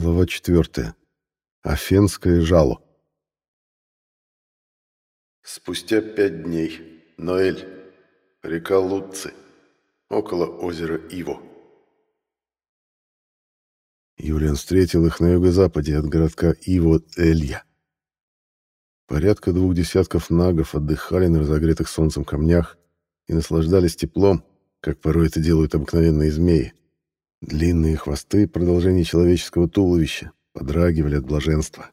Глава 4. Афенское жало. Спустя пять дней. Ноэль. Река Лутцы. Около озера Иво. Юлиан встретил их на юго-западе от городка Иво-Элья. Порядка двух десятков нагов отдыхали на разогретых солнцем камнях и наслаждались теплом, как порой это делают обыкновенные змеи. Длинные хвосты, продолжение человеческого туловища, подрагивали от блаженства.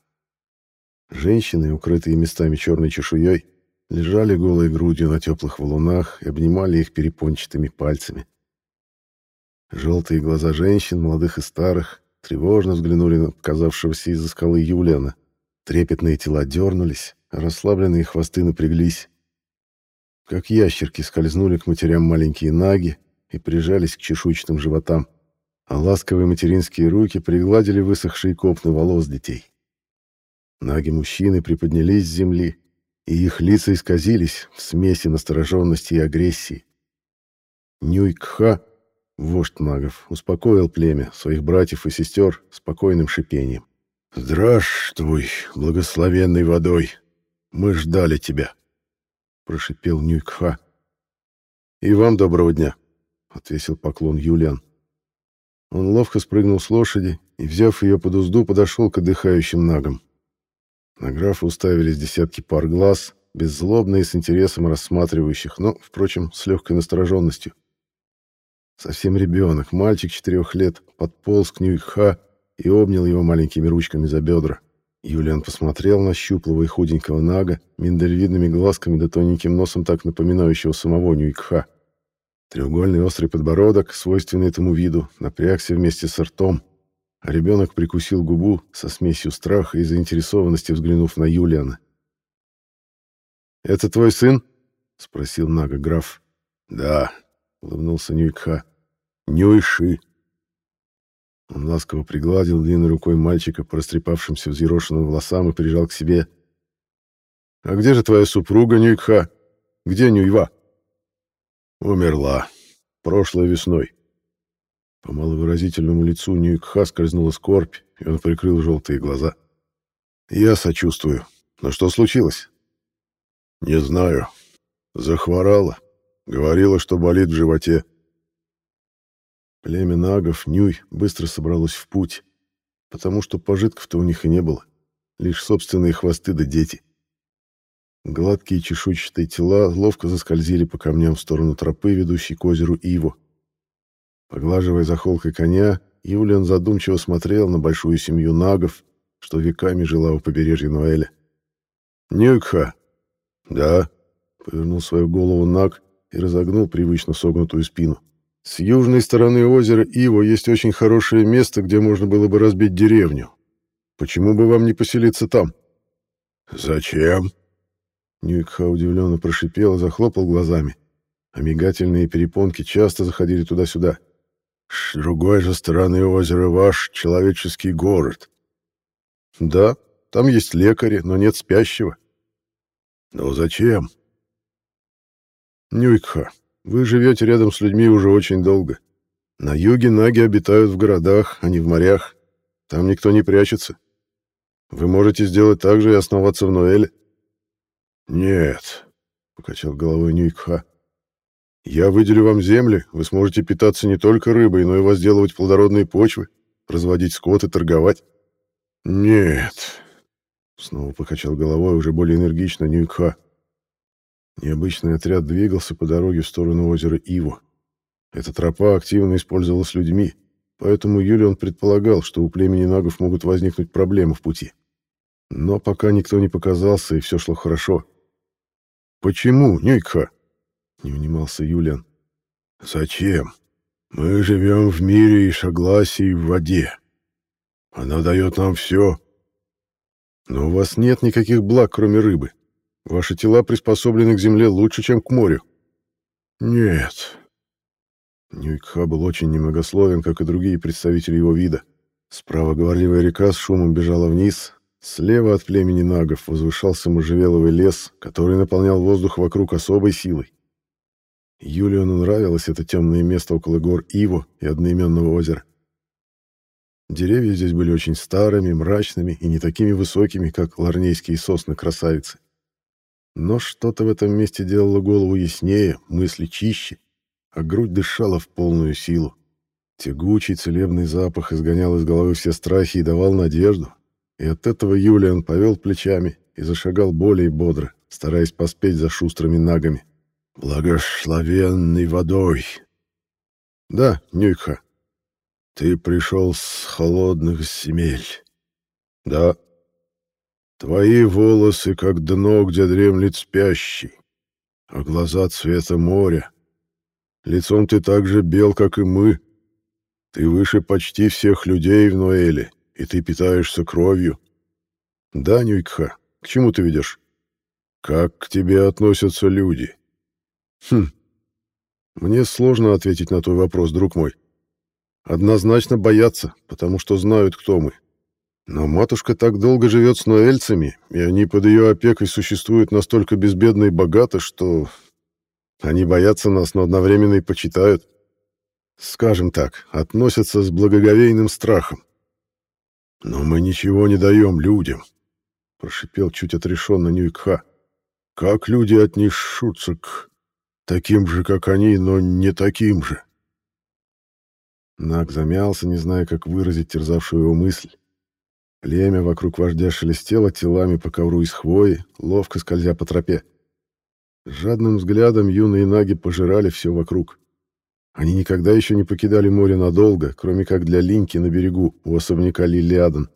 Женщины, укрытые местами черной чешуей, лежали голой грудью на теплых валунах и обнимали их перепончатыми пальцами. Желтые глаза женщин, молодых и старых, тревожно взглянули на показавшегося из-за скалы Юлиана. Трепетные тела дернулись, а расслабленные хвосты напряглись. Как ящерки скользнули к матерям маленькие наги и прижались к чешуйчатым животам ласковые материнские руки пригладили высохшие копны волос детей. Наги мужчины приподнялись с земли, и их лица исказились в смеси настороженности и агрессии. Нюйкха, вождь нагов, успокоил племя, своих братьев и сестер спокойным шипением. «Здравствуй, благословенной водой! Мы ждали тебя!» — прошипел Нюйкха. «И вам доброго дня!» — отвесил поклон Юлиан. Он ловко спрыгнул с лошади и, взяв ее под узду, подошел к отдыхающим нагам. На графа уставились десятки пар глаз, беззлобно и с интересом рассматривающих, но, впрочем, с легкой настороженностью. Совсем ребенок, мальчик четырех лет, подполз к Нюйха и обнял его маленькими ручками за бедра. Юлиан посмотрел на щуплого и худенького нага, миндалевидными глазками да тоненьким носом, так напоминающего самого Нюйкха. Треугольный острый подбородок, свойственный этому виду, напрягся вместе с ртом, а ребенок прикусил губу со смесью страха и заинтересованности, взглянув на Юлиана. «Это твой сын?» — спросил Нага граф. «Да», — улыбнулся Нюйкха. «Нюйши». Он ласково пригладил длинной рукой мальчика по растрепавшимся взъерошенным волосам и прижал к себе. «А где же твоя супруга, Нюйкха? Где Нюйва?» Умерла. Прошлой весной. По маловыразительному лицу Ньюикха скользнула скорбь, и он прикрыл желтые глаза. Я сочувствую. Но что случилось? Не знаю. Захворала. Говорила, что болит в животе. Племя нагов, Нюй, быстро собралось в путь, потому что пожитков-то у них и не было. Лишь собственные хвосты да дети. Гладкие чешуйчатые тела ловко заскользили по камням в сторону тропы, ведущей к озеру Иво. Поглаживая за холкой коня, Юлиан задумчиво смотрел на большую семью нагов, что веками жила у побережья Ноэля. «Нюкха!» «Да», — повернул свою голову наг и разогнул привычно согнутую спину. «С южной стороны озера Иво есть очень хорошее место, где можно было бы разбить деревню. Почему бы вам не поселиться там?» «Зачем?» Ньюикха удивленно прошипел и захлопал глазами, а мигательные перепонки часто заходили туда-сюда. «С другой же стороны озера ваш человеческий город». «Да, там есть лекари, но нет спящего». «Но зачем?» «Нюйкха, вы живете рядом с людьми уже очень долго. На юге наги обитают в городах, а не в морях. Там никто не прячется. Вы можете сделать так же и основаться в Ноэле. «Нет», — покачал головой Нюйкха. «Я выделю вам земли, вы сможете питаться не только рыбой, но и возделывать плодородные почвы, разводить скот и торговать». «Нет», — снова покачал головой уже более энергично Нюйкха. Необычный отряд двигался по дороге в сторону озера Иво. Эта тропа активно использовалась людьми, поэтому Юлиан предполагал, что у племени нагов могут возникнуть проблемы в пути. Но пока никто не показался, и все шло хорошо. «Почему, Нюйкха?» — не унимался Юлиан. «Зачем? Мы живем в мире и согласии в воде. Она дает нам все. Но у вас нет никаких благ, кроме рыбы. Ваши тела приспособлены к земле лучше, чем к морю». «Нет». Нюйкха был очень немногословен, как и другие представители его вида. Справа говорливая река с шумом бежала вниз, Слева от племени нагов возвышался можжевеловый лес, который наполнял воздух вокруг особой силой. Юлиону нравилось это темное место около гор Иво и одноименного озера. Деревья здесь были очень старыми, мрачными и не такими высокими, как ларнейские сосны-красавицы. Но что-то в этом месте делало голову яснее, мысли чище, а грудь дышала в полную силу. Тягучий целебный запах изгонял из головы все страхи и давал надежду. И от этого Юлиан повел плечами и зашагал более бодро, стараясь поспеть за шустрыми нагами. «Благословенной водой!» «Да, Нюйха. Ты пришел с холодных земель». «Да». «Твои волосы, как дно, где дремлет спящий, а глаза цвета моря. Лицом ты так же бел, как и мы. Ты выше почти всех людей в Ноэле, и ты питаешься кровью. Да, Нюйкха, к чему ты ведешь? Как к тебе относятся люди? Хм. Мне сложно ответить на твой вопрос, друг мой. Однозначно боятся, потому что знают, кто мы. Но матушка так долго живет с ноэльцами, и они под ее опекой существуют настолько безбедно и богато, что они боятся нас, но одновременно и почитают. Скажем так, относятся с благоговейным страхом. Но мы ничего не даем людям, прошипел чуть отрешенно Нюйкха. Как люди отнесутся к таким же, как они, но не таким же? Наг замялся, не зная, как выразить терзавшую его мысль. Племя вокруг вождя шелестело телами по ковру из хвои, ловко скользя по тропе. Жадным взглядом юные наги пожирали все вокруг. Они никогда еще не покидали море надолго, кроме как для Линки на берегу у особняка Лилиадан.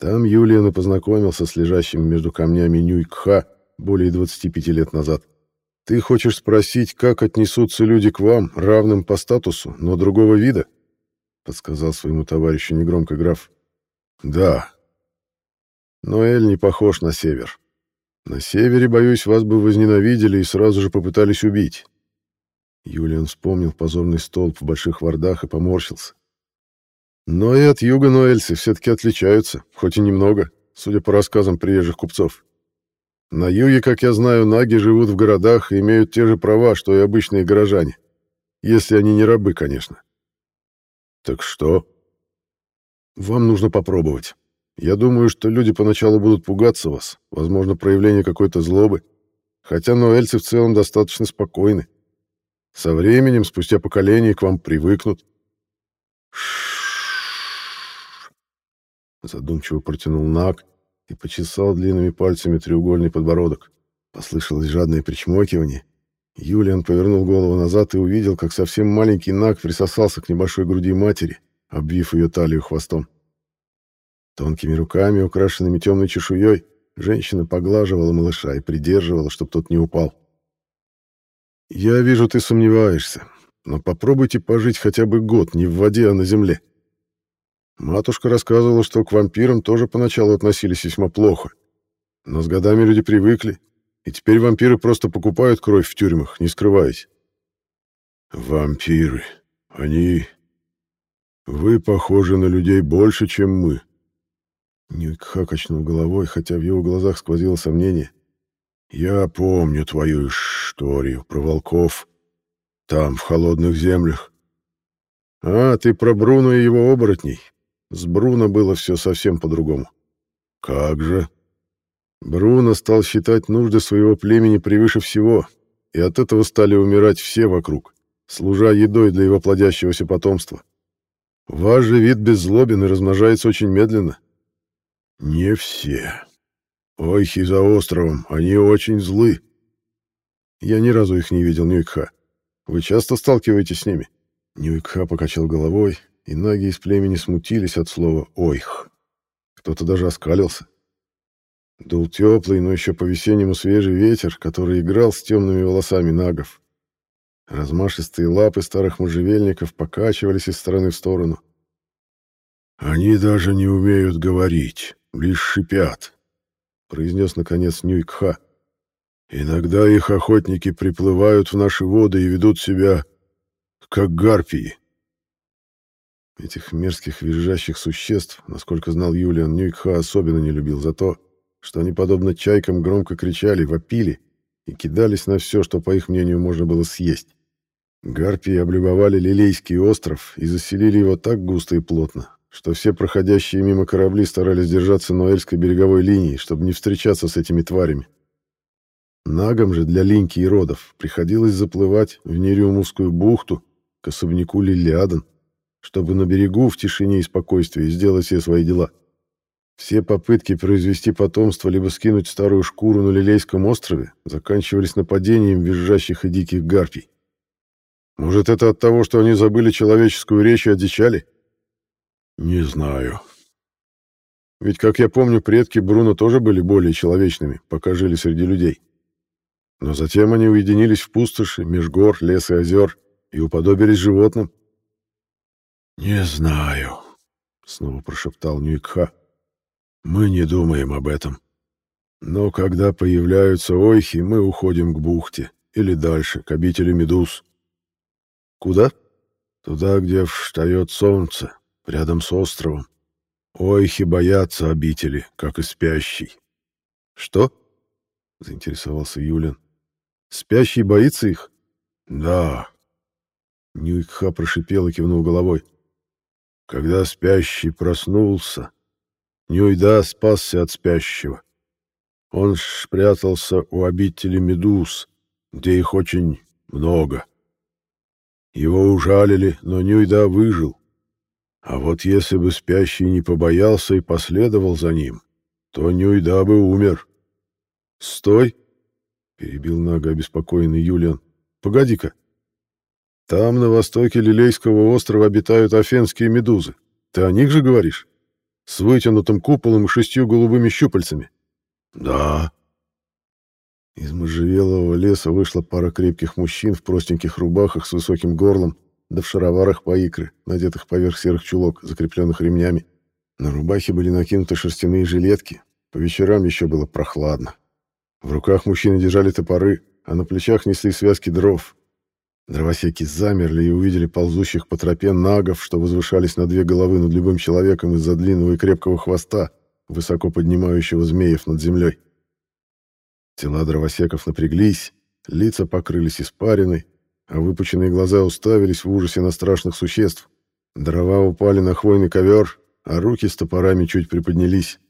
Там Юлиан и познакомился с лежащим между камнями Нюйкха более 25 лет назад. «Ты хочешь спросить, как отнесутся люди к вам, равным по статусу, но другого вида?» — подсказал своему товарищу негромко граф. «Да. Но Эль не похож на север. На севере, боюсь, вас бы возненавидели и сразу же попытались убить. Юлиан вспомнил позорный столб в больших вардах и поморщился. Но и от юга ноэльцы все-таки отличаются, хоть и немного, судя по рассказам приезжих купцов. На юге, как я знаю, наги живут в городах и имеют те же права, что и обычные горожане. Если они не рабы, конечно. Так что? Вам нужно попробовать. Я думаю, что люди поначалу будут пугаться вас, возможно, проявление какой-то злобы, хотя ноэльцы в целом достаточно спокойны. Со временем, спустя поколения, к вам привыкнут. Задумчиво протянул Нак и почесал длинными пальцами треугольный подбородок. Послышалось жадное причмокивание. Юлиан повернул голову назад и увидел, как совсем маленький Нак присосался к небольшой груди матери, обвив ее талию хвостом. Тонкими руками, украшенными темной чешуей, женщина поглаживала малыша и придерживала, чтобы тот не упал. «Я вижу, ты сомневаешься, но попробуйте пожить хотя бы год не в воде, а на земле. Матушка рассказывала, что к вампирам тоже поначалу относились весьма плохо, но с годами люди привыкли, и теперь вампиры просто покупают кровь в тюрьмах, не скрываясь». «Вампиры, они... Вы похожи на людей больше, чем мы», Нюйкха качнул головой, хотя в его глазах сквозило сомнение. «Я помню твою историю про волков. Там, в холодных землях. А, ты про Бруно и его оборотней. С Бруно было все совсем по-другому. Как же? Бруно стал считать нужды своего племени превыше всего, и от этого стали умирать все вокруг, служа едой для его плодящегося потомства. Ваш же вид беззлобен и размножается очень медленно. «Не все. Ойхи за островом, они очень злы». «Я ни разу их не видел, Нюйкха. Вы часто сталкиваетесь с ними?» Нюйкха покачал головой, и наги из племени смутились от слова «ойх». Кто-то даже оскалился. Дул теплый, но еще по-весеннему свежий ветер, который играл с темными волосами нагов. Размашистые лапы старых можжевельников покачивались из стороны в сторону. «Они даже не умеют говорить», лишь шипят», — произнес, наконец, Нюйкха. «Иногда их охотники приплывают в наши воды и ведут себя, как гарпии». Этих мерзких визжащих существ, насколько знал Юлиан, Нюйкха особенно не любил за то, что они, подобно чайкам, громко кричали, вопили и кидались на все, что, по их мнению, можно было съесть. Гарпии облюбовали Лилейский остров и заселили его так густо и плотно, что все проходящие мимо корабли старались держаться Ноэльской береговой линии, чтобы не встречаться с этими тварями. Нагам же для Линьки и родов приходилось заплывать в Нериумовскую бухту к особняку Лилиадан, чтобы на берегу в тишине и спокойствии сделать все свои дела. Все попытки произвести потомство либо скинуть старую шкуру на Лилейском острове заканчивались нападением визжащих и диких гарпий. Может, это от того, что они забыли человеческую речь и одичали? Не знаю. Ведь, как я помню, предки Бруно тоже были более человечными, пока жили среди людей. Но затем они уединились в пустоши, меж гор, лес и озер, и уподобились животным. «Не знаю», — снова прошептал Нюикха. «Мы не думаем об этом. Но когда появляются ойхи, мы уходим к бухте или дальше, к обители медуз». «Куда?» «Туда, где встает солнце, рядом с островом. Ойхи боятся обители, как и спящий. Что? заинтересовался Юлин. Спящий боится их? Да. Нюйкха прошипел и кивнул головой. Когда спящий проснулся, Нюйда спасся от спящего. Он спрятался у обители медуз, где их очень много. Его ужалили, но Нюйда выжил. А вот если бы спящий не побоялся и последовал за ним, то Нюйда бы умер. «Стой!» — перебил Нага обеспокоенный Юлиан. «Погоди-ка. Там, на востоке Лилейского острова, обитают афенские медузы. Ты о них же говоришь? С вытянутым куполом и шестью голубыми щупальцами?» «Да». Из можжевелового леса вышла пара крепких мужчин в простеньких рубахах с высоким горлом да в шароварах по икры, надетых поверх серых чулок, закрепленных ремнями. На рубахе были накинуты шерстяные жилетки. По вечерам еще было прохладно. В руках мужчины держали топоры, а на плечах несли связки дров. Дровосеки замерли и увидели ползущих по тропе нагов, что возвышались на две головы над любым человеком из-за длинного и крепкого хвоста, высоко поднимающего змеев над землей. Тела дровосеков напряглись, лица покрылись испариной, а выпученные глаза уставились в ужасе на страшных существ. Дрова упали на хвойный ковер, а руки с топорами чуть приподнялись.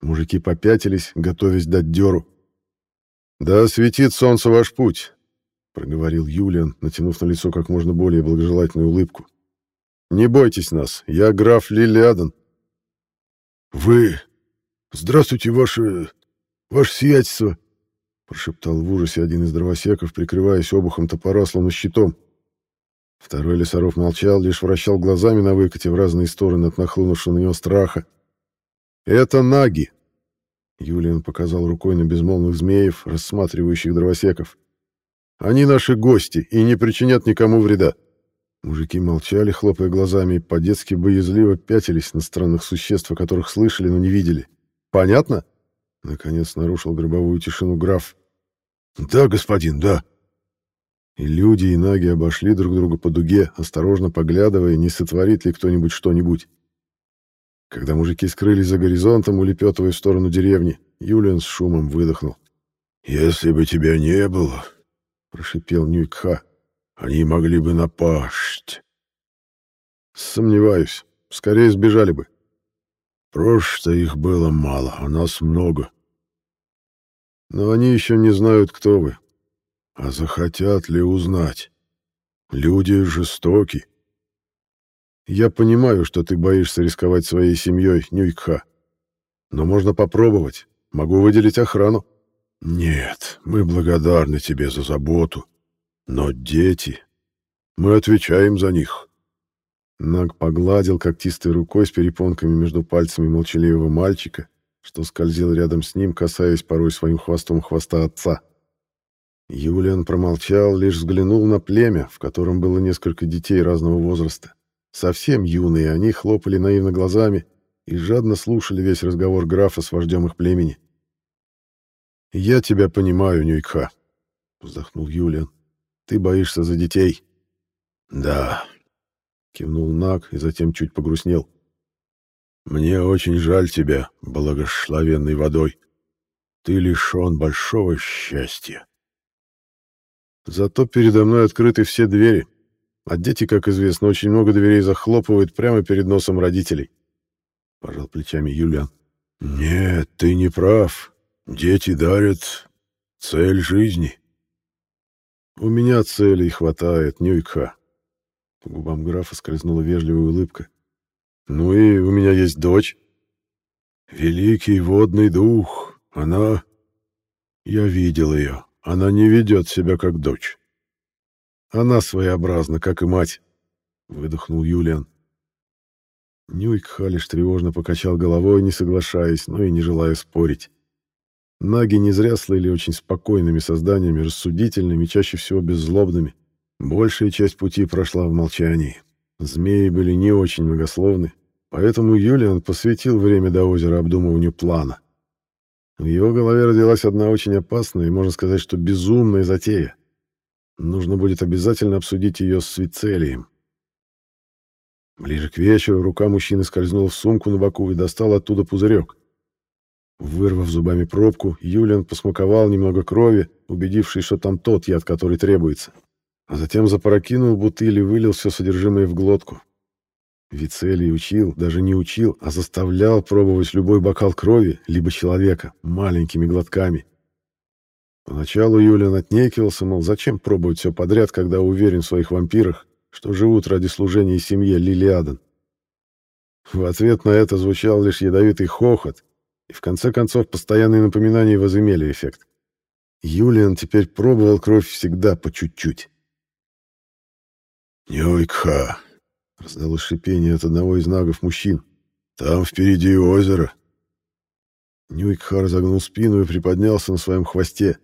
Мужики попятились, готовясь дать дёру. «Да светит солнце ваш путь», — проговорил Юлиан, натянув на лицо как можно более благожелательную улыбку. «Не бойтесь нас, я граф Лилиадан». «Вы... Здравствуйте, ваше... ваше сиятельство», прошептал в ужасе один из дровосеков, прикрываясь обухом топора, словно щитом. Второй лесоров молчал, лишь вращал глазами на выкате в разные стороны от нахлынувшего на него страха. «Это наги!» Юлиан показал рукой на безмолвных змеев, рассматривающих дровосеков. «Они наши гости и не причинят никому вреда». Мужики молчали, хлопая глазами, и по-детски боязливо пятились на странных существ, о которых слышали, но не видели. «Понятно?» Наконец нарушил гробовую тишину граф. «Да, господин, да». И люди, и наги обошли друг друга по дуге, осторожно поглядывая, не сотворит ли кто-нибудь что-нибудь. Когда мужики скрылись за горизонтом, улепетывая в сторону деревни, Юлиан с шумом выдохнул. «Если бы тебя не было, — прошипел Нюйкха, — они могли бы напасть». «Сомневаюсь. Скорее сбежали бы». «Просто их было мало, а нас много. Но они еще не знают, кто вы. А захотят ли узнать? Люди жестоки. Я понимаю, что ты боишься рисковать своей семьей, Нюйкха. Но можно попробовать. Могу выделить охрану. Нет, мы благодарны тебе за заботу. Но дети... Мы отвечаем за них. Наг погладил когтистой рукой с перепонками между пальцами молчаливого мальчика, что скользил рядом с ним, касаясь порой своим хвостом хвоста отца. Юлиан промолчал, лишь взглянул на племя, в котором было несколько детей разного возраста. Совсем юные, они хлопали наивно глазами и жадно слушали весь разговор графа с вождем их племени. «Я тебя понимаю, Нюйкха», — вздохнул Юлиан. «Ты боишься за детей». «Да», — кивнул Наг и затем чуть погрустнел. Мне очень жаль тебя, благословенной водой. Ты лишен большого счастья. Зато передо мной открыты все двери, а дети, как известно, очень много дверей захлопывают прямо перед носом родителей. Пожал плечами Юлиан. Нет, ты не прав. Дети дарят цель жизни. У меня целей хватает, Нюйкха. По губам графа скользнула вежливая улыбка. Ну и у меня есть дочь. Великий водный дух. Она... Я видел ее. Она не ведет себя как дочь. Она своеобразна, как и мать, выдохнул Юлиан. Нюйкха лишь тревожно покачал головой, не соглашаясь, но и не желая спорить. Наги не зря слыли очень спокойными созданиями, рассудительными, чаще всего беззлобными. Большая часть пути прошла в молчании. Змеи были не очень многословны, поэтому Юлиан посвятил время до озера обдумыванию плана. В его голове родилась одна очень опасная и, можно сказать, что безумная затея. Нужно будет обязательно обсудить ее с Вицелием. Ближе к вечеру рука мужчины скользнула в сумку на боку и достала оттуда пузырек. Вырвав зубами пробку, Юлиан посмаковал немного крови, убедившись, что там тот яд, который требуется. А затем запрокинул бутыль и вылил все содержимое в глотку. Вицелий учил, даже не учил, а заставлял пробовать любой бокал крови, либо человека, маленькими глотками. Поначалу Юлиан отнекивался, мол, зачем пробовать все подряд, когда уверен в своих вампирах, что живут ради служения семье Лилиаден. В ответ на это звучал лишь ядовитый хохот, и в конце концов постоянные напоминания возымели эффект. Юлиан теперь пробовал кровь всегда по чуть-чуть. «Нюйкха!» — раздалось шипение от одного из нагов мужчин. «Там впереди озеро!» Нюйкха разогнул спину и приподнялся на своем хвосте.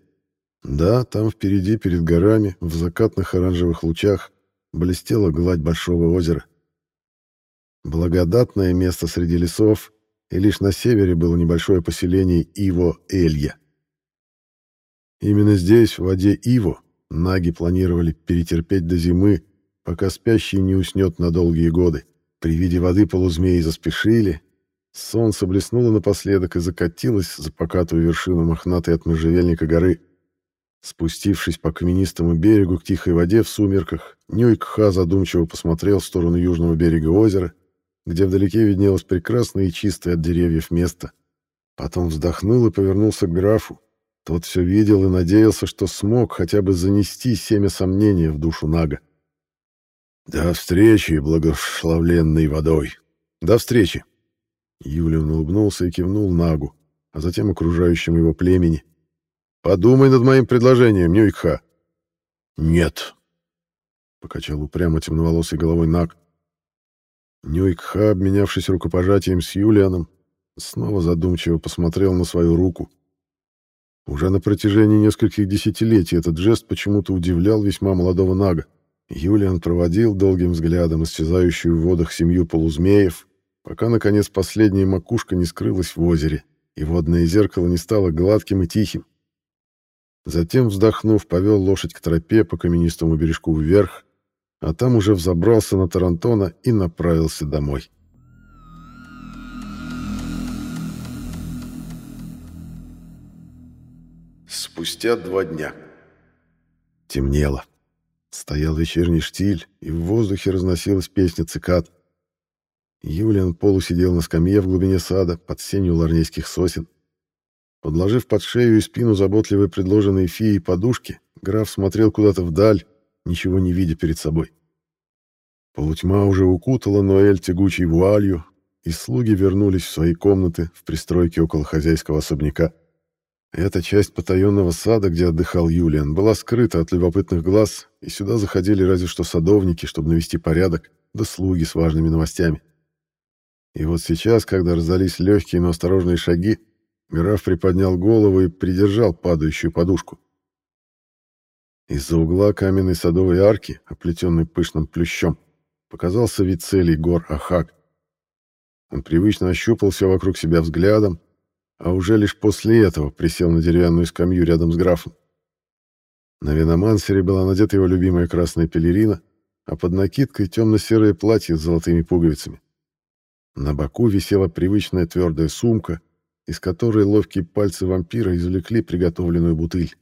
Да, там впереди, перед горами, в закатных оранжевых лучах, блестела гладь большого озера. Благодатное место среди лесов, и лишь на севере было небольшое поселение Иво-Элья. Именно здесь, в воде Иво, наги планировали перетерпеть до зимы, пока спящий не уснет на долгие годы. При виде воды полузмеи заспешили, солнце блеснуло напоследок и закатилось за покатую вершину мохнатой от можжевельника горы. Спустившись по каменистому берегу к тихой воде в сумерках, Нюйкха задумчиво посмотрел в сторону южного берега озера, где вдалеке виднелось прекрасное и чистое от деревьев место. Потом вздохнул и повернулся к графу. Тот все видел и надеялся, что смог хотя бы занести семя сомнения в душу Нага. «До встречи, благословленной водой! До встречи!» Юлиан улыбнулся и кивнул Нагу, а затем окружающему его племени. Подумай над моим предложением, Нюйкха. Нет. Покачал упрямо темноволосой головой Нак. Нюйкха, обменявшись рукопожатием с Юлианом, снова задумчиво посмотрел на свою руку. Уже на протяжении нескольких десятилетий этот жест почему-то удивлял весьма молодого Нага. Юлиан проводил долгим взглядом исчезающую в водах семью полузмеев, пока, наконец, последняя макушка не скрылась в озере, и водное зеркало не стало гладким и тихим. Затем, вздохнув, повел лошадь к тропе по каменистому бережку вверх, а там уже взобрался на Тарантона и направился домой. Спустя два дня. Темнело. Стоял вечерний штиль, и в воздухе разносилась песня цикад. Юлиан полусидел на скамье в глубине сада под сенью ларнейских сосен. Подложив под шею и спину заботливо предложенные феей подушки, граф смотрел куда-то вдаль, ничего не видя перед собой. Полутьма уже укутала Ноэль тягучей вуалью, и слуги вернулись в свои комнаты в пристройке около хозяйского особняка. Эта часть потаенного сада, где отдыхал Юлиан, была скрыта от любопытных глаз, и сюда заходили разве что садовники, чтобы навести порядок, да слуги с важными новостями. И вот сейчас, когда раздались легкие, но осторожные шаги, Граф приподнял голову и придержал падающую подушку. Из-за угла каменной садовой арки, оплетенной пышным плющом, показался вид целей гор Ахак. Он привычно ощупал все вокруг себя взглядом, а уже лишь после этого присел на деревянную скамью рядом с графом. На виномансере была надета его любимая красная пелерина, а под накидкой темно-серое платье с золотыми пуговицами. На боку висела привычная твердая сумка, из которой ловкие пальцы вампира извлекли приготовленную бутыль.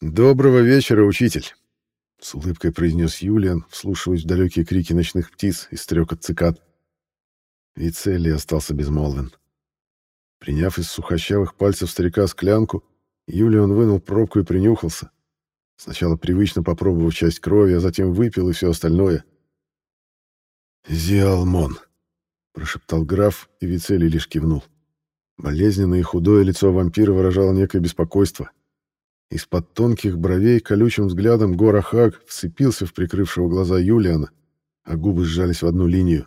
«Доброго вечера, учитель!» — с улыбкой произнес Юлиан, вслушиваясь в далекие крики ночных птиц и стрекот цикад. Вицелий остался безмолвен. Приняв из сухощавых пальцев старика склянку, Юлиан вынул пробку и принюхался. Сначала привычно попробовав часть крови, а затем выпил и все остальное. «Зиалмон», — прошептал граф, и Вицелий лишь кивнул. Болезненное и худое лицо вампира выражало некое беспокойство. Из-под тонких бровей колючим взглядом Гора Хаг вцепился в прикрывшего глаза Юлиана, а губы сжались в одну линию.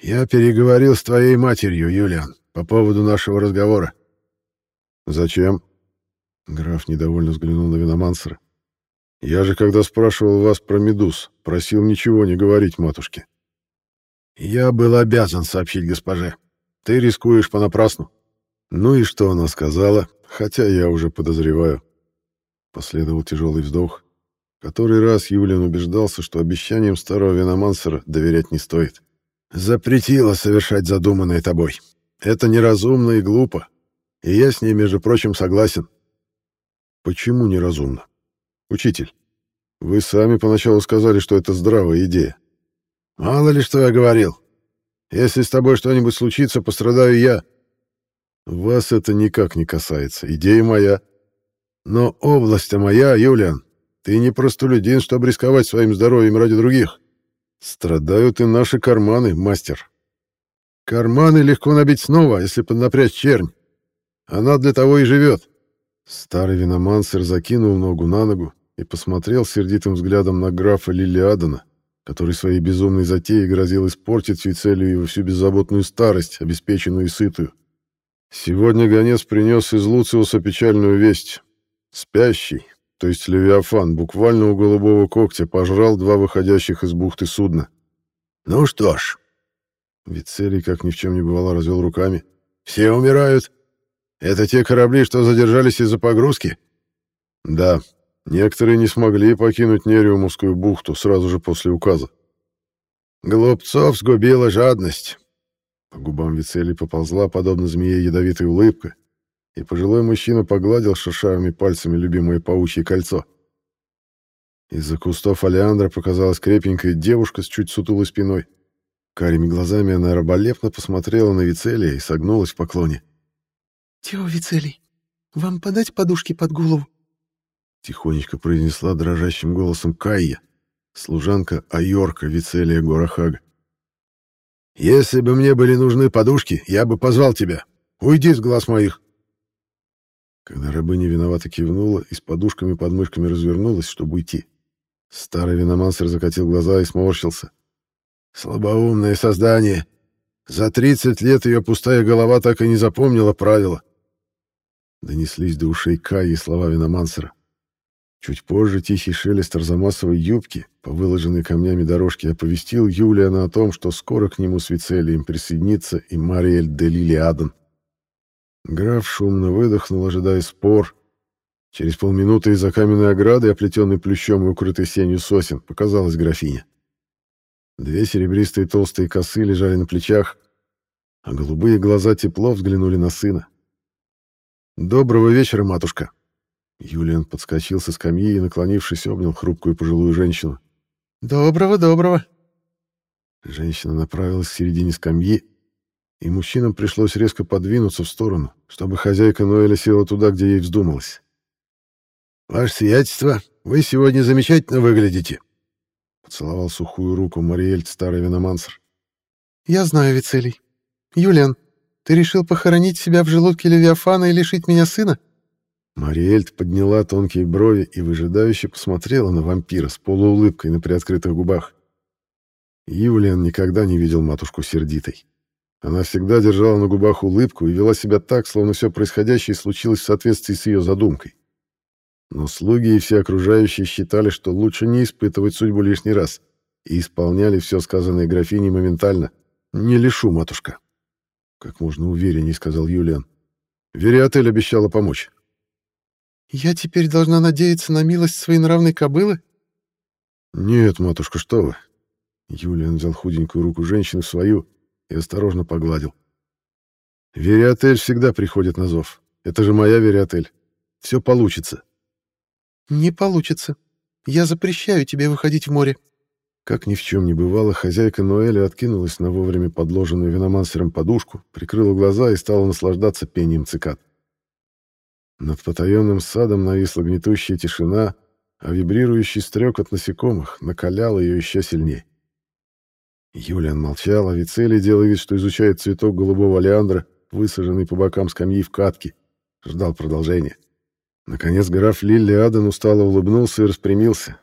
«Я переговорил с твоей матерью, Юлиан, по поводу нашего разговора». «Зачем?» Граф недовольно взглянул на Виномансера. «Я же, когда спрашивал вас про медуз, просил ничего не говорить матушке». «Я был обязан сообщить госпоже. Ты рискуешь понапрасну». «Ну и что она сказала?» Хотя я уже подозреваю. Последовал тяжелый вздох. Который раз Юлиан убеждался, что обещаниям старого виномансера доверять не стоит. Запретила совершать задуманное тобой. Это неразумно и глупо. И я с ней, между прочим, согласен. Почему неразумно? Учитель, вы сами поначалу сказали, что это здравая идея. Мало ли что я говорил. Если с тобой что-нибудь случится, пострадаю я. Вас это никак не касается. Идея моя. Но область-то моя, Юлиан. Ты не простолюдин, чтобы рисковать своим здоровьем ради других. Страдают и наши карманы, мастер. Карманы легко набить снова, если поднапрячь чернь. Она для того и живет. Старый виномансер закинул ногу на ногу и посмотрел сердитым взглядом на графа Лилиадана, который своей безумной затеей грозил испортить Вицелию его всю беззаботную старость, обеспеченную и сытую. Сегодня гонец принес из Луциуса печальную весть. Спящий, то есть Левиафан, буквально у голубого когтя пожрал два выходящих из бухты судна. «Ну что ж...» Вицелий, как ни в чем не бывало, развел руками. «Все умирают. Это те корабли, что задержались из-за погрузки?» «Да, некоторые не смогли покинуть Нериумовскую бухту сразу же после указа. Глупцов сгубила жадность. По губам Вицели поползла, подобно змее, ядовитая улыбка, и пожилой мужчина погладил шершавыми пальцами любимое паучье кольцо. Из-за кустов алиандра показалась крепенькая девушка с чуть сутулой спиной. Карими глазами она раболепно посмотрела на Вицелия и согнулась в поклоне. «Тео Вицелий, вам подать подушки под голову?» Тихонечко произнесла дрожащим голосом Кайя, служанка Айорка Вицелия Горахага. Если бы мне были нужны подушки, я бы позвал тебя. Уйди с глаз моих. Когда рабыня виновато кивнула и с подушками под мышками развернулась, чтобы уйти, старый виномансер закатил глаза и сморщился. Слабоумное создание. За тридцать лет ее пустая голова так и не запомнила правила. Донеслись до ушей Каи слова виномансера. Чуть позже тихий шелест арзамасовой юбки по выложенной камнями дорожке оповестил Юлиана о том, что скоро к нему с Вицелием присоединится и Мариэль де Лилиаден. Граф шумно выдохнул, ожидая спор. Через полминуты из-за каменной ограды, оплетенной плющом и укрытой сенью сосен, показалась графиня. Две серебристые толстые косы лежали на плечах, а голубые глаза тепло взглянули на сына. «Доброго вечера, матушка!» Юлиан подскочил со скамьи и, наклонившись, обнял хрупкую пожилую женщину. «Доброго, доброго!» Женщина направилась к середине скамьи, и мужчинам пришлось резко подвинуться в сторону, чтобы хозяйка Ноэля села туда, где ей вздумалось. «Ваше сиятельство, вы сегодня замечательно выглядите!» Поцеловал сухую руку Мариэль, старый виномансер. «Я знаю, Вицелий. Юлиан, ты решил похоронить себя в желудке Левиафана и лишить меня сына?» Мариэльт подняла тонкие брови и выжидающе посмотрела на вампира с полуулыбкой на приоткрытых губах. Юлиан никогда не видел матушку сердитой. Она всегда держала на губах улыбку и вела себя так, словно все происходящее случилось в соответствии с ее задумкой. Но слуги и все окружающие считали, что лучше не испытывать судьбу лишний раз, и исполняли все сказанное графиней моментально. «Не лишу, матушка», — как можно увереннее сказал Юлиан. «Вериотель обещала помочь». Я теперь должна надеяться на милость своей нравной кобылы? Нет, матушка, что вы. Юлиан взял худенькую руку женщины в свою и осторожно погладил. Вериотель всегда приходит на зов. Это же моя Вериотель. Все получится. Не получится. Я запрещаю тебе выходить в море». Как ни в чем не бывало, хозяйка Ноэля откинулась на вовремя подложенную виномансером подушку, прикрыла глаза и стала наслаждаться пением цикад. Над потаенным садом нависла гнетущая тишина, а вибрирующий стрек от насекомых накалял ее еще сильнее. Юлиан молчал, а Вицелий, делая вид, что изучает цветок голубого леандра, высаженный по бокам скамьи в катке, ждал продолжения. Наконец граф Лилли Аден устало улыбнулся и распрямился.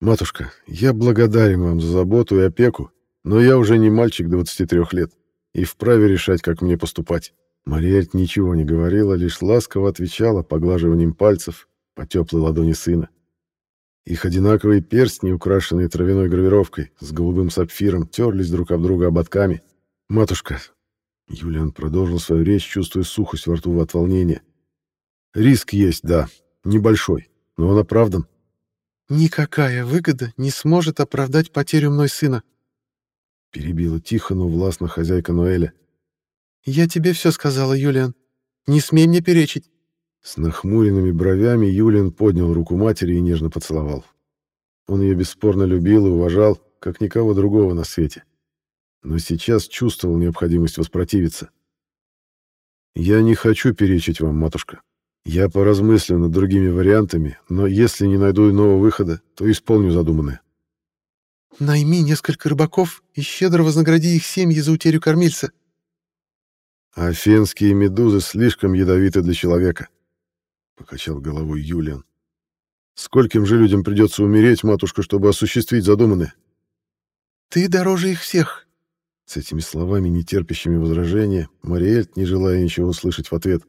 «Матушка, я благодарен вам за заботу и опеку, но я уже не мальчик 23 лет и вправе решать, как мне поступать». Мариэльт ничего не говорила, лишь ласково отвечала поглаживанием пальцев по теплой ладони сына. Их одинаковые перстни, украшенные травяной гравировкой, с голубым сапфиром, терлись друг об друга ободками. «Матушка!» Юлиан продолжил свою речь, чувствуя сухость во рту от волнения. «Риск есть, да, небольшой, но он оправдан». «Никакая выгода не сможет оправдать потерю мной сына», перебила тихо, но властно хозяйка Ноэля. «Я тебе все сказала, Юлиан. Не смей мне перечить». С нахмуренными бровями Юлиан поднял руку матери и нежно поцеловал. Он ее бесспорно любил и уважал, как никого другого на свете. Но сейчас чувствовал необходимость воспротивиться. «Я не хочу перечить вам, матушка. Я поразмыслю над другими вариантами, но если не найду иного выхода, то исполню задуманное». «Найми несколько рыбаков и щедро вознагради их семьи за утерю кормильца», а фенские медузы слишком ядовиты для человека, покачал головой Юлиан. Скольким же людям придется умереть, матушка, чтобы осуществить задуманное? Ты дороже их всех. С этими словами, не терпящими возражения, Мариэльт, не желая ничего услышать в ответ,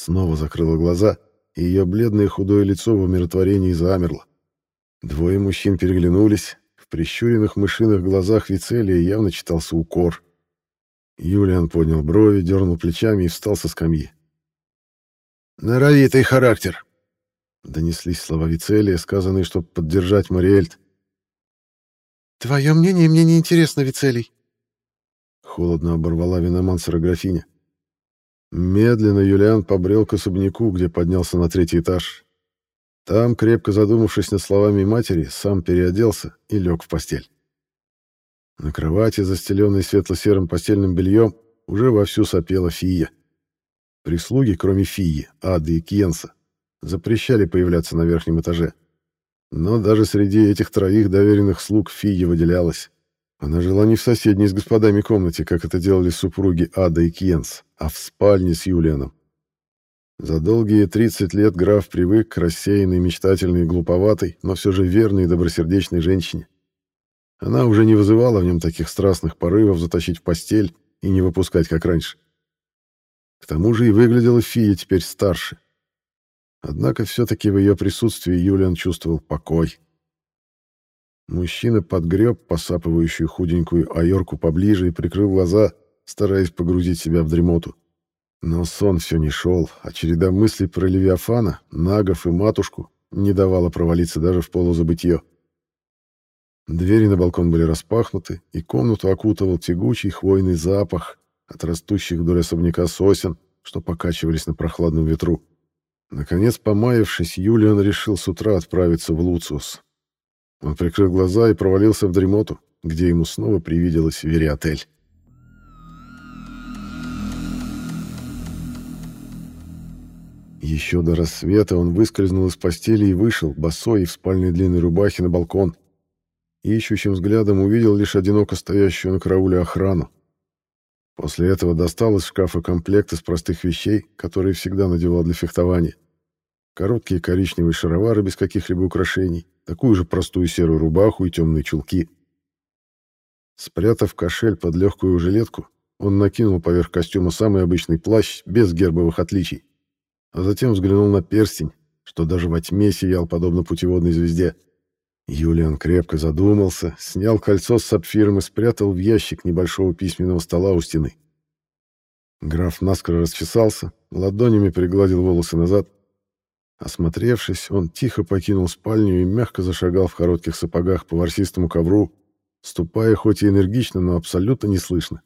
снова закрыла глаза, и ее бледное худое лицо в умиротворении замерло. Двое мужчин переглянулись, в прищуренных мышиных глазах Вицелия явно читался укор. Юлиан поднял брови, дернул плечами и встал со скамьи. «Норовитый характер!» Донеслись слова Вицелия, сказанные, чтобы поддержать Мариэльт. «Твое мнение мне не интересно, Вицелий!» Холодно оборвала виномансера графиня. Медленно Юлиан побрел к особняку, где поднялся на третий этаж. Там, крепко задумавшись над словами матери, сам переоделся и лег в постель. На кровати, застеленной светло-серым постельным бельем, уже вовсю сопела Фия. Прислуги, кроме Фии, Ады и Кьенса, запрещали появляться на верхнем этаже. Но даже среди этих троих доверенных слуг Фия выделялась. Она жила не в соседней с господами комнате, как это делали супруги Ада и Кьенс, а в спальне с Юлианом. За долгие 30 лет граф привык к рассеянной, мечтательной глуповатой, но все же верной и добросердечной женщине. Она уже не вызывала в нем таких страстных порывов затащить в постель и не выпускать, как раньше. К тому же и выглядела Фия теперь старше. Однако все-таки в ее присутствии Юлиан чувствовал покой. Мужчина подгреб посапывающую худенькую Айорку поближе и прикрыл глаза, стараясь погрузить себя в дремоту. Но сон все не шел, а череда мыслей про Левиафана, Нагов и матушку не давала провалиться даже в полузабытье. Двери на балкон были распахнуты, и комнату окутывал тягучий хвойный запах от растущих вдоль особняка сосен, что покачивались на прохладном ветру. Наконец, помаявшись, Юлиан решил с утра отправиться в Луциус. Он прикрыл глаза и провалился в дремоту, где ему снова привиделась Вериотель. Еще до рассвета он выскользнул из постели и вышел, босой в спальной длинной рубахе, на балкон — ищущим взглядом увидел лишь одиноко стоящую на карауле охрану. После этого достал из шкафа комплект из простых вещей, которые всегда надевал для фехтования. Короткие коричневые шаровары без каких-либо украшений, такую же простую серую рубаху и темные чулки. Спрятав кошель под легкую жилетку, он накинул поверх костюма самый обычный плащ без гербовых отличий, а затем взглянул на перстень, что даже во тьме сиял подобно путеводной звезде — Юлиан крепко задумался, снял кольцо с сапфиром и спрятал в ящик небольшого письменного стола у стены. Граф наскоро расчесался, ладонями пригладил волосы назад. Осмотревшись, он тихо покинул спальню и мягко зашагал в коротких сапогах по ворсистому ковру, ступая хоть и энергично, но абсолютно неслышно.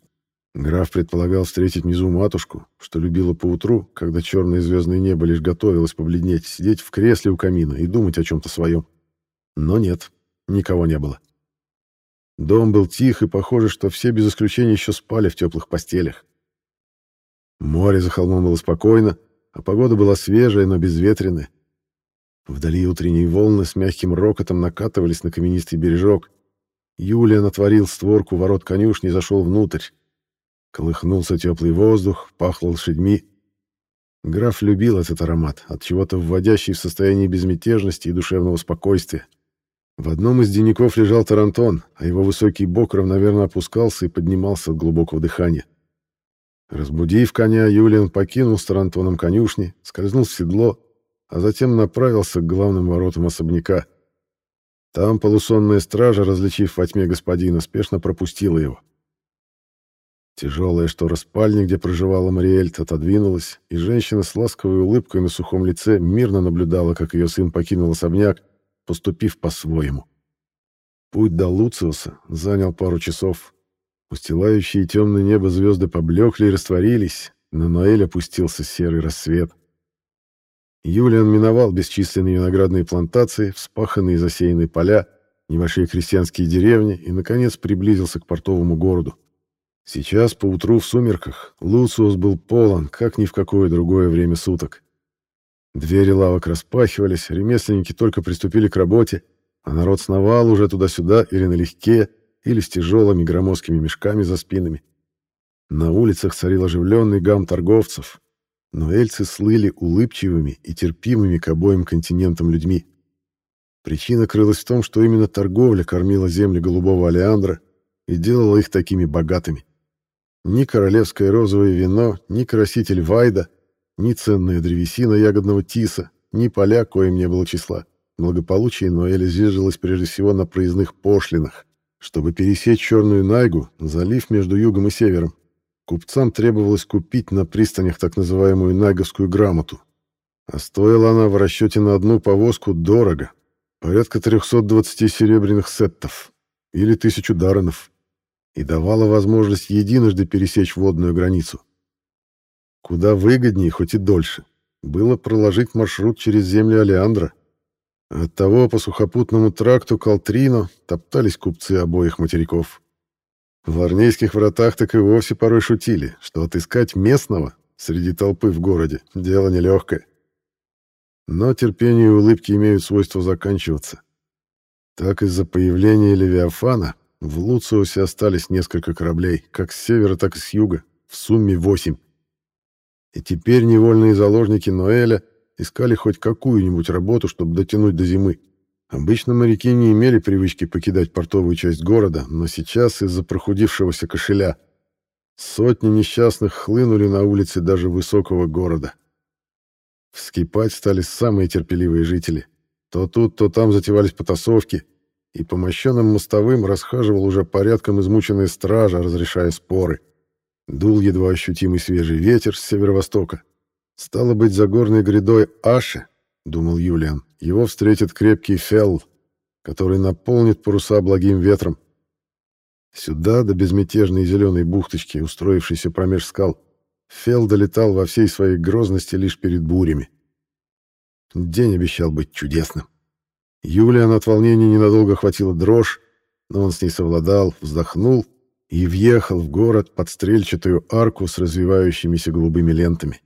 Граф предполагал встретить внизу матушку, что любила поутру, когда черное звездное небо лишь готовилось побледнеть, сидеть в кресле у камина и думать о чем-то своем. Но нет, никого не было. Дом был тих, и похоже, что все без исключения еще спали в теплых постелях. Море за холмом было спокойно, а погода была свежая, но безветренная. Вдали утренние волны с мягким рокотом накатывались на каменистый бережок. Юлия натворил створку ворот конюшни и зашел внутрь. Колыхнулся теплый воздух, пахло лошадьми. Граф любил этот аромат, от чего-то вводящий в состояние безмятежности и душевного спокойствия. В одном из денников лежал Тарантон, а его высокий бок равномерно опускался и поднимался от глубокого дыхания. Разбудив коня, Юлиан покинул с Тарантоном конюшни, скользнул в седло, а затем направился к главным воротам особняка. Там полусонная стража, различив во тьме господина, спешно пропустила его. Тяжелая штора спальни, где проживала Мариэльт, отодвинулась, и женщина с ласковой улыбкой на сухом лице мирно наблюдала, как ее сын покинул особняк, поступив по-своему. Путь до Луциуса занял пару часов. Устилающие темное небо звезды поблекли и растворились, на Ноэль опустился серый рассвет. Юлиан миновал бесчисленные виноградные плантации, вспаханные и засеянные поля, небольшие крестьянские деревни и, наконец, приблизился к портовому городу. Сейчас, поутру в сумерках, Луциус был полон, как ни в какое другое время суток. Двери лавок распахивались, ремесленники только приступили к работе, а народ сновал уже туда-сюда или налегке, или с тяжелыми громоздкими мешками за спинами. На улицах царил оживленный гам торговцев, но эльцы слыли улыбчивыми и терпимыми к обоим континентам людьми. Причина крылась в том, что именно торговля кормила земли голубого алиандра и делала их такими богатыми. Ни королевское розовое вино, ни краситель Вайда ни ценная древесина ягодного тиса, ни поля, коим не было числа. Благополучие Ноэля зиждалось прежде всего на проездных пошлинах. Чтобы пересечь Черную Найгу, залив между югом и севером, купцам требовалось купить на пристанях так называемую Найговскую грамоту. А стоила она в расчете на одну повозку дорого, порядка 320 серебряных сеттов или тысячу даронов, и давала возможность единожды пересечь водную границу. Куда выгоднее, хоть и дольше, было проложить маршрут через земли Алеандра. Оттого по сухопутному тракту Калтрино топтались купцы обоих материков. В арнейских вратах так и вовсе порой шутили, что отыскать местного среди толпы в городе — дело нелегкое. Но терпение и улыбки имеют свойство заканчиваться. Так из-за появления Левиафана в Луциусе остались несколько кораблей, как с севера, так и с юга, в сумме восемь. И теперь невольные заложники Ноэля искали хоть какую-нибудь работу, чтобы дотянуть до зимы. Обычно моряки не имели привычки покидать портовую часть города, но сейчас из-за прохудившегося кошеля сотни несчастных хлынули на улицы даже высокого города. Вскипать стали самые терпеливые жители. То тут, то там затевались потасовки, и по мощенным мостовым расхаживал уже порядком измученная стража, разрешая споры. Дул едва ощутимый свежий ветер с северо-востока. Стало быть, за горной грядой Аше, думал Юлиан, его встретит крепкий фелл, который наполнит паруса благим ветром. Сюда, до безмятежной зеленой бухточки, устроившейся промеж скал, Фел долетал во всей своей грозности лишь перед бурями. День обещал быть чудесным. Юлиан от волнения ненадолго хватило дрожь, но он с ней совладал, вздохнул и въехал в город под стрельчатую арку с развивающимися голубыми лентами.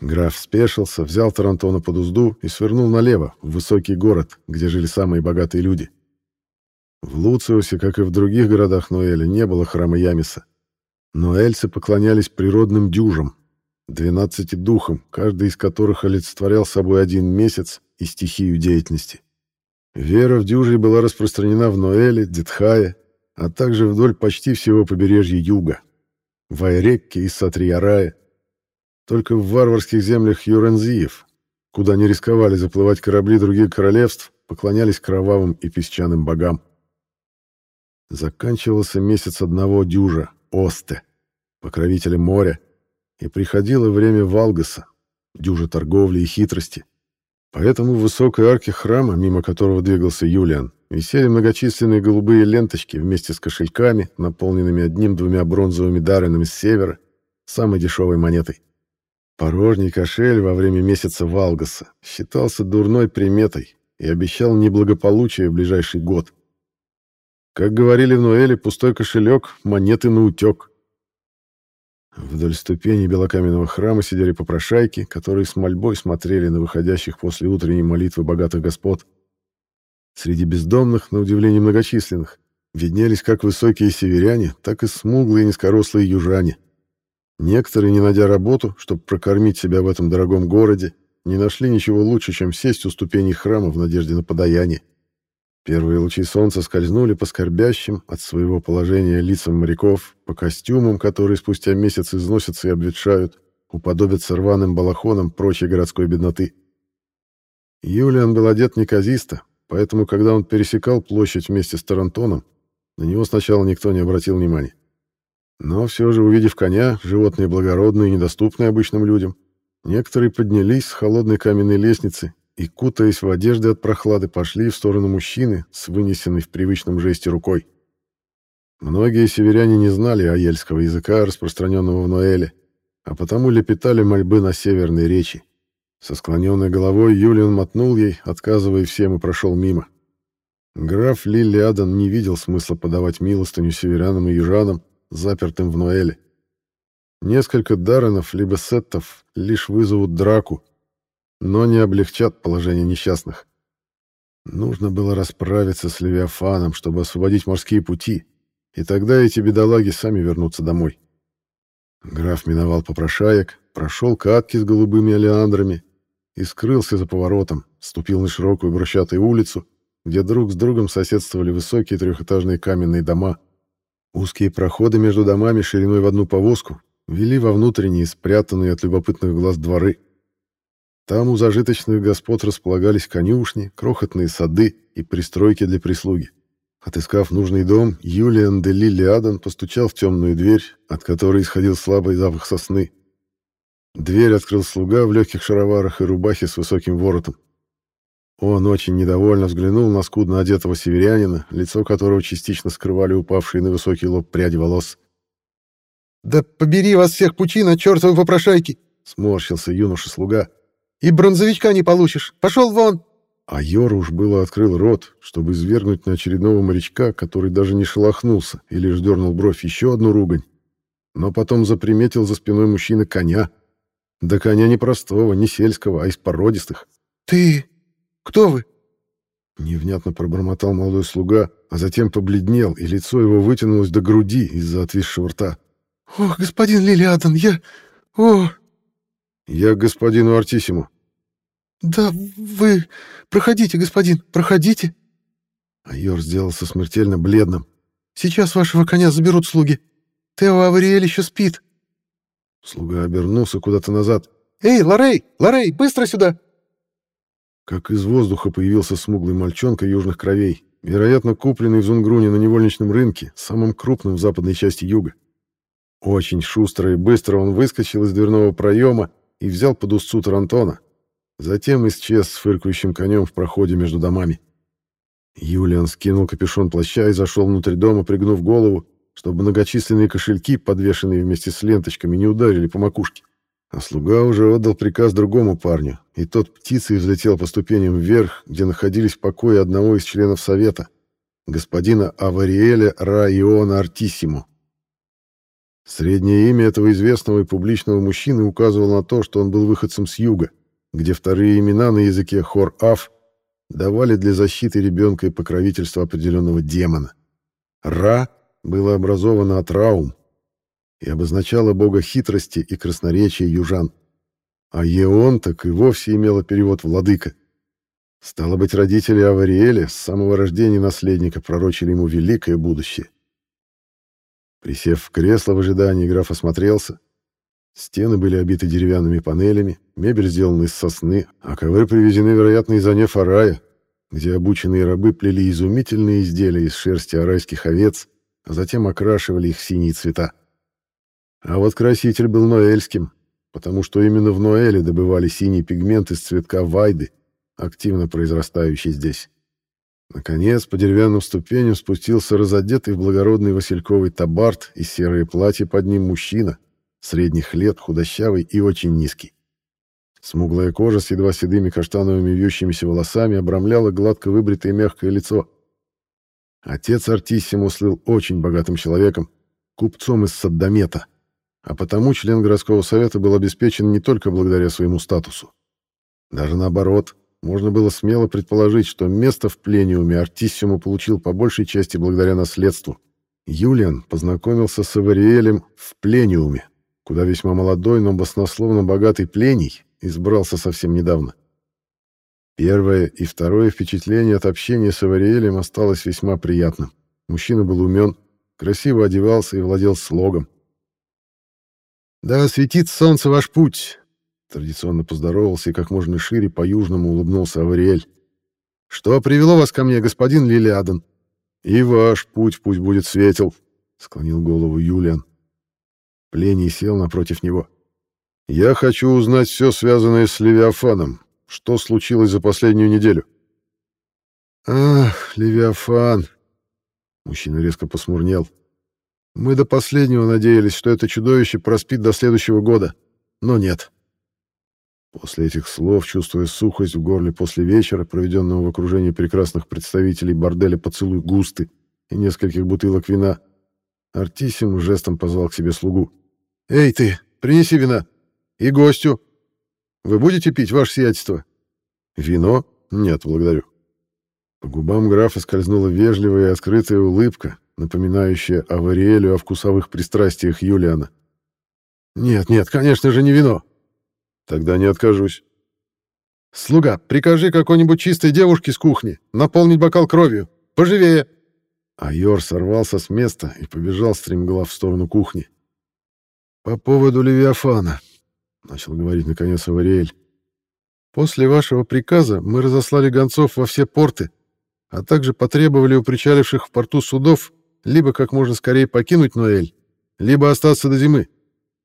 Граф спешился, взял Тарантона под узду и свернул налево, в высокий город, где жили самые богатые люди. В Луциусе, как и в других городах Ноэля, не было храма Ямиса. Но эльцы поклонялись природным дюжам, двенадцати духам, каждый из которых олицетворял собой один месяц и стихию деятельности. Вера в дюжей была распространена в Ноэле, Детхае, а также вдоль почти всего побережья юга, в Айрекке и Сатриярае. Только в варварских землях Юрензиев, куда не рисковали заплывать корабли других королевств, поклонялись кровавым и песчаным богам. Заканчивался месяц одного дюжа, Осте, покровителя моря, и приходило время Валгаса, дюжа торговли и хитрости. Поэтому в высокой арке храма, мимо которого двигался Юлиан, висели многочисленные голубые ленточки вместе с кошельками, наполненными одним-двумя бронзовыми даренами с севера, самой дешевой монетой. Порожний кошель во время месяца Валгаса считался дурной приметой, и обещал неблагополучие в ближайший год. Как говорили в Ноэле, пустой кошелек, монеты на утек. Вдоль ступеней белокаменного храма сидели попрошайки, которые с мольбой смотрели на выходящих после утренней молитвы богатых господ. Среди бездомных, на удивление многочисленных, виднелись как высокие северяне, так и смуглые низкорослые южане. Некоторые, не найдя работу, чтобы прокормить себя в этом дорогом городе, не нашли ничего лучше, чем сесть у ступеней храма в надежде на подаяние. Первые лучи солнца скользнули по скорбящим от своего положения лицам моряков, по костюмам, которые спустя месяц износятся и обветшают, уподобятся рваным балахонам прочей городской бедноты. Юлиан был одет неказисто, поэтому, когда он пересекал площадь вместе с Тарантоном, на него сначала никто не обратил внимания. Но все же, увидев коня, животные благородные и недоступные обычным людям, некоторые поднялись с холодной каменной лестницы и, кутаясь в одежды от прохлады, пошли в сторону мужчины с вынесенной в привычном жесте рукой. Многие северяне не знали аельского языка, распространенного в Ноэле, а потому лепетали мольбы на северной речи. Со склоненной головой Юлиан мотнул ей, отказывая всем, и прошел мимо. Граф Лилиадан не видел смысла подавать милостыню северянам и южанам, запертым в Ноэле. Несколько даренов либо сеттов лишь вызовут драку, но не облегчат положение несчастных. Нужно было расправиться с Левиафаном, чтобы освободить морские пути, и тогда эти бедолаги сами вернутся домой. Граф миновал попрошаек, прошел катки с голубыми олеандрами и скрылся за поворотом, ступил на широкую брусчатую улицу, где друг с другом соседствовали высокие трехэтажные каменные дома. Узкие проходы между домами шириной в одну повозку вели во внутренние, спрятанные от любопытных глаз дворы. Там у зажиточных господ располагались конюшни, крохотные сады и пристройки для прислуги. Отыскав нужный дом, Юлиан де Лилиадан постучал в темную дверь, от которой исходил слабый запах сосны. Дверь открыл слуга в легких шароварах и рубахе с высоким воротом. Он очень недовольно взглянул на скудно одетого северянина, лицо которого частично скрывали упавшие на высокий лоб пряди волос. «Да побери вас всех пучина, чертовы попрошайки!» — сморщился юноша-слуга. И бронзовичка не получишь. Пошел вон!» А Йор уж было открыл рот, чтобы извергнуть на очередного морячка, который даже не шелохнулся и лишь дернул бровь еще одну ругань. Но потом заприметил за спиной мужчины коня. Да коня не простого, не сельского, а из породистых. «Ты... кто вы?» Невнятно пробормотал молодой слуга, а затем побледнел, и лицо его вытянулось до груди из-за отвисшего рта. «Ох, господин Лилиадан, я... О...» «Я к господину Артисиму». «Да вы... Проходите, господин, проходите». Айор сделался смертельно бледным. «Сейчас вашего коня заберут слуги. Тео Авариэль еще спит». Слуга обернулся куда-то назад. «Эй, Лорей! Лорей, быстро сюда!» Как из воздуха появился смуглый мальчонка южных кровей, вероятно, купленный в Зунгруне на невольничном рынке, самом крупном в западной части юга. Очень шустро и быстро он выскочил из дверного проема и взял под узцу Тарантона. Затем исчез с фыркающим конем в проходе между домами. Юлиан скинул капюшон плаща и зашел внутрь дома, пригнув голову, чтобы многочисленные кошельки, подвешенные вместе с ленточками, не ударили по макушке. А слуга уже отдал приказ другому парню, и тот птицей взлетел по ступеням вверх, где находились покои одного из членов совета, господина Авариэля Раиона Артиссимо. Среднее имя этого известного и публичного мужчины указывало на то, что он был выходцем с юга, где вторые имена на языке Хор-Аф давали для защиты ребенка и покровительства определенного демона. Ра было образовано от Раум и обозначало бога хитрости и красноречия южан. А Еон так и вовсе имело перевод «владыка». Стало быть, родители Авариэля с самого рождения наследника пророчили ему великое будущее. Присев в кресло в ожидании, граф осмотрелся. Стены были обиты деревянными панелями, мебель сделана из сосны, а ковры привезены, вероятно, из Анефарая, где обученные рабы плели изумительные изделия из шерсти арайских овец, а затем окрашивали их в синие цвета. А вот краситель был ноэльским, потому что именно в Ноэле добывали синий пигмент из цветка вайды, активно произрастающий здесь. Наконец, по деревянным ступеням спустился разодетый в благородный васильковый табарт и серое платье под ним мужчина, средних лет, худощавый и очень низкий. Смуглая кожа с едва седыми каштановыми вьющимися волосами обрамляла гладко выбритое мягкое лицо. Отец Артиссимо слыл очень богатым человеком, купцом из Саддамета, а потому член городского совета был обеспечен не только благодаря своему статусу. Даже наоборот, можно было смело предположить, что место в плениуме Артиссимо получил по большей части благодаря наследству. Юлиан познакомился с Авариэлем в плениуме, куда весьма молодой, но баснословно богатый плений избрался совсем недавно. Первое и второе впечатление от общения с Авариэлем осталось весьма приятным. Мужчина был умен, красиво одевался и владел слогом. «Да осветит солнце ваш путь!» Традиционно поздоровался и как можно шире по-южному улыбнулся Авариэль. «Что привело вас ко мне, господин Лилиадан?» «И ваш путь пусть будет светел», — склонил голову Юлиан. Плений сел напротив него. «Я хочу узнать все, связанное с Левиафаном. Что случилось за последнюю неделю?» «Ах, Левиафан!» Мужчина резко посмурнел. «Мы до последнего надеялись, что это чудовище проспит до следующего года. Но нет». После этих слов, чувствуя сухость в горле после вечера, проведенного в окружении прекрасных представителей борделя «Поцелуй густы» и нескольких бутылок вина, Артисим жестом позвал к себе слугу. «Эй ты, принеси вина!» И гостю. Вы будете пить, ваше сиятельство? Вино? Нет, благодарю. По губам графа скользнула вежливая и открытая улыбка, напоминающая Авариэлю о вкусовых пристрастиях Юлиана. «Нет, нет, конечно же, не вино!» «Тогда не откажусь». «Слуга, прикажи какой-нибудь чистой девушке с кухни наполнить бокал кровью. Поживее!» Айор сорвался с места и побежал стремглав в сторону кухни. «По поводу Левиафана начал говорить наконец Авариэль. После вашего приказа мы разослали гонцов во все порты, а также потребовали у причаливших в порту судов либо как можно скорее покинуть Ноэль, либо остаться до зимы.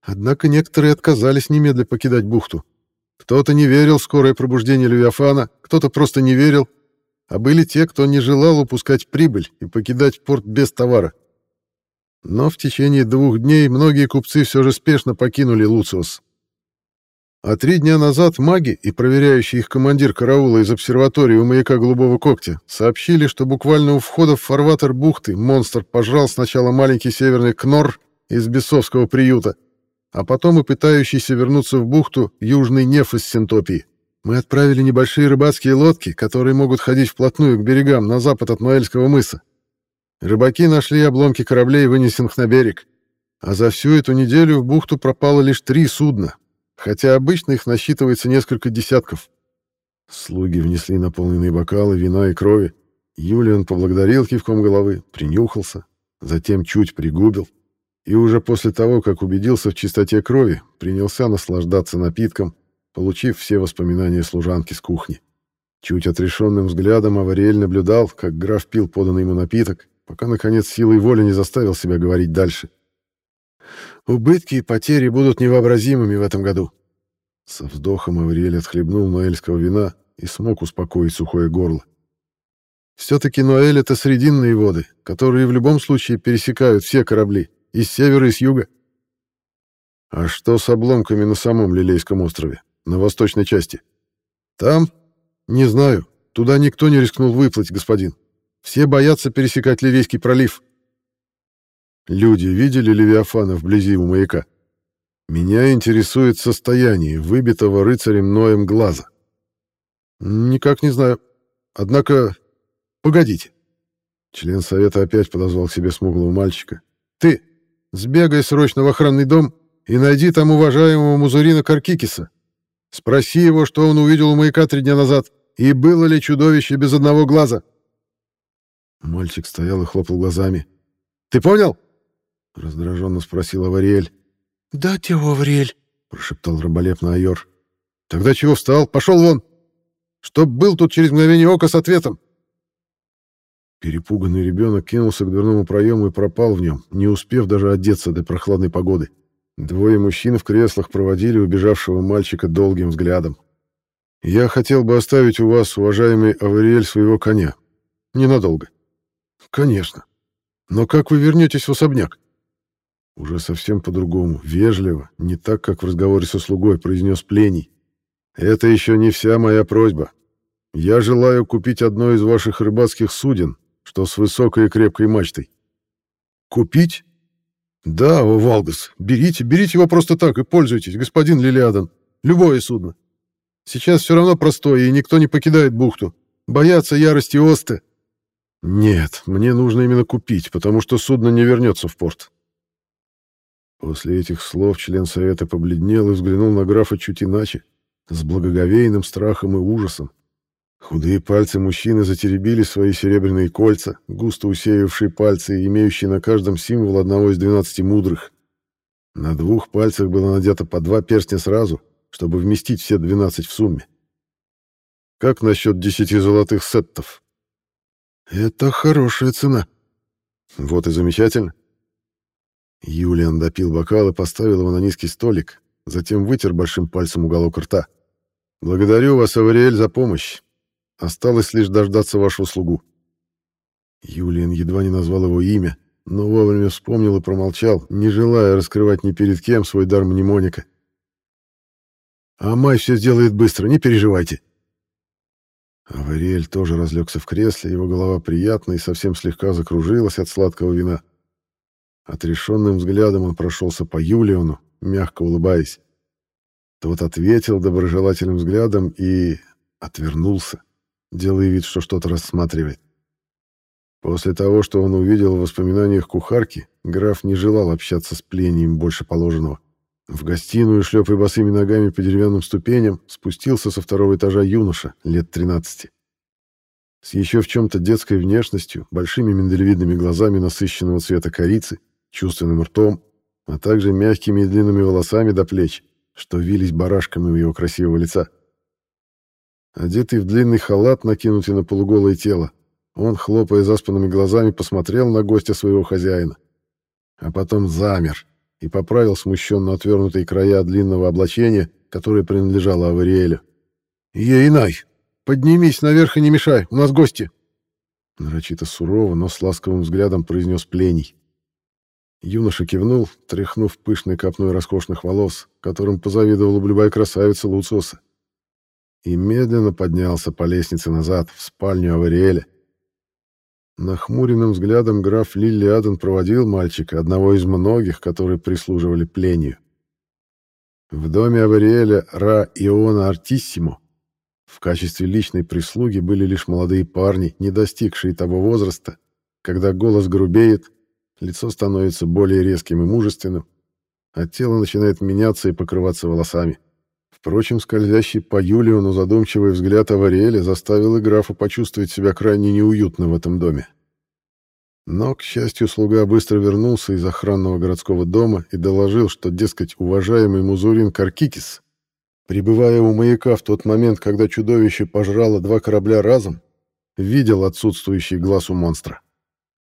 Однако некоторые отказались немедля покидать бухту. Кто-то не верил в скорое пробуждение Левиафана, кто-то просто не верил, а были те, кто не желал упускать прибыль и покидать порт без товара. Но в течение двух дней многие купцы все же спешно покинули Луциус. А три дня назад маги и проверяющий их командир караула из обсерватории у маяка Голубого Когтя сообщили, что буквально у входа в фарватер бухты монстр пожрал сначала маленький северный кнор из бесовского приюта, а потом и пытающийся вернуться в бухту южный неф из Синтопии. Мы отправили небольшие рыбацкие лодки, которые могут ходить вплотную к берегам на запад от Ноэльского мыса. Рыбаки нашли обломки кораблей, вынесенных на берег. А за всю эту неделю в бухту пропало лишь три судна, хотя обычно их насчитывается несколько десятков. Слуги внесли наполненные бокалы вина и крови. Юлиан поблагодарил кивком головы, принюхался, затем чуть пригубил, и уже после того, как убедился в чистоте крови, принялся наслаждаться напитком, получив все воспоминания служанки с кухни. Чуть отрешенным взглядом Авариэль наблюдал, как граф пил поданный ему напиток, пока, наконец, силой воли не заставил себя говорить дальше. — Убытки и потери будут невообразимыми в этом году. Со вздохом Авриэль отхлебнул ноэльского вина и смог успокоить сухое горло. Все-таки Ноэль — это срединные воды, которые в любом случае пересекают все корабли, и с севера, и с юга. А что с обломками на самом Лилейском острове, на восточной части? Там? Не знаю. Туда никто не рискнул выплыть, господин. Все боятся пересекать Ливейский пролив. Люди видели Левиафана вблизи у маяка? Меня интересует состояние выбитого рыцарем Ноем глаза. Никак не знаю. Однако... Погодите. Член совета опять подозвал к себе смуглого мальчика. Ты, сбегай срочно в охранный дом и найди там уважаемого Музурина Каркикиса. Спроси его, что он увидел у маяка три дня назад, и было ли чудовище без одного глаза. Мальчик стоял и хлопал глазами. «Ты понял?» — раздраженно спросил Авариэль. «Да, Тео Авариэль», — прошептал раболепно Айор. «Тогда чего встал? Пошел вон! Чтоб был тут через мгновение ока с ответом!» Перепуганный ребенок кинулся к дверному проему и пропал в нем, не успев даже одеться до прохладной погоды. Двое мужчин в креслах проводили убежавшего мальчика долгим взглядом. «Я хотел бы оставить у вас, уважаемый Авариэль, своего коня. Ненадолго». «Конечно. Но как вы вернетесь в особняк?» Уже совсем по-другому, вежливо, не так, как в разговоре со слугой, произнес плений. Это еще не вся моя просьба. Я желаю купить одно из ваших рыбацких суден, что с высокой и крепкой мачтой. Купить? Да, о, Валгас, берите, берите его просто так и пользуйтесь, господин Лилиадан. Любое судно. Сейчас все равно простое, и никто не покидает бухту. Боятся ярости Осты. Нет, мне нужно именно купить, потому что судно не вернется в порт. После этих слов член совета побледнел и взглянул на графа чуть иначе, с благоговейным страхом и ужасом. Худые пальцы мужчины затеребили свои серебряные кольца, густо усеявшие пальцы и имеющие на каждом символ одного из двенадцати мудрых. На двух пальцах было надето по два перстня сразу, чтобы вместить все двенадцать в сумме. Как насчет десяти золотых сеттов? Это хорошая цена. Вот и замечательно. Юлиан допил бокал и поставил его на низкий столик, затем вытер большим пальцем уголок рта. «Благодарю вас, Авариэль, за помощь. Осталось лишь дождаться вашего слугу». Юлиан едва не назвал его имя, но вовремя вспомнил и промолчал, не желая раскрывать ни перед кем свой дар мнемоника. «А Май все сделает быстро, не переживайте». Авариэль тоже разлегся в кресле, его голова приятно и совсем слегка закружилась от сладкого вина. Отрешенным взглядом он прошелся по Юлиону, мягко улыбаясь. Тот ответил доброжелательным взглядом и отвернулся, делая вид, что что-то рассматривает. После того, что он увидел в воспоминаниях кухарки, граф не желал общаться с пленнием больше положенного. В гостиную, шлепая босыми ногами по деревянным ступеням, спустился со второго этажа юноша, лет 13. С еще в чем-то детской внешностью, большими миндалевидными глазами насыщенного цвета корицы, чувственным ртом, а также мягкими и длинными волосами до плеч, что вились барашками у его красивого лица. Одетый в длинный халат, накинутый на полуголое тело, он, хлопая заспанными глазами, посмотрел на гостя своего хозяина, а потом замер и поправил смущенно отвернутые края длинного облачения, которое принадлежало Авариэлю. «Ейнай, поднимись наверх и не мешай, у нас гости!» Нарочито сурово, но с ласковым взглядом произнес плений. Юноша кивнул, тряхнув пышной копной роскошных волос, которым позавидовала любая красавица Луциуса, и медленно поднялся по лестнице назад, в спальню Авариэля. Нахмуренным взглядом граф Лиллиаден проводил мальчика, одного из многих, которые прислуживали плению. В доме Авариэля Ра Иона Артиссимо в качестве личной прислуги были лишь молодые парни, не достигшие того возраста, когда голос грубеет, лицо становится более резким и мужественным, а тело начинает меняться и покрываться волосами. Впрочем, скользящий по Юлиону задумчивый взгляд Авариэля заставил и графа почувствовать себя крайне неуютно в этом доме. Но, к счастью, слуга быстро вернулся из охранного городского дома и доложил, что, дескать, уважаемый Музурин Каркикис, прибывая у маяка в тот момент, когда чудовище пожрало два корабля разом, видел отсутствующий глаз у монстра.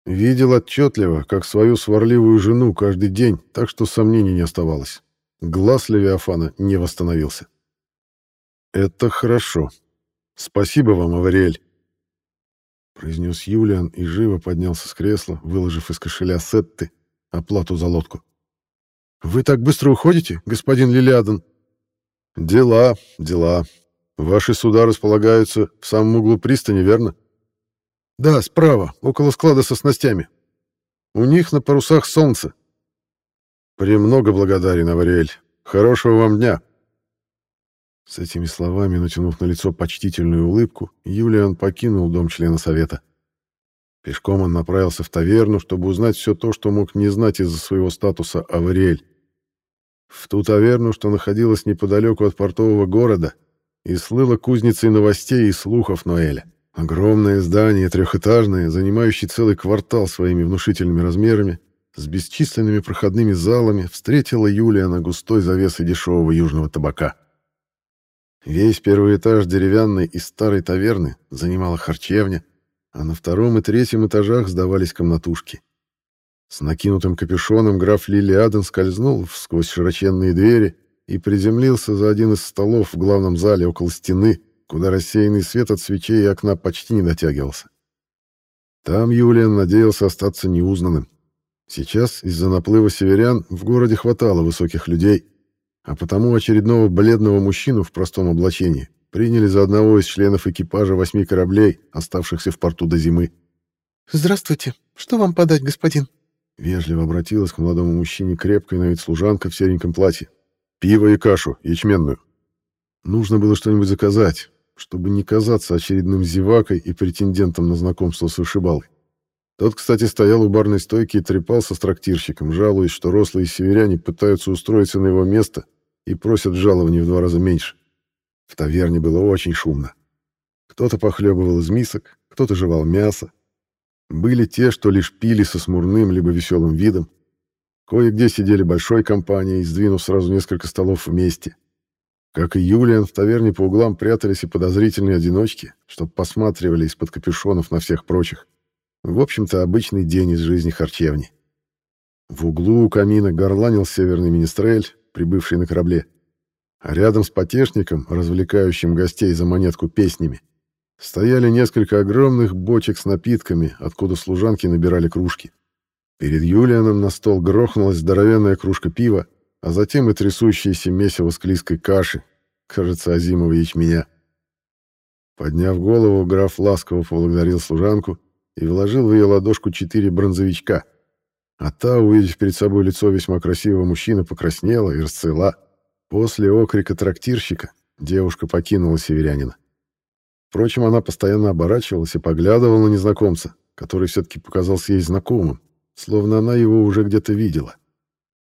Видел отчетливо, как свою сварливую жену каждый день, так что сомнений не оставалось. Глаз Левиафана не восстановился. «Это хорошо. Спасибо вам, Авариэль», — произнес Юлиан и живо поднялся с кресла, выложив из кошеля сетты оплату за лодку. «Вы так быстро уходите, господин Лилиаден?» «Дела, дела. Ваши суда располагаются в самом углу пристани, верно?» Да, справа, около склада со снастями. У них на парусах солнце. Премного благодарен, Авариэль. Хорошего вам дня. С этими словами, натянув на лицо почтительную улыбку, Юлиан покинул дом члена совета. Пешком он направился в таверну, чтобы узнать все то, что мог не знать из-за своего статуса Авариэль. В ту таверну, что находилась неподалеку от портового города, и слыла кузницей новостей и слухов Ноэля. Огромное здание, трехэтажное, занимающее целый квартал своими внушительными размерами, с бесчисленными проходными залами, встретило Юлиана густой завесой дешевого южного табака. Весь первый этаж деревянной и старой таверны занимала харчевня, а на втором и третьем этажах сдавались комнатушки. С накинутым капюшоном граф Лилиаден скользнул сквозь широченные двери и приземлился за один из столов в главном зале около стены, куда рассеянный свет от свечей и окна почти не дотягивался. Там Юлиан надеялся остаться неузнанным. Сейчас из-за наплыва северян в городе хватало высоких людей, а потому очередного бледного мужчину в простом облачении приняли за одного из членов экипажа восьми кораблей, оставшихся в порту до зимы. «Здравствуйте. Что вам подать, господин?» Вежливо обратилась к молодому мужчине крепкая на вид служанка в сереньком платье. «Пиво и кашу, ячменную». Нужно было что-нибудь заказать, чтобы не казаться очередным зевакой и претендентом на знакомство с вышибалой. Тот, кстати, стоял у барной стойки и трепался с трактирщиком, жалуясь, что рослые северяне пытаются устроиться на его место и просят жалований в два раза меньше. В таверне было очень шумно. Кто-то похлебывал из мисок, кто-то жевал мясо. Были те, что лишь пили со смурным либо веселым видом. Кое-где сидели большой компанией, сдвинув сразу несколько столов вместе. Как и Юлиан, в таверне по углам прятались и подозрительные одиночки, чтоб посматривали из-под капюшонов на всех прочих. В общем-то, обычный день из жизни харчевни. В углу у камина горланил северный министрель, прибывший на корабле. А рядом с потешником, развлекающим гостей за монетку песнями, стояли несколько огромных бочек с напитками, откуда служанки набирали кружки. Перед Юлианом на стол грохнулась здоровенная кружка пива, а затем и трясущееся месиво склизкой каши, кажется, озимого ячменя. Подняв голову, граф ласково поблагодарил служанку и вложил в ее ладошку четыре бронзовичка, а та, увидев перед собой лицо весьма красивого мужчины, покраснела и расцвела. После окрика трактирщика девушка покинула северянина. Впрочем, она постоянно оборачивалась и поглядывала на незнакомца, который все-таки показался ей знакомым, словно она его уже где-то видела.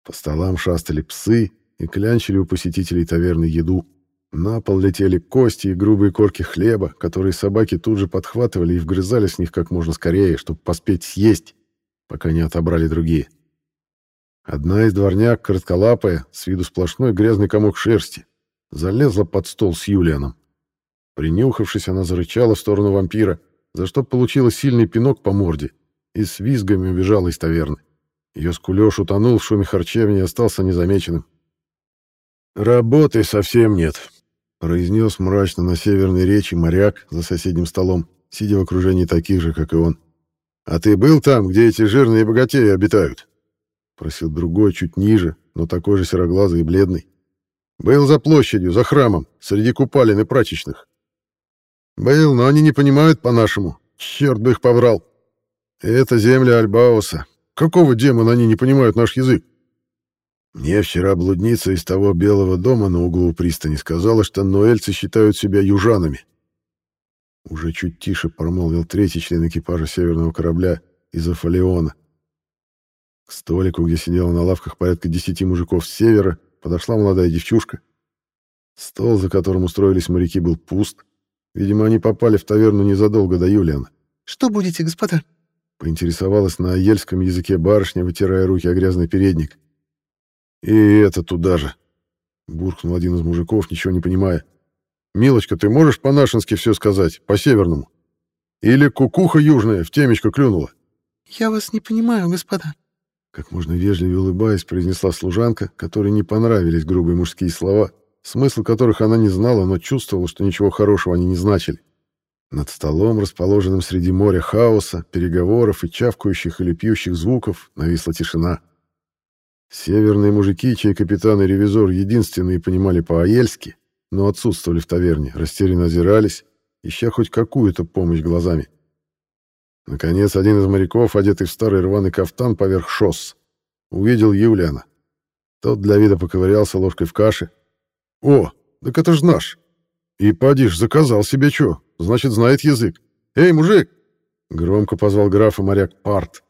По столам шастали псы и клянчили у посетителей таверны еду. На пол летели кости и грубые корки хлеба, которые собаки тут же подхватывали и вгрызали с них как можно скорее, чтобы поспеть съесть, пока не отобрали другие. Одна из дворняк, коротколапая, с виду сплошной грязный комок шерсти, залезла под стол с Юлианом. Принюхавшись, она зарычала в сторону вампира, за что получила сильный пинок по морде и с визгами убежала из таверны. Ее скулёж утонул в шуме харчевни и остался незамеченным. «Работы совсем нет», — произнес мрачно на северной речи моряк за соседним столом, сидя в окружении таких же, как и он. «А ты был там, где эти жирные богатеи обитают?» — просил другой, чуть ниже, но такой же сероглазый и бледный. «Был за площадью, за храмом, среди купалин и прачечных. Был, но они не понимают по-нашему. Черт бы их побрал. Это земля Альбауса. Какого демона они не понимают наш язык? Мне вчера блудница из того белого дома на углу пристани сказала, что ноэльцы считают себя южанами. Уже чуть тише промолвил третий член экипажа северного корабля из Афалиона. К столику, где сидело на лавках порядка десяти мужиков с севера, подошла молодая девчушка. Стол, за которым устроились моряки, был пуст. Видимо, они попали в таверну незадолго до Юлиана. «Что будете, господа?» Поинтересовалась на ельском языке барышня, вытирая руки о грязный передник. «И это туда же!» Буркнул один из мужиков, ничего не понимая. «Милочка, ты можешь по-нашенски все сказать, по-северному? Или кукуха южная в темечко клюнула?» «Я вас не понимаю, господа». Как можно вежливее улыбаясь, произнесла служанка, которой не понравились грубые мужские слова, смысл которых она не знала, но чувствовала, что ничего хорошего они не значили. Над столом, расположенным среди моря хаоса, переговоров и чавкающих или пьющих звуков, нависла тишина. Северные мужики, чей капитан и ревизор единственные понимали по-аельски, но отсутствовали в таверне, растерянно озирались, ища хоть какую-то помощь глазами. Наконец, один из моряков, одетый в старый рваный кафтан поверх шосс, увидел Юлиана. Тот для вида поковырялся ложкой в каше. «О, так это ж наш! И, падишь, заказал себе чё, значит, знает язык. Эй, мужик!» Громко позвал графа моряк Парт.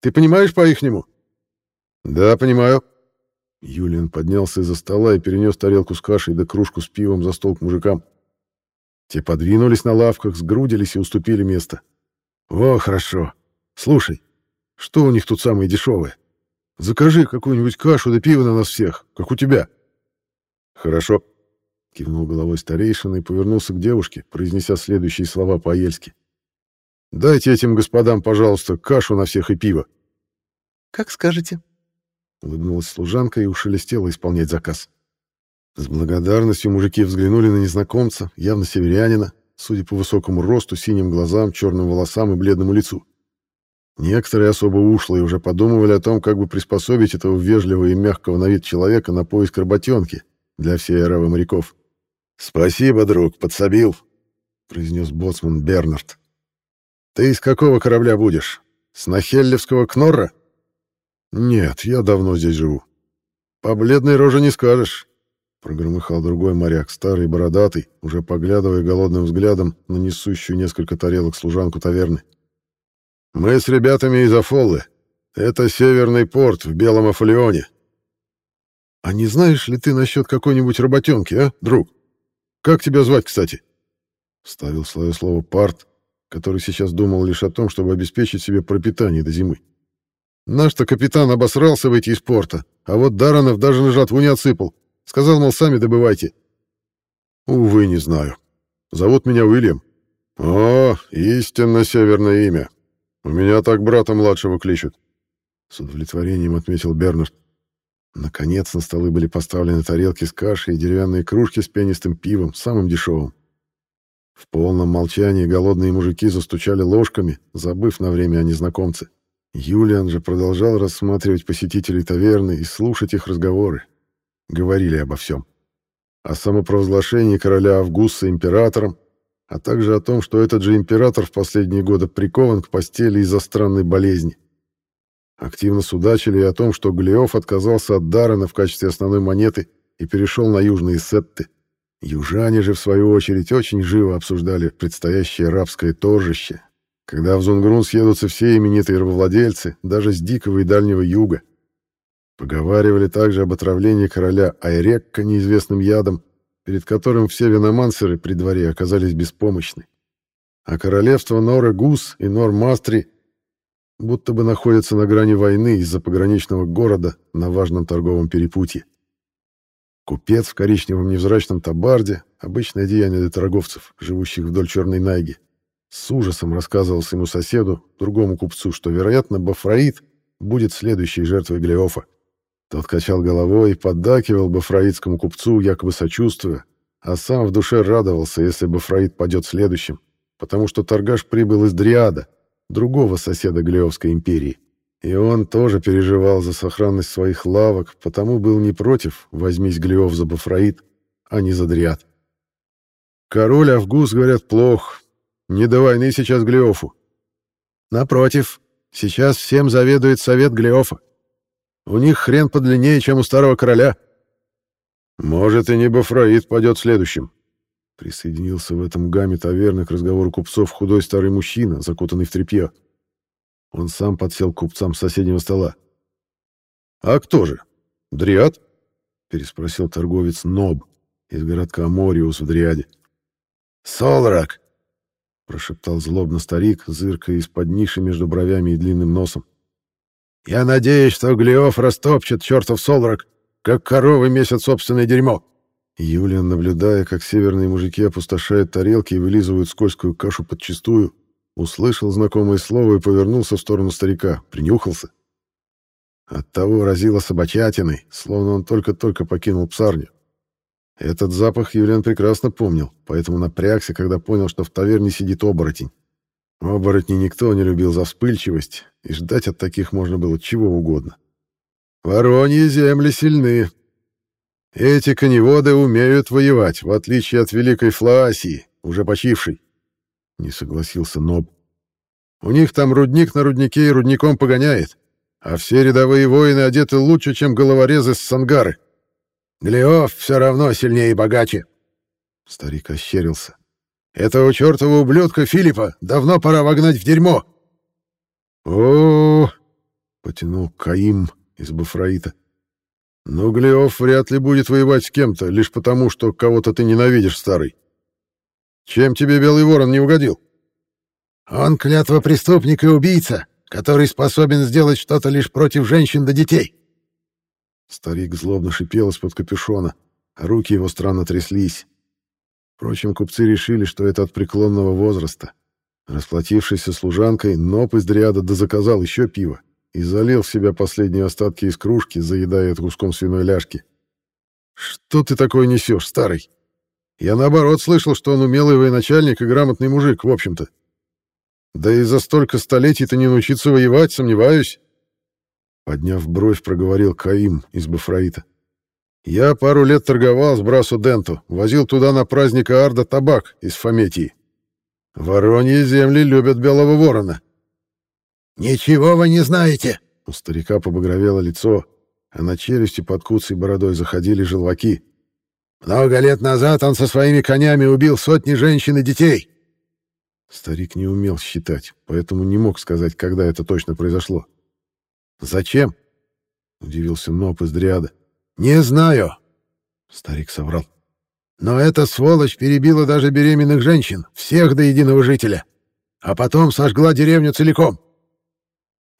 «Ты понимаешь по-ихнему?» «Да, понимаю». Юлиан поднялся из-за стола и перенес тарелку с кашей да кружку с пивом за стол к мужикам. Те подвинулись на лавках, сгрудились и уступили место. «О, хорошо. Слушай, что у них тут самое дешевое? Закажи какую-нибудь кашу да пиво на нас всех, как у тебя». «Хорошо», — кивнул головой старейшина и повернулся к девушке, произнеся следующие слова по-ельски. «Дайте этим господам, пожалуйста, кашу на всех и пиво». «Как скажете», Улыбнулась служанка и ушелестела исполнять заказ. С благодарностью мужики взглянули на незнакомца, явно северянина, судя по высокому росту, синим глазам, черным волосам и бледному лицу. Некоторые особо ушлые уже подумывали о том, как бы приспособить этого вежливого и мягкого на вид человека на поиск работенки для всей аравы моряков. «Спасибо, друг, подсобил», — произнес боцман Бернард. «Ты из какого корабля будешь? С Нахеллевского Кнорра?» «Нет, я давно здесь живу». «По бледной роже не скажешь», — прогромыхал другой моряк, старый бородатый, уже поглядывая голодным взглядом на несущую несколько тарелок служанку таверны. Мы с ребятами из Афоллы. Это северный порт в Белом Афалионе. А не знаешь ли ты насчет какой-нибудь работенки, а, друг? Как тебя звать, кстати? Ставил свое слово Парт, который сейчас думал лишь о том, чтобы обеспечить себе пропитание до зимы. Наш-то капитан обосрался выйти из порта, а вот Даранов даже на жатву не отсыпал. Сказал, мол, сами добывайте. Увы, не знаю. Зовут меня Уильям. О, истинно северное имя. У меня так брата младшего кличут. С удовлетворением отметил Бернард. Наконец на столы были поставлены тарелки с кашей и деревянные кружки с пенистым пивом, самым дешевым. В полном молчании голодные мужики застучали ложками, забыв на время о незнакомце. Юлиан же продолжал рассматривать посетителей таверны и слушать их разговоры. Говорили обо всем. О самопровозглашении короля Августа императором, а также о том, что этот же император в последние годы прикован к постели из-за странной болезни. Активно судачили и о том, что Глеоф отказался от Даррена в качестве основной монеты и перешел на южные сетты. Южане же, в свою очередь, очень живо обсуждали предстоящее рабское торжище, когда в Зунгрун съедутся все именитые рабовладельцы, даже с дикого и дальнего юга. Поговаривали также об отравлении короля Айрекка неизвестным ядом перед которым все виномансеры при дворе оказались беспомощны. А королевство Нора-Гус и Нор-Мастри будто бы находятся на грани войны из-за пограничного города на важном торговом перепутье. Купец в коричневом невзрачном табарде — обычное деяние для торговцев, живущих вдоль Черной Найги. С ужасом рассказывал своему соседу, другому купцу, что, вероятно, Бафраид будет следующей жертвой Глеофа. Тот качал головой и поддакивал бафраидскому купцу, якобы сочувствуя, а сам в душе радовался, если Бафраид падет следующим, потому что торгаш прибыл из Дриада, другого соседа Глеовской империи. И он тоже переживал за сохранность своих лавок, потому был не против «возьмись Глеов за Бафраид», а не за Дриад. Король Август, говорят, плох. Не до войны сейчас Глеофу. Напротив, сейчас всем заведует совет Глеофа. У них хрен подлиннее, чем у старого короля. Может, и не Бафраид пойдет следующим. Присоединился в этом гамме таверны к разговору купцов худой старый мужчина, закутанный в тряпье. Он сам подсел к купцам с соседнего стола. «А кто же? Дриад?» — переспросил торговец Ноб из городка Мориус в Дриаде. «Солрак!» — прошептал злобно старик, зыркая из-под ниши между бровями и длинным носом. Я надеюсь, что Глиоф растопчет чертов Солрак, как коровы месяц собственное дерьмо. Юлиан, наблюдая, как северные мужики опустошают тарелки и вылизывают скользкую кашу подчистую, услышал знакомое слово и повернулся в сторону старика, принюхался. Оттого разило собачатиной, словно он только-только покинул псарню. Этот запах Юлиан прекрасно помнил, поэтому напрягся, когда понял, что в таверне сидит оборотень. Оборотни никто не любил за вспыльчивость, и ждать от таких можно было чего угодно. Вороньи земли сильны. Эти коневоды умеют воевать, в отличие от великой Флаасии, уже почившей. Не согласился Ноб. У них там рудник на руднике и рудником погоняет, а все рядовые воины одеты лучше, чем головорезы с Сангары. Глеоф все равно сильнее и богаче. Старик ощерился. Этого чертова ублюдка Филиппа давно пора вогнать в дерьмо. О, потянул Каим из Бафраита. Но Глеоф вряд ли будет воевать с кем-то, лишь потому, что кого-то ты ненавидишь, старый. Чем тебе Белый Ворон не угодил? Он клятва преступник и убийца, который способен сделать что-то лишь против женщин да детей. Старик злобно шипел из-под капюшона, а руки его странно тряслись. Впрочем, купцы решили, что это от преклонного возраста. Расплатившись со служанкой, Ноп из Дриада дозаказал еще пиво и залил в себя последние остатки из кружки, заедая это куском свиной ляжки. «Что ты такое несешь, старый? Я, наоборот, слышал, что он умелый военачальник и грамотный мужик, в общем-то». Да и за столько столетий-то не научиться воевать, сомневаюсь. Подняв бровь, проговорил Каим из Бафраита. Я пару лет торговал с Брасу Денту, возил туда на праздник Арда табак из Фометии. Вороньи земли любят белого ворона. «Ничего вы не знаете!» У старика побагровело лицо, а на челюсти под куцей бородой заходили желваки. «Много лет назад он со своими конями убил сотни женщин и детей!» Старик не умел считать, поэтому не мог сказать, когда это точно произошло. «Зачем?» — удивился Ноп из Дриада. «Не знаю», — старик соврал. «Но эта сволочь перебила даже беременных женщин, всех до единого жителя, а потом сожгла деревню целиком».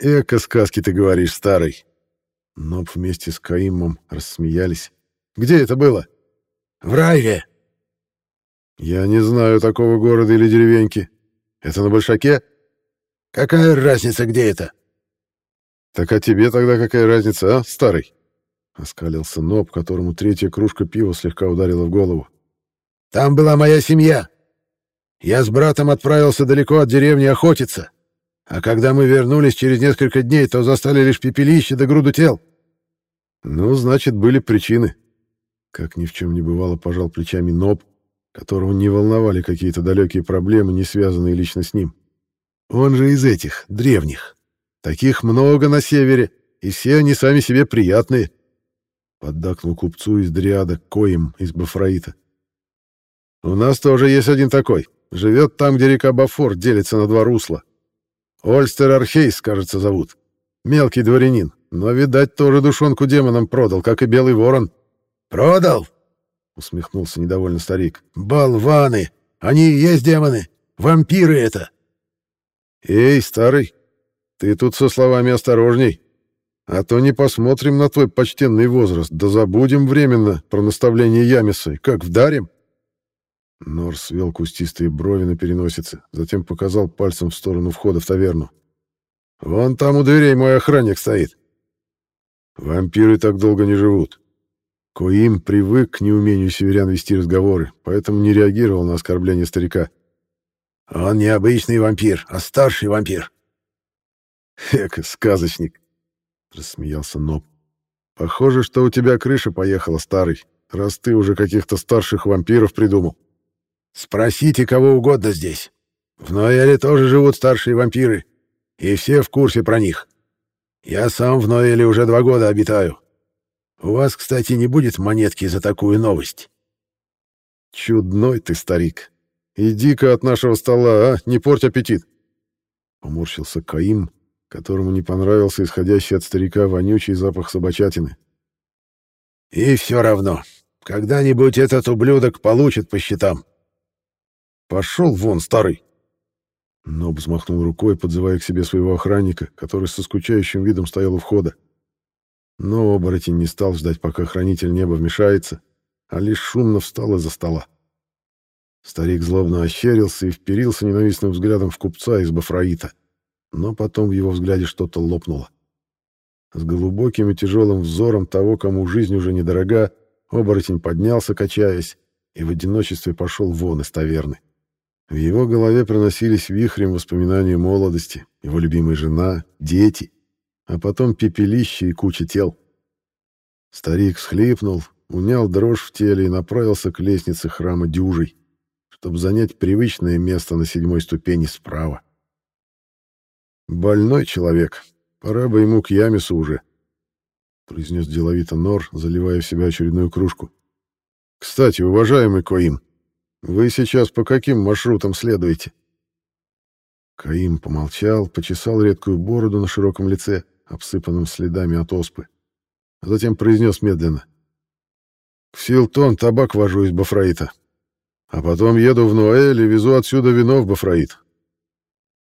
«Эко сказки ты говоришь, старый». Ноп вместе с Каимом рассмеялись. «Где это было?» «В Райве». «Я не знаю такого города или деревеньки. Это на Большаке?» «Какая разница, где это?» «Так а тебе тогда какая разница, а, старый?» Оскалился Ноб, которому третья кружка пива слегка ударила в голову. «Там была моя семья. Я с братом отправился далеко от деревни охотиться. А когда мы вернулись через несколько дней, то застали лишь пепелище да груду тел». «Ну, значит, были причины». Как ни в чем не бывало, пожал плечами Ноб, которого не волновали какие-то далекие проблемы, не связанные лично с ним. Он же из этих, древних. Таких много на севере, и все они сами себе приятные. Поддакнул купцу из Дриада, коим из Бафраита. У нас тоже есть один такой. Живет там, где река Бафор делится на два русла. Ольстер Архейс, кажется, зовут. Мелкий дворянин, но, видать, тоже душонку демонам продал, как и Белый Ворон. «Продал?» — усмехнулся недовольно старик. «Болваны! Они и есть демоны! Вампиры это!» «Эй, старый, ты тут со словами осторожней, а то не посмотрим на твой почтенный возраст, да забудем временно про наставление Ямисы, как вдарим». Нор свел кустистые брови на переносице, затем показал пальцем в сторону входа в таверну. «Вон там у дверей мой охранник стоит». Вампиры так долго не живут. Коим привык к неумению северян вести разговоры, поэтому не реагировал на оскорбление старика. «Он не обычный вампир, а старший вампир. Эка, сказочник, рассмеялся Ноб. Похоже, что у тебя крыша поехала, старый, раз ты уже каких-то старших вампиров придумал. Спросите кого угодно здесь. В Ноэле тоже живут старшие вампиры, и все в курсе про них. Я сам в Ноэле уже два года обитаю. У вас, кстати, не будет монетки за такую новость. Чудной ты, старик. Иди-ка от нашего стола, а, не порть аппетит. Поморщился Каим, которому не понравился исходящий от старика вонючий запах собачатины. «И все равно, когда-нибудь этот ублюдок получит по счетам». «Пошел вон, старый!» Ноб взмахнул рукой, подзывая к себе своего охранника, который со скучающим видом стоял у входа. Но оборотень не стал ждать, пока хранитель неба вмешается, а лишь шумно встал из-за стола. Старик злобно ощерился и вперился ненавистным взглядом в купца из Бафраита но потом в его взгляде что-то лопнуло. С глубоким и тяжелым взором того, кому жизнь уже недорога, оборотень поднялся, качаясь, и в одиночестве пошел вон из таверны. В его голове проносились вихрем воспоминания молодости, его любимая жена, дети, а потом пепелище и куча тел. Старик всхлипнул, унял дрожь в теле и направился к лестнице храма Дюжей, чтобы занять привычное место на седьмой ступени справа. «Больной человек. Пора бы ему к Ямису уже», — произнес деловито Нор, заливая в себя очередную кружку. «Кстати, уважаемый Коим, вы сейчас по каким маршрутам следуете?» Каим помолчал, почесал редкую бороду на широком лице, обсыпанном следами от оспы, а затем произнес медленно. «В Силтон табак вожу из Бафраита, а потом еду в Ноэль и везу отсюда вино в Бафраит».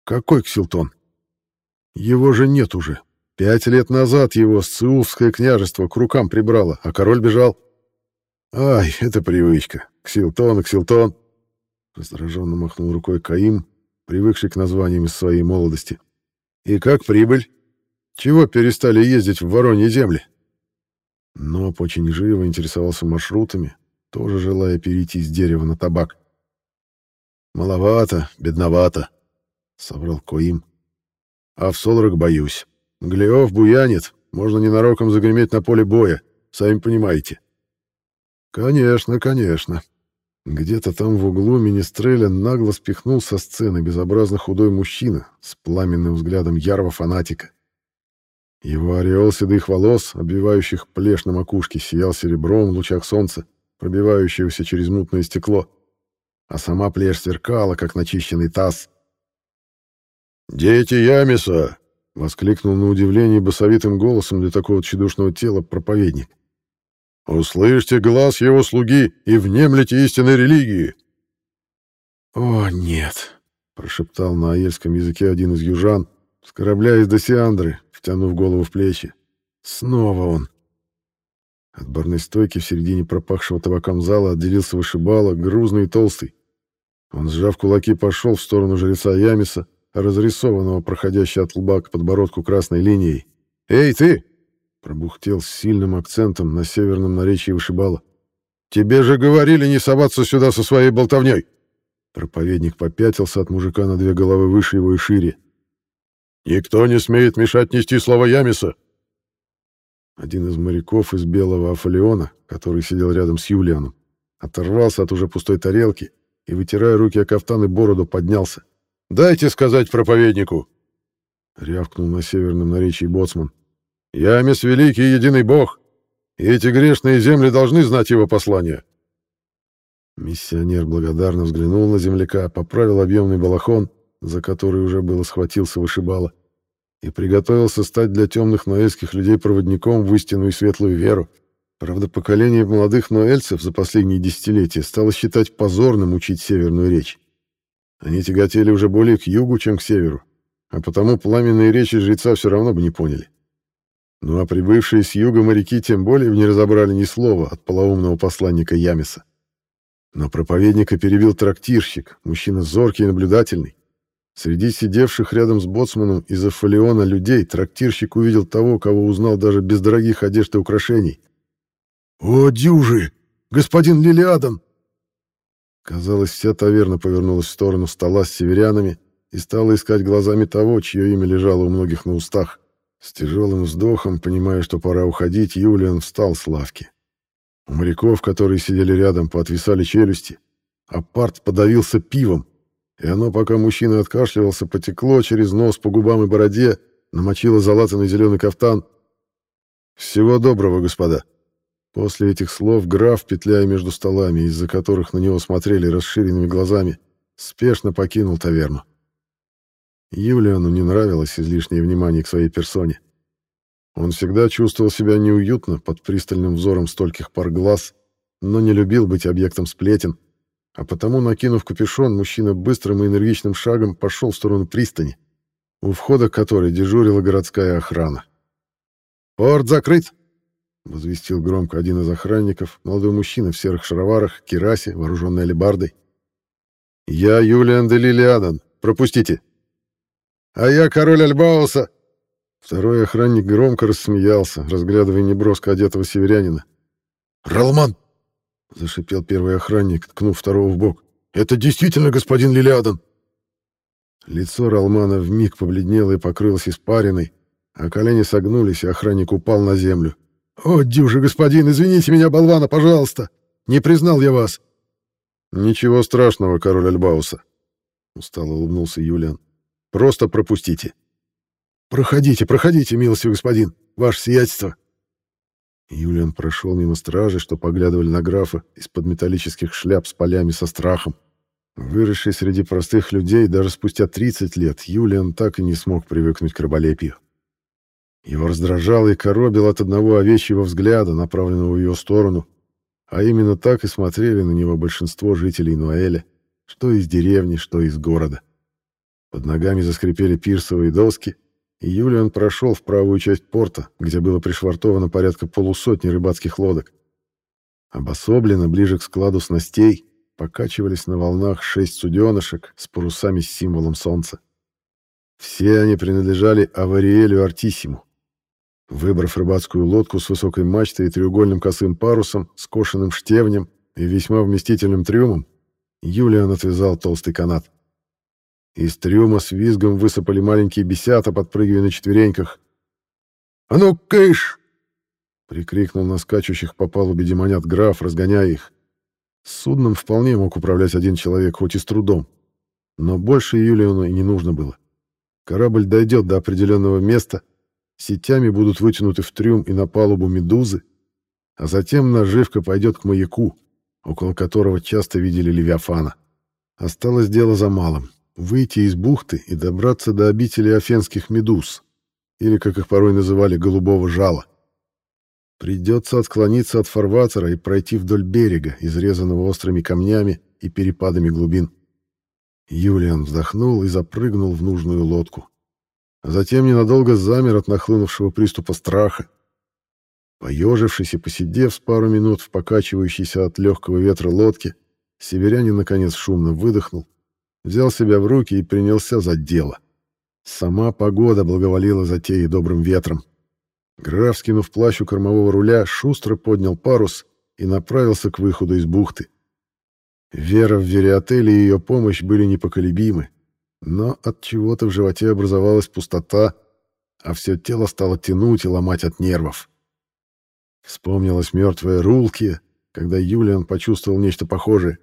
«Какой Ксилтон?» Его же нет уже. Пять лет назад его Сциувское княжество к рукам прибрало, а король бежал. Ай, это привычка. Ксилтон, Ксилтон. Раздраженно махнул рукой Каим, привыкший к названиям из своей молодости. И как прибыль? Чего перестали ездить в Вороньи земли? Но очень живо интересовался маршрутами, тоже желая перейти с дерева на табак. Маловато, бедновато. соврал Коим. А в Солорок боюсь. Глеов буянит, можно ненароком загреметь на поле боя, сами понимаете. Конечно, конечно. Где-то там в углу Министреля нагло спихнул со сцены безобразно худой мужчина с пламенным взглядом ярого фанатика. Его ореол седых волос, обвивающих плешь на макушке, сиял серебром в лучах солнца, пробивающегося через мутное стекло, а сама плешь сверкала, как начищенный таз. «Дети Ямиса!» — воскликнул на удивление басовитым голосом для такого тщедушного тела проповедник. «Услышьте глаз его слуги и внемлите истинной религии!» «О, нет!» — прошептал на аельском языке один из южан, с корабля из Досиандры, втянув голову в плечи. «Снова он!» От барной стойки в середине пропахшего табаком зала отделился вышибала, грузный и толстый. Он, сжав кулаки, пошел в сторону жреца Ямиса, разрисованного, проходящей от лба к подбородку красной линией. «Эй, ты!» — пробухтел с сильным акцентом на северном наречии вышибала. «Тебе же говорили не соваться сюда со своей болтовней!» Проповедник попятился от мужика на две головы выше его и шире. «Никто не смеет мешать нести слово Ямиса!» Один из моряков из белого Афалиона, который сидел рядом с Юлианом, оторвался от уже пустой тарелки и, вытирая руки о кафтан и бороду, поднялся. «Дайте сказать проповеднику!» — рявкнул на северном наречии боцман. «Ямис — великий единый бог, и эти грешные земли должны знать его послание». Миссионер благодарно взглянул на земляка, поправил объемный балахон, за который уже было схватился вышибала, и приготовился стать для темных ноэльских людей проводником в истинную и светлую веру. Правда, поколение молодых ноэльцев за последние десятилетия стало считать позорным учить северную речь. Они тяготели уже более к югу, чем к северу, а потому пламенные речи жреца все равно бы не поняли. Ну а прибывшие с юга моряки тем более не разобрали ни слова от полоумного посланника Ямиса. Но проповедника перебил трактирщик, мужчина зоркий и наблюдательный, Среди сидевших рядом с боцманом из Афалиона людей трактирщик увидел того, кого узнал даже без дорогих одежд и украшений. «О, дюжи! Господин Лилиадан!» Казалось, вся таверна повернулась в сторону стола с северянами и стала искать глазами того, чье имя лежало у многих на устах. С тяжелым вздохом, понимая, что пора уходить, Юлиан встал с лавки. У моряков, которые сидели рядом, поотвисали челюсти, а парт подавился пивом, и оно, пока мужчина откашливался, потекло через нос по губам и бороде, намочило залатанный зеленый кафтан. «Всего доброго, господа!» После этих слов граф, петляя между столами, из-за которых на него смотрели расширенными глазами, спешно покинул таверну. Юлиану не нравилось излишнее внимание к своей персоне. Он всегда чувствовал себя неуютно под пристальным взором стольких пар глаз, но не любил быть объектом сплетен, а потому, накинув капюшон, мужчина быстрым и энергичным шагом пошел в сторону пристани, у входа которой дежурила городская охрана. «Порт закрыт!» — возвестил громко один из охранников, молодой мужчина в серых шароварах, кирасе, вооруженный алебардой. «Я Юлиан де Лилиадан. Пропустите!» «А я король Альбауса!» Второй охранник громко рассмеялся, разглядывая неброско одетого северянина. «Ралман, — зашипел первый охранник, ткнув второго в бок. «Это действительно господин Лилиадан!» Лицо Ралмана вмиг побледнело и покрылось испариной, а колени согнулись, и охранник упал на землю. «О, дюжи, господин, извините меня, болвана, пожалуйста! Не признал я вас!» «Ничего страшного, король Альбауса!» — устало улыбнулся Юлиан. «Просто пропустите!» «Проходите, проходите, милостивый господин, ваше сиятельство!» Юлиан прошел мимо стражи, что поглядывали на графа из-под металлических шляп с полями со страхом. Выросший среди простых людей даже спустя 30 лет, Юлиан так и не смог привыкнуть к раболепию. Его раздражало и коробило от одного овечьего взгляда, направленного в ее сторону, а именно так и смотрели на него большинство жителей Нуэля, что из деревни, что из города. Под ногами заскрипели пирсовые доски — и Юлиан прошел в правую часть порта, где было пришвартовано порядка полусотни рыбацких лодок. Обособленно, ближе к складу снастей, покачивались на волнах шесть суденышек с парусами с символом солнца. Все они принадлежали Авариэлю Артисиму. Выбрав рыбацкую лодку с высокой мачтой и треугольным косым парусом, скошенным штевнем и весьма вместительным трюмом, Юлиан отвязал толстый канат. Из трюма с визгом высыпали маленькие бесята, подпрыгивая на четвереньках. «А ну, кыш!» — прикрикнул на скачущих по палубе демонят граф, разгоняя их. Судном вполне мог управлять один человек, хоть и с трудом. Но больше Юлиану и не нужно было. Корабль дойдет до определенного места, сетями будут вытянуты в трюм и на палубу медузы, а затем наживка пойдет к маяку, около которого часто видели Левиафана. Осталось дело за малым — выйти из бухты и добраться до обители афенских медуз, или, как их порой называли, голубого жала. Придется отклониться от фарватера и пройти вдоль берега, изрезанного острыми камнями и перепадами глубин. Юлиан вздохнул и запрыгнул в нужную лодку. Затем ненадолго замер от нахлынувшего приступа страха. Поежившись и посидев с пару минут в покачивающейся от легкого ветра лодке, северянин, наконец, шумно выдохнул, взял себя в руки и принялся за дело. Сама погода благоволила затеей добрым ветром. Граф, скинув плащ у кормового руля, шустро поднял парус и направился к выходу из бухты. Вера в Вериотель и ее помощь были непоколебимы, но от чего-то в животе образовалась пустота, а все тело стало тянуть и ломать от нервов. Вспомнилась мертвая Рулки, когда Юлиан почувствовал нечто похожее.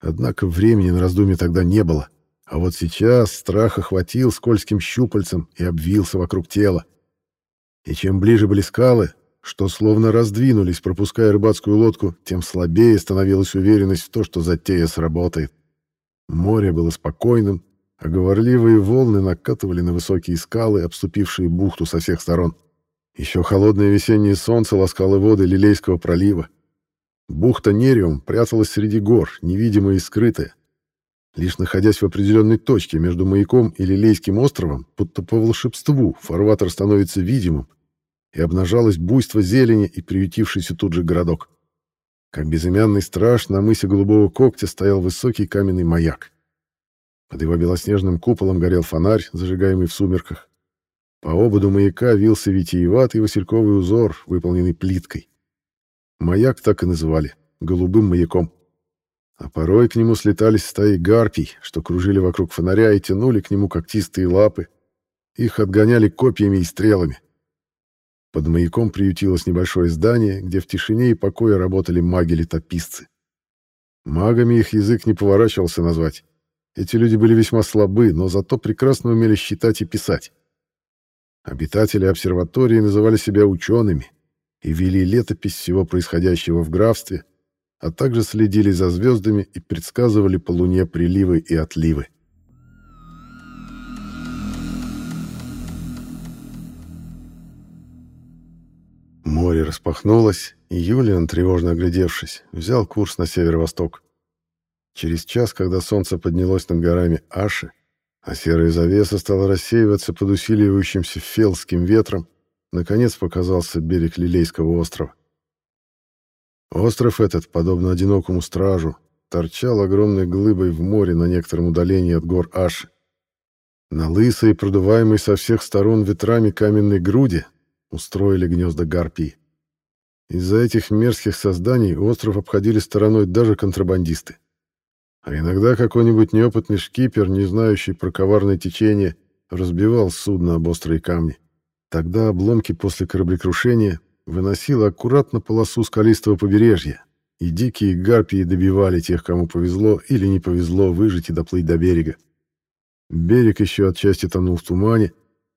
Однако времени на раздумье тогда не было, а вот сейчас страх охватил скользким щупальцем и обвился вокруг тела. И чем ближе были скалы, что словно раздвинулись, пропуская рыбацкую лодку, тем слабее становилась уверенность в том, что затея сработает. Море было спокойным, а говорливые волны накатывали на высокие скалы, обступившие бухту со всех сторон. Еще холодное весеннее солнце ласкало воды Лилейского пролива. Бухта Нериум пряталась среди гор, невидимая и скрытая. Лишь находясь в определенной точке между маяком и Лилейским островом, будто по волшебству, фарватер становится видимым, и обнажалось буйство зелени и приютившийся тут же городок. Как безымянный страж на мысе Голубого Когтя стоял высокий каменный маяк. Под его белоснежным куполом горел фонарь, зажигаемый в сумерках. По ободу маяка вился витиеватый васильковый узор, выполненный плиткой. Маяк так и называли — голубым маяком. А порой к нему слетались стаи гарпий, что кружили вокруг фонаря и тянули к нему когтистые лапы. Их отгоняли копьями и стрелами. Под маяком приютилось небольшое здание, где в тишине и покое работали маги-летописцы. Магами их язык не поворачивался назвать. Эти люди были весьма слабы, но зато прекрасно умели считать и писать. Обитатели обсерватории называли себя учеными и вели летопись всего происходящего в графстве, а также следили за звездами и предсказывали по луне приливы и отливы. Море распахнулось, и Юлиан, тревожно оглядевшись, взял курс на северо-восток. Через час, когда солнце поднялось над горами Аши, а серая завеса стала рассеиваться под усиливающимся фелским ветром, наконец показался берег Лилейского острова. Остров этот, подобно одинокому стражу, торчал огромной глыбой в море на некотором удалении от гор Аши. На лысой, продуваемой со всех сторон ветрами каменной груди устроили гнезда гарпии. Из-за этих мерзких созданий остров обходили стороной даже контрабандисты. А иногда какой-нибудь неопытный шкипер, не знающий про коварное течение, разбивал судно об острые камни. Тогда обломки после кораблекрушения выносило аккуратно полосу скалистого побережья, и дикие гарпии добивали тех, кому повезло или не повезло выжить и доплыть до берега. Берег еще отчасти тонул в тумане,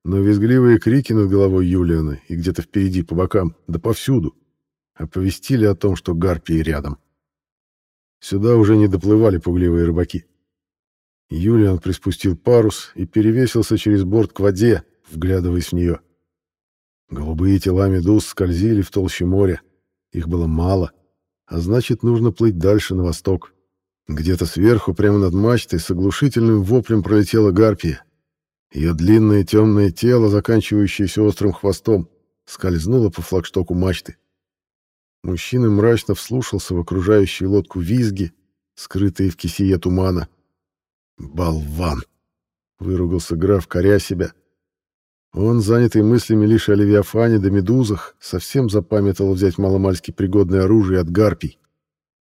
но визгливые крики над головой Юлиана и где-то впереди по бокам, да повсюду, оповестили о том, что гарпии рядом. Сюда уже не доплывали пугливые рыбаки. Юлиан приспустил парус и перевесился через борт к воде, вглядываясь в нее. Голубые тела медуз скользили в толще моря. Их было мало, а значит, нужно плыть дальше на восток. Где-то сверху, прямо над мачтой, с оглушительным воплем пролетела гарпия. Ее длинное темное тело, заканчивающееся острым хвостом, скользнуло по флагштоку мачты. Мужчина мрачно вслушался в окружающую лодку визги, скрытые в кисее тумана. «Болван!» — выругался граф, коря себя. Он, занятый мыслями лишь о Левиафане да Медузах, совсем запамятовал взять маломальски пригодное оружие от гарпий.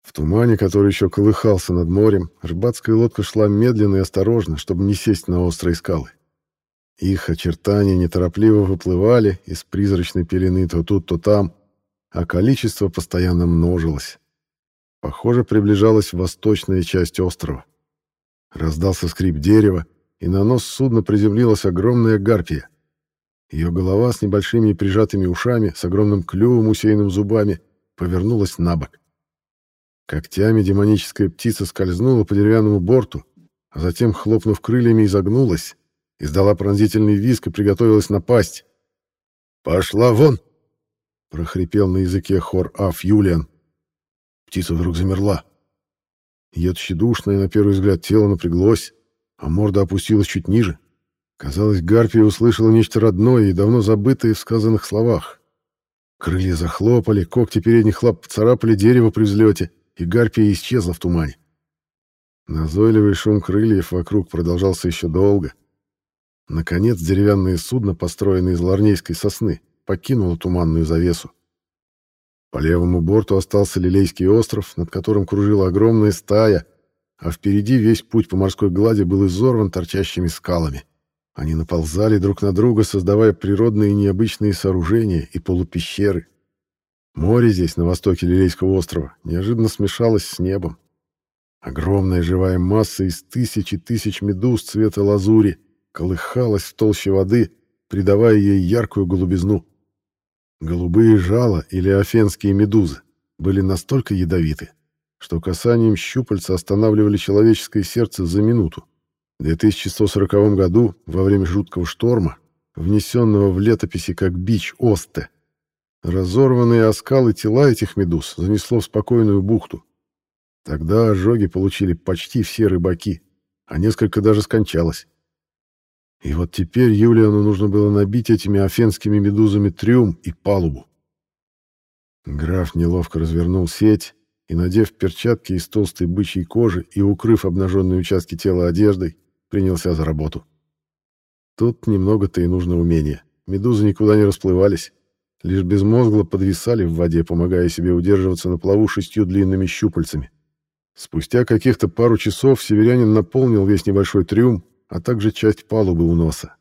В тумане, который еще колыхался над морем, рыбацкая лодка шла медленно и осторожно, чтобы не сесть на острые скалы. Их очертания неторопливо выплывали из призрачной пелены то тут, то там, а количество постоянно множилось. Похоже, приближалась восточная часть острова. Раздался скрип дерева, и на нос судна приземлилась огромная гарпия. Ее голова с небольшими прижатыми ушами, с огромным клювом, усеянным зубами, повернулась на бок. Когтями демоническая птица скользнула по деревянному борту, а затем, хлопнув крыльями, изогнулась, издала пронзительный визг и приготовилась напасть. «Пошла вон!» — прохрипел на языке хор Аф Юлиан. Птица вдруг замерла. Ее тщедушное, на первый взгляд, тело напряглось, а морда опустилась чуть ниже. Казалось, Гарпия услышала нечто родное и давно забытое в сказанных словах. Крылья захлопали, когти передних лап царапали дерево при взлете, и Гарпия исчезла в тумане. Назойливый шум крыльев вокруг продолжался еще долго. Наконец, деревянное судно, построенное из ларнейской сосны, покинуло туманную завесу. По левому борту остался Лилейский остров, над которым кружила огромная стая, а впереди весь путь по морской глади был изорван торчащими скалами. Они наползали друг на друга, создавая природные необычные сооружения и полупещеры. Море здесь, на востоке Лилейского острова, неожиданно смешалось с небом. Огромная живая масса из тысяч и тысяч медуз цвета лазури колыхалась в толще воды, придавая ей яркую голубизну. Голубые жала или афенские медузы были настолько ядовиты, что касанием щупальца останавливали человеческое сердце за минуту. В 2140 году, во время жуткого шторма, внесенного в летописи как бич Осте, разорванные оскалы тела этих медуз занесло в спокойную бухту. Тогда ожоги получили почти все рыбаки, а несколько даже скончалось. И вот теперь Юлиану нужно было набить этими афенскими медузами трюм и палубу. Граф неловко развернул сеть и, надев перчатки из толстой бычьей кожи и укрыв обнаженные участки тела одеждой, принялся за работу. Тут немного-то и нужно умения. Медузы никуда не расплывались, лишь безмозгло подвисали в воде, помогая себе удерживаться на плаву шестью длинными щупальцами. Спустя каких-то пару часов северянин наполнил весь небольшой трюм, а также часть палубы у носа.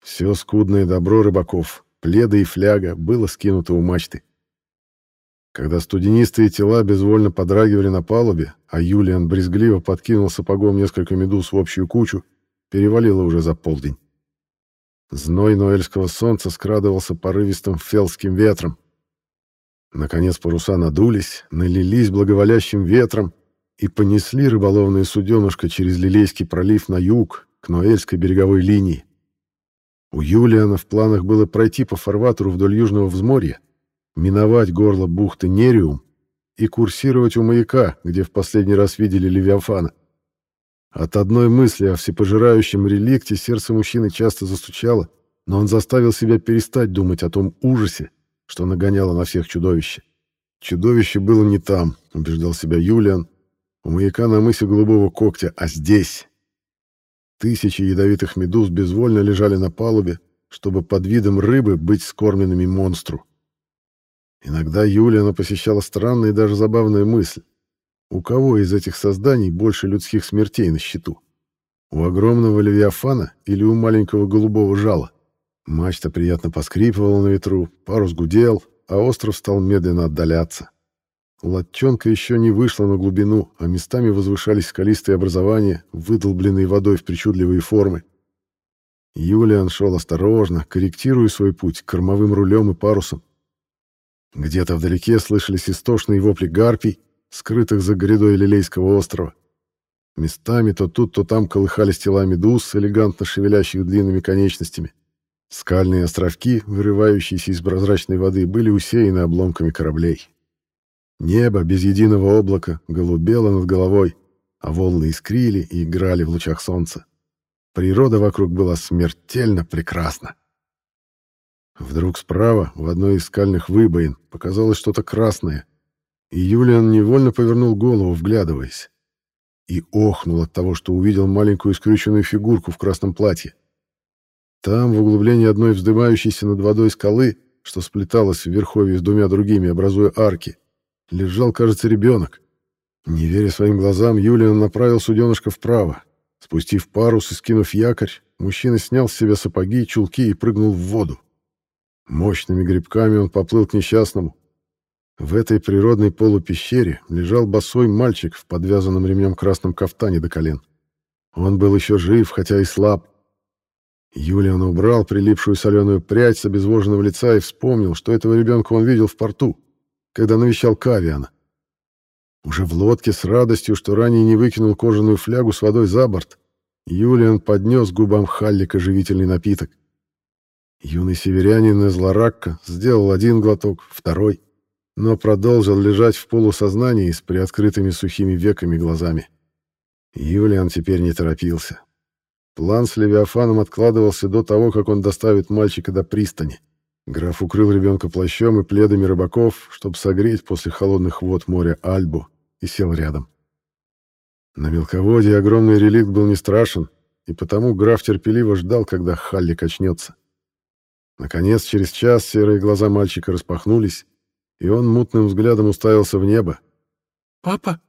Все скудное добро рыбаков, пледы и фляга, было скинуто у мачты. Когда студенистые тела безвольно подрагивали на палубе, а Юлиан брезгливо подкинул сапогом несколько медуз в общую кучу, перевалило уже за полдень. Зной ноэльского солнца скрадывался порывистым фелским ветром. Наконец паруса надулись, налились благоволящим ветром и понесли рыболовное суденышко через Лилейский пролив на юг, к Ноэльской береговой линии. У Юлиана в планах было пройти по фарватеру вдоль южного взморья, миновать горло бухты Нериум и курсировать у маяка, где в последний раз видели Левиафана. От одной мысли о всепожирающем реликте сердце мужчины часто застучало, но он заставил себя перестать думать о том ужасе, что нагоняло на всех чудовище. Чудовище было не там, убеждал себя Юлиан, у маяка на мысе Голубого Когтя, а здесь, Тысячи ядовитых медуз безвольно лежали на палубе, чтобы под видом рыбы быть скормленными монстру. Иногда Юлиана посещала странная и даже забавная мысль. У кого из этих созданий больше людских смертей на счету? У огромного левиафана или у маленького голубого жала? Мачта приятно поскрипывала на ветру, парус гудел, а остров стал медленно отдаляться. Лодчонка еще не вышла на глубину, а местами возвышались скалистые образования, выдолбленные водой в причудливые формы. Юлиан шел осторожно, корректируя свой путь кормовым рулем и парусом. Где-то вдалеке слышались истошные вопли гарпий, скрытых за грядой Лилейского острова. Местами то тут, то там колыхались тела медуз, элегантно шевелящих длинными конечностями. Скальные островки, вырывающиеся из прозрачной воды, были усеяны обломками кораблей. Небо без единого облака голубело над головой, а волны искрили и играли в лучах солнца. Природа вокруг была смертельно прекрасна. Вдруг справа, в одной из скальных выбоин, показалось что-то красное, и Юлиан невольно повернул голову, вглядываясь. И охнул от того, что увидел маленькую скрюченную фигурку в красном платье. Там, в углублении одной вздымающейся над водой скалы, что сплеталась в верховье с двумя другими, образуя арки, лежал, кажется, ребенок. Не веря своим глазам, Юлиан направил суденышко вправо. Спустив парус и скинув якорь, мужчина снял с себя сапоги, чулки и прыгнул в воду. Мощными грибками он поплыл к несчастному. В этой природной полупещере лежал босой мальчик в подвязанном ремнем красном кафтане до колен. Он был еще жив, хотя и слаб. Юлиан убрал прилипшую соленую прядь с обезвоженного лица и вспомнил, что этого ребенка он видел в порту, когда навещал Кавиана. Уже в лодке с радостью, что ранее не выкинул кожаную флягу с водой за борт, Юлиан поднес губам Халлика живительный напиток. Юный северянин из Ларакка сделал один глоток, второй, но продолжил лежать в полусознании с приоткрытыми сухими веками глазами. Юлиан теперь не торопился. План с Левиафаном откладывался до того, как он доставит мальчика до пристани. Граф укрыл ребенка плащом и пледами рыбаков, чтобы согреть после холодных вод моря Альбу, и сел рядом. На мелководье огромный реликт был не страшен, и потому граф терпеливо ждал, когда Халли качнется. Наконец, через час серые глаза мальчика распахнулись, и он мутным взглядом уставился в небо. «Папа?»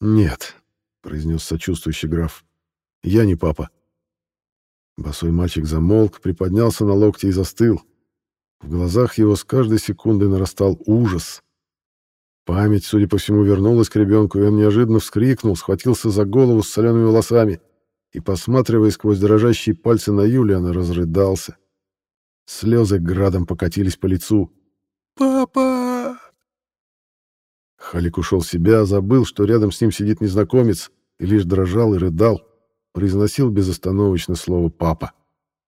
«Нет», — произнес сочувствующий граф, — «я не папа». Босой мальчик замолк, приподнялся на локте и застыл. В глазах его с каждой секундой нарастал ужас. Память, судя по всему, вернулась к ребенку, и он неожиданно вскрикнул, схватился за голову с солеными волосами и, посматривая сквозь дрожащие пальцы на Юлиана, разрыдался. Слезы градом покатились по лицу. «Папа!» Халик ушел в себя, забыл, что рядом с ним сидит незнакомец, и лишь дрожал и рыдал, произносил безостановочно слово «папа».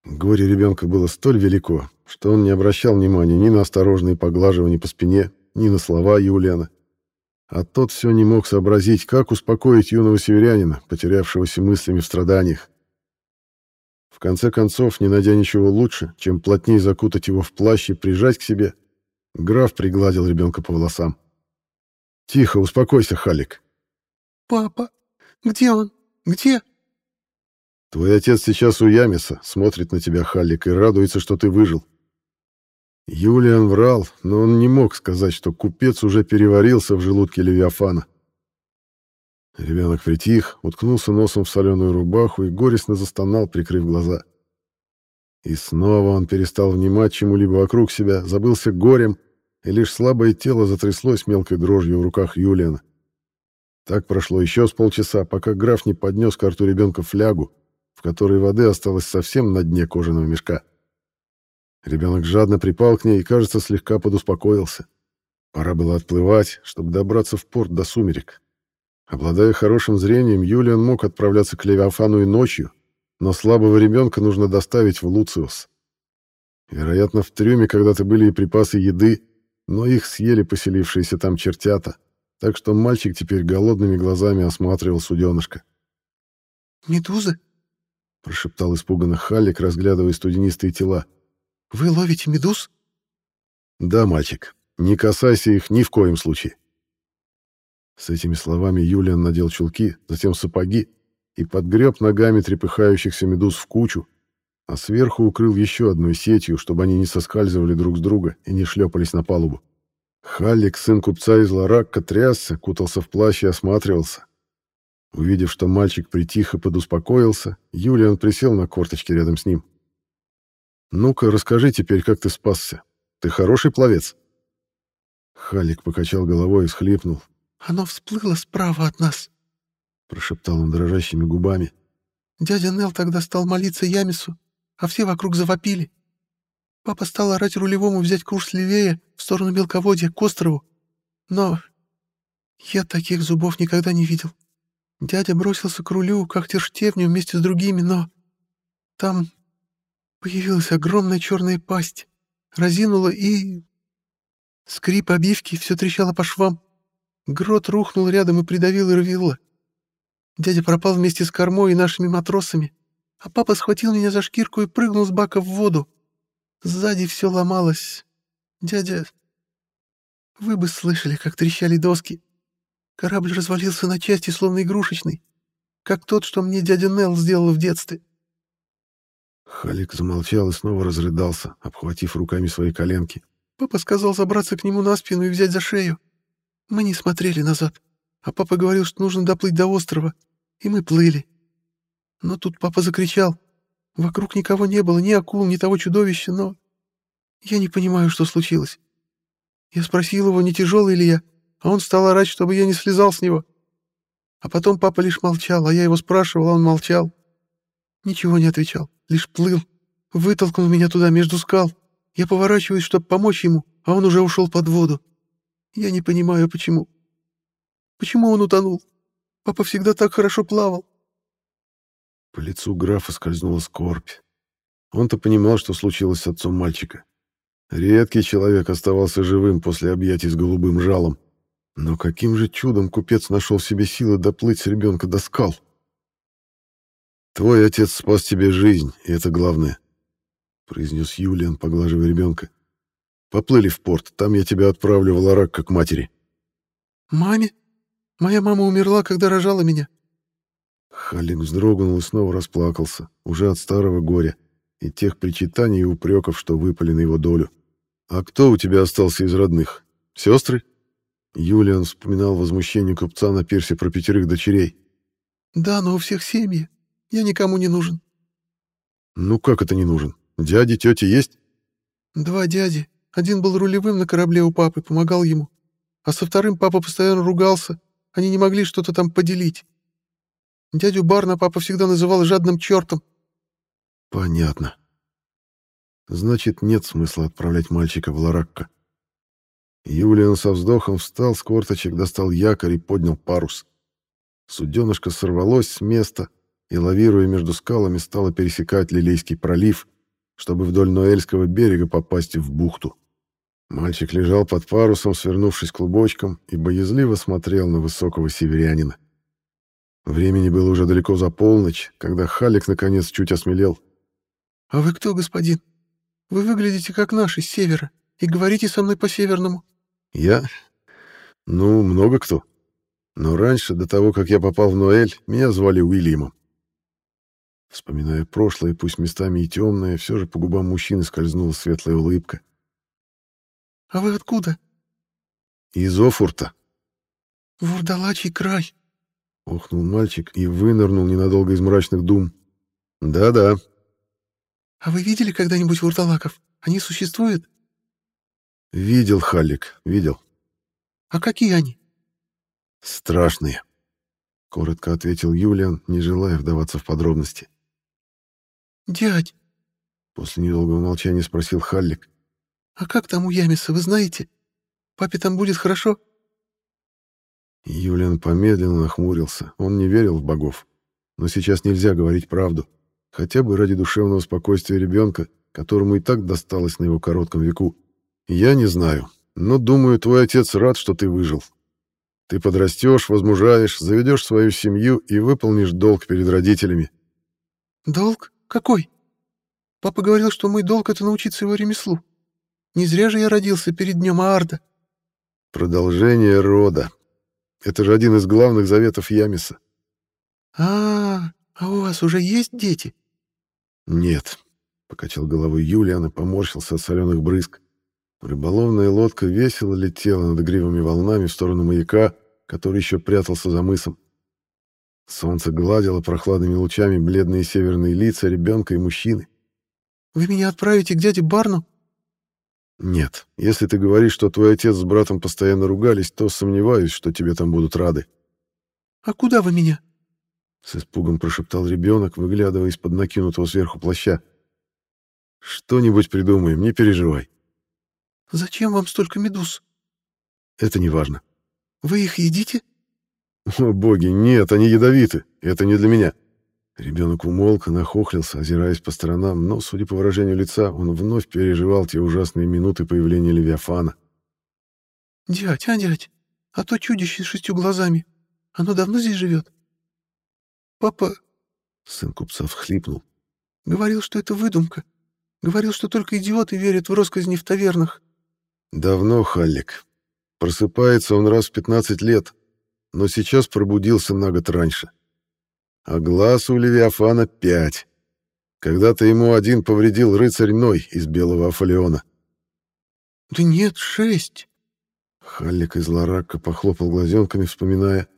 Горе ребенка было столь велико, что он не обращал внимания ни на осторожные поглаживания по спине, ни на слова Юлиана. А тот все не мог сообразить, как успокоить юного северянина, потерявшегося мыслями в страданиях. В конце концов, не найдя ничего лучше, чем плотнее закутать его в плащ и прижать к себе, граф пригладил ребенка по волосам. «Тихо, успокойся, Халик». «Папа, где он? Где?» «Твой отец сейчас у Ямиса, смотрит на тебя, Халик, и радуется, что ты выжил. Юлиан врал, но он не мог сказать, что купец уже переварился в желудке Левиафана. Ребенок притих, уткнулся носом в соленую рубаху и горестно застонал, прикрыв глаза. И снова он перестал внимать чему-либо вокруг себя, забылся горем, и лишь слабое тело затряслось мелкой дрожью в руках Юлиана. Так прошло еще с полчаса, пока граф не поднес к рту ребенка флягу, в которой воды осталось совсем на дне кожаного мешка. Ребенок жадно припал к ней и, кажется, слегка подуспокоился. Пора было отплывать, чтобы добраться в порт до сумерек. Обладая хорошим зрением, Юлиан мог отправляться к Левиафану и ночью, но слабого ребенка нужно доставить в Луциус. Вероятно, в трюме когда-то были и припасы еды, но их съели поселившиеся там чертята, так что мальчик теперь голодными глазами осматривал суденышко. «Медузы?» — прошептал испуганно Халлик, разглядывая студенистые тела. «Вы ловите медуз?» «Да, мальчик, не касайся их ни в коем случае». С этими словами Юлиан надел чулки, затем сапоги и подгреб ногами трепыхающихся медуз в кучу, а сверху укрыл еще одной сетью, чтобы они не соскальзывали друг с друга и не шлепались на палубу. Халлик, сын купца из Ларакка, трясся, кутался в плащ и осматривался. Увидев, что мальчик притих и подуспокоился, Юлиан присел на корточки рядом с ним. «Ну-ка, расскажи теперь, как ты спасся. Ты хороший пловец?» Халик покачал головой и схлипнул. «Оно всплыло справа от нас», — прошептал он дрожащими губами. «Дядя Нел тогда стал молиться Ямису, а все вокруг завопили. Папа стал орать рулевому взять курс левее, в сторону мелководья, к острову. Но я таких зубов никогда не видел. Дядя бросился к рулю, как терштевню вместе с другими, но... Там Появилась огромная черная пасть, разинула и... Скрип обивки, все трещало по швам. Грот рухнул рядом и придавил Ирвилла. Дядя пропал вместе с кормой и нашими матросами, а папа схватил меня за шкирку и прыгнул с бака в воду. Сзади все ломалось. Дядя... Вы бы слышали, как трещали доски. Корабль развалился на части, словно игрушечный, как тот, что мне дядя Нелл сделал в детстве. Халик замолчал и снова разрыдался, обхватив руками свои коленки. Папа сказал забраться к нему на спину и взять за шею. Мы не смотрели назад. а папа говорил, что нужно доплыть до острова, и мы плыли. Но тут папа закричал. Вокруг никого не было, ни акул, ни того чудовища, но... Я не понимаю, что случилось. Я спросил его, не тяжелый ли я, а он стал орать, чтобы я не слезал с него. А потом папа лишь молчал, а я его спрашивал, а он молчал. Ничего не отвечал, лишь плыл. Вытолкнул меня туда, между скал. Я поворачиваюсь, чтобы помочь ему, а он уже ушел под воду. Я не понимаю, почему. Почему он утонул? Папа всегда так хорошо плавал. По лицу графа скользнула скорбь. Он-то понимал, что случилось с отцом мальчика. Редкий человек оставался живым после объятий с голубым жалом. Но каким же чудом купец нашел в себе силы доплыть с ребенка до скал? «Твой отец спас тебе жизнь, и это главное», — произнес Юлиан, поглаживая ребенка. «Поплыли в порт, там я тебя отправлю в Ларак как матери». «Маме? Моя мама умерла, когда рожала меня». Халик вздрогнул и снова расплакался, уже от старого горя и тех причитаний и упреков, что выпали на его долю. «А кто у тебя остался из родных? Сестры?» Юлиан вспоминал возмущение купца на пирсе про пятерых дочерей. «Да, но у всех семьи. Я никому не нужен». «Ну как это не нужен? Дяди, тети есть?» «Два дяди. Один был рулевым на корабле у папы, помогал ему. А со вторым папа постоянно ругался. Они не могли что-то там поделить. Дядю Барна папа всегда называл жадным чертом». «Понятно. Значит, нет смысла отправлять мальчика в Ларакко. Юлиан со вздохом встал с корточек, достал якорь и поднял парус. Суденышко сорвалось с места и, лавируя между скалами, стало пересекать Лилейский пролив, чтобы вдоль Ноэльского берега попасть в бухту. Мальчик лежал под парусом, свернувшись клубочком, и боязливо смотрел на высокого северянина. Времени было уже далеко за полночь, когда Халик наконец чуть осмелел. «А вы кто, господин? Вы выглядите как наш из севера и говорите со мной по-северному». Я? Ну, много кто. Но раньше, до того, как я попал в Ноэль, меня звали Уильямом. Вспоминая прошлое, пусть местами и темное, все же по губам мужчины скользнула светлая улыбка. «А вы откуда?» «Из Офурта». «Вурдалачий край», — охнул мальчик и вынырнул ненадолго из мрачных дум. «Да-да». «А вы видели когда-нибудь вурдалаков? Они существуют?» «Видел, Халлик, видел». «А какие они?» «Страшные», — коротко ответил Юлиан, не желая вдаваться в подробности. «Дядь!» — после недолгого молчания спросил Халлик. «А как там у Ямиса, вы знаете? Папе там будет хорошо?» Юлиан помедленно нахмурился. Он не верил в богов. Но сейчас нельзя говорить правду. Хотя бы ради душевного спокойствия ребенка, которому и так досталось на его коротком веку. Я не знаю, но думаю, твой отец рад, что ты выжил. Ты подрастешь, возмужаешь, заведешь свою семью и выполнишь долг перед родителями. Долг? Какой? Папа говорил, что мой долг — это научиться его ремеслу. Не зря же я родился перед днем Аарда. Продолжение рода. Это же один из главных заветов Ямиса. А, -а, у вас уже есть дети? Нет, — покачал головой Юлиан и поморщился от соленых брызг. Рыболовная лодка весело летела над игривыми волнами в сторону маяка, который еще прятался за мысом. Солнце гладило прохладными лучами бледные северные лица ребенка и мужчины. «Вы меня отправите к дяде Барну?» «Нет. Если ты говоришь, что твой отец с братом постоянно ругались, то сомневаюсь, что тебе там будут рады». «А куда вы меня?» С испугом прошептал ребенок, выглядывая из-под накинутого сверху плаща. «Что-нибудь придумаем, не переживай. «Зачем вам столько медуз?» «Это не важно». «Вы их едите?» «О, боги, нет, они ядовиты. Это не для меня». Ребенок умолк и нахохлился, озираясь по сторонам, но, судя по выражению лица, он вновь переживал те ужасные минуты появления Левиафана. «Дядь, а, дядь, а то чудище с шестью глазами, оно давно здесь живет?» «Папа...» — сын купца всхлипнул. «Говорил, что это выдумка. Говорил, что только идиоты верят в росказни в тавернах. Давно, Халлик. Просыпается он раз в 15 лет, но сейчас пробудился на год раньше. А глаз у Левиафана пять. Когда-то ему один повредил рыцарь Ной из Белого Афалиона. Да нет, шесть. Халлик из Ларакка похлопал глазенками, вспоминая.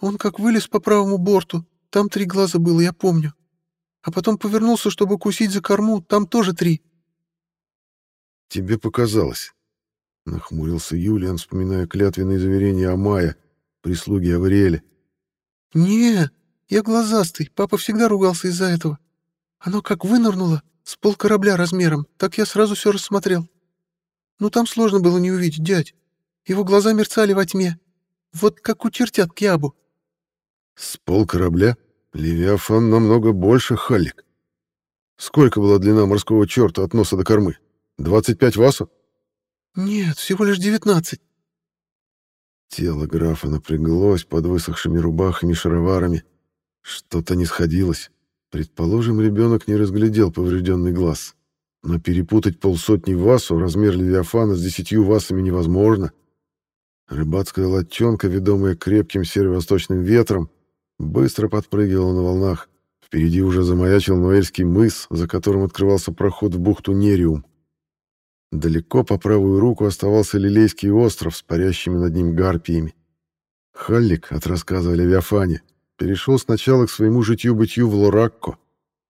Он как вылез по правому борту, там три глаза было, я помню. А потом повернулся, чтобы кусить за корму, там тоже три. Тебе показалось. Нахмурился Юлиан, вспоминая клятвенные заверения Амая, прислуги Авриэля. «Не, я глазастый, папа всегда ругался из-за этого. Оно как вынырнуло, с пол корабля размером, так я сразу все рассмотрел. Ну там сложно было не увидеть, дядь. Его глаза мерцали во тьме. Вот как у чертят Кьябу. С пол корабля? Левиафан намного больше, Халлик. Сколько была длина морского черта от носа до кормы? 25 васов? Нет, всего лишь 19. Тело графа напряглось под высохшими рубахами и шароварами. Что-то не сходилось. Предположим, ребенок не разглядел поврежденный глаз. Но перепутать полсотни васу размер Левиафана с десятью васами невозможно. Рыбацкая лодчонка, ведомая крепким северо-восточным ветром, быстро подпрыгивала на волнах. Впереди уже замаячил Ноэльский мыс, за которым открывался проход в бухту Нериум. Далеко по правую руку оставался Лилейский остров с парящими над ним гарпиями. Халлик, от рассказа о Левиафане, перешел сначала к своему житью-бытию в Лоракко,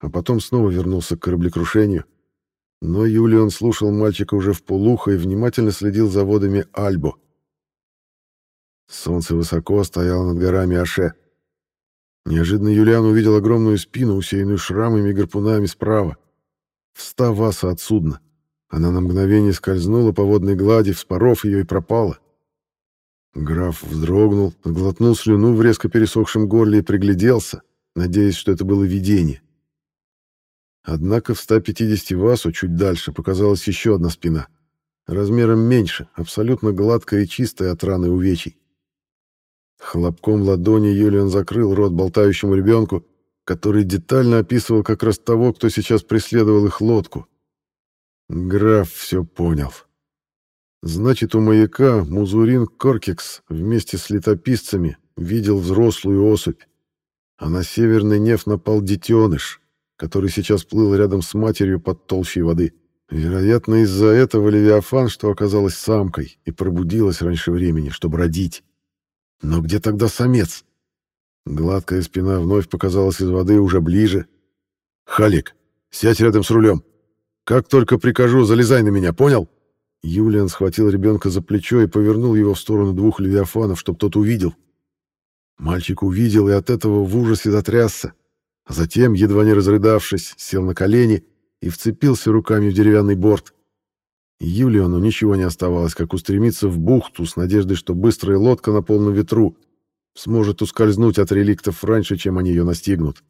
а потом снова вернулся к кораблекрушению. Но Юлиан слушал мальчика уже в полухо и внимательно следил за водами Альбо. Солнце высоко стояло над горами Аше. Неожиданно Юлиан увидел огромную спину, усеянную шрамами и гарпунами справа. Встав васа от судна. Она на мгновение скользнула по водной глади, вспоров ее и пропала. Граф вздрогнул, глотнул слюну в резко пересохшем горле и пригляделся, надеясь, что это было видение. Однако в 150 васу чуть дальше показалась еще одна спина, размером меньше, абсолютно гладкая и чистая от раны увечий. Хлопком ладони Юлиан закрыл рот болтающему ребенку, который детально описывал как раз того, кто сейчас преследовал их лодку. Граф все понял. Значит, у маяка Музурин Коркекс вместе с летописцами видел взрослую особь, а на северный неф напал детеныш, который сейчас плыл рядом с матерью под толщей воды. Вероятно, из-за этого Левиафан, что оказалась самкой и пробудилась раньше времени, чтобы родить. Но где тогда самец? Гладкая спина вновь показалась из воды уже ближе. «Халик, сядь рядом с рулем!» Как только прикажу, залезай на меня, понял? Юлиан схватил ребенка за плечо и повернул его в сторону двух левиафанов, чтобы тот увидел. Мальчик увидел и от этого в ужасе затрясся. А затем, едва не разрыдавшись, сел на колени и вцепился руками в деревянный борт. Юлиану ничего не оставалось, как устремиться в бухту с надеждой, что быстрая лодка на полном ветру сможет ускользнуть от реликтов раньше, чем они ее настигнут.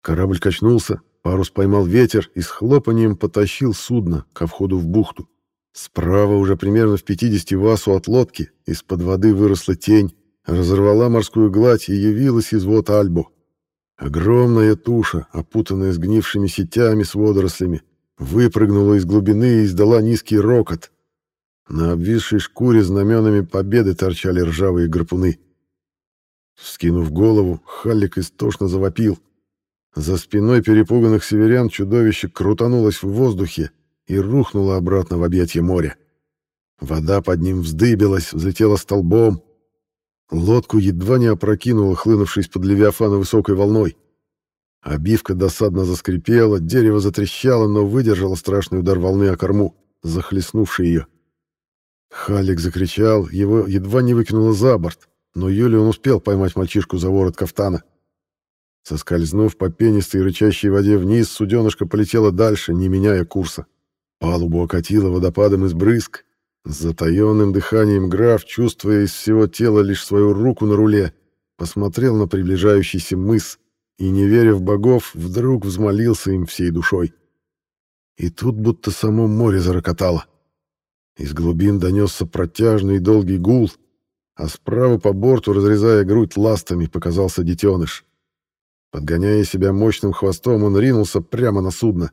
Корабль качнулся, Парус поймал ветер и с хлопанием потащил судно ко входу в бухту. Справа, уже примерно в 50 васу от лодки, из-под воды выросла тень, разорвала морскую гладь и явилась из вод Альбо. Огромная туша, опутанная сгнившими сетями с водорослями, выпрыгнула из глубины и издала низкий рокот. На обвисшей шкуре знаменами победы торчали ржавые гарпуны. Скинув голову, Халлик истошно завопил — за спиной перепуганных северян чудовище крутанулось в воздухе и рухнуло обратно в объятье моря. Вода под ним вздыбилась, взлетела столбом. Лодку едва не опрокинуло, хлынувшись под Левиафана высокой волной. Обивка досадно заскрипела, дерево затрещало, но выдержало страшный удар волны о корму, захлестнувший ее. Халик закричал, его едва не выкинуло за борт, но Юлион успел поймать мальчишку за ворот кафтана. Соскользнув по пенистой рычащей воде вниз, суденышко полетело дальше, не меняя курса. Палубу окатило водопадом из брызг. С затаенным дыханием граф, чувствуя из всего тела лишь свою руку на руле, посмотрел на приближающийся мыс и, не веря в богов, вдруг взмолился им всей душой. И тут будто само море зарокотало. Из глубин донесся протяжный и долгий гул, а справа по борту, разрезая грудь ластами, показался детеныш. Подгоняя себя мощным хвостом, он ринулся прямо на судно.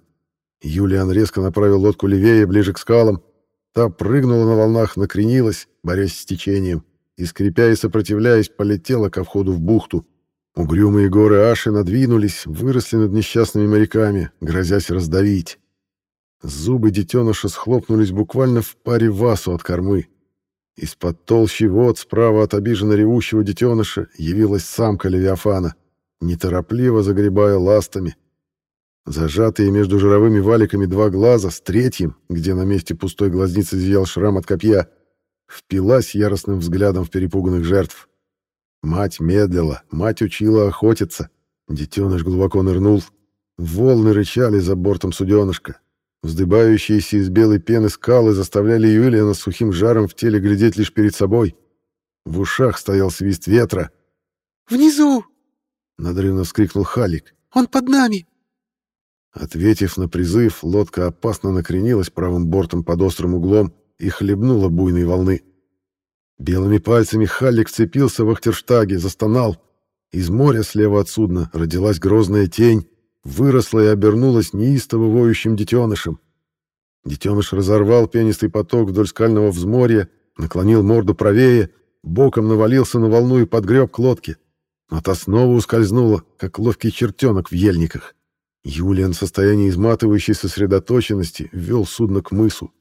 Юлиан резко направил лодку левее, ближе к скалам. Та прыгнула на волнах, накренилась, борясь с течением, и, скрипя и сопротивляясь, полетела ко входу в бухту. Угрюмые горы Аши надвинулись, выросли над несчастными моряками, грозясь раздавить. Зубы детеныша схлопнулись буквально в паре васу от кормы. Из-под толщи вод справа от обиженно ревущего детеныша явилась самка Левиафана, неторопливо загребая ластами. Зажатые между жировыми валиками два глаза с третьим, где на месте пустой глазницы зиял шрам от копья, впилась яростным взглядом в перепуганных жертв. Мать медлила, мать учила охотиться. Детеныш глубоко нырнул. Волны рычали за бортом суденышка. Вздыбающиеся из белой пены скалы заставляли Юлиана сухим жаром в теле глядеть лишь перед собой. В ушах стоял свист ветра. «Внизу!» — надрывно вскрикнул Халик. «Он под нами!» Ответив на призыв, лодка опасно накренилась правым бортом под острым углом и хлебнула буйной волны. Белыми пальцами Халлик вцепился в Ахтерштаге, застонал. Из моря слева от судна родилась грозная тень, выросла и обернулась неистово воющим детенышем. Детеныш разорвал пенистый поток вдоль скального взморья, наклонил морду правее, боком навалился на волну и подгреб к лодке. Но та снова ускользнула, как ловкий чертенок в ельниках. Юлиан в состоянии изматывающей сосредоточенности вел судно к мысу.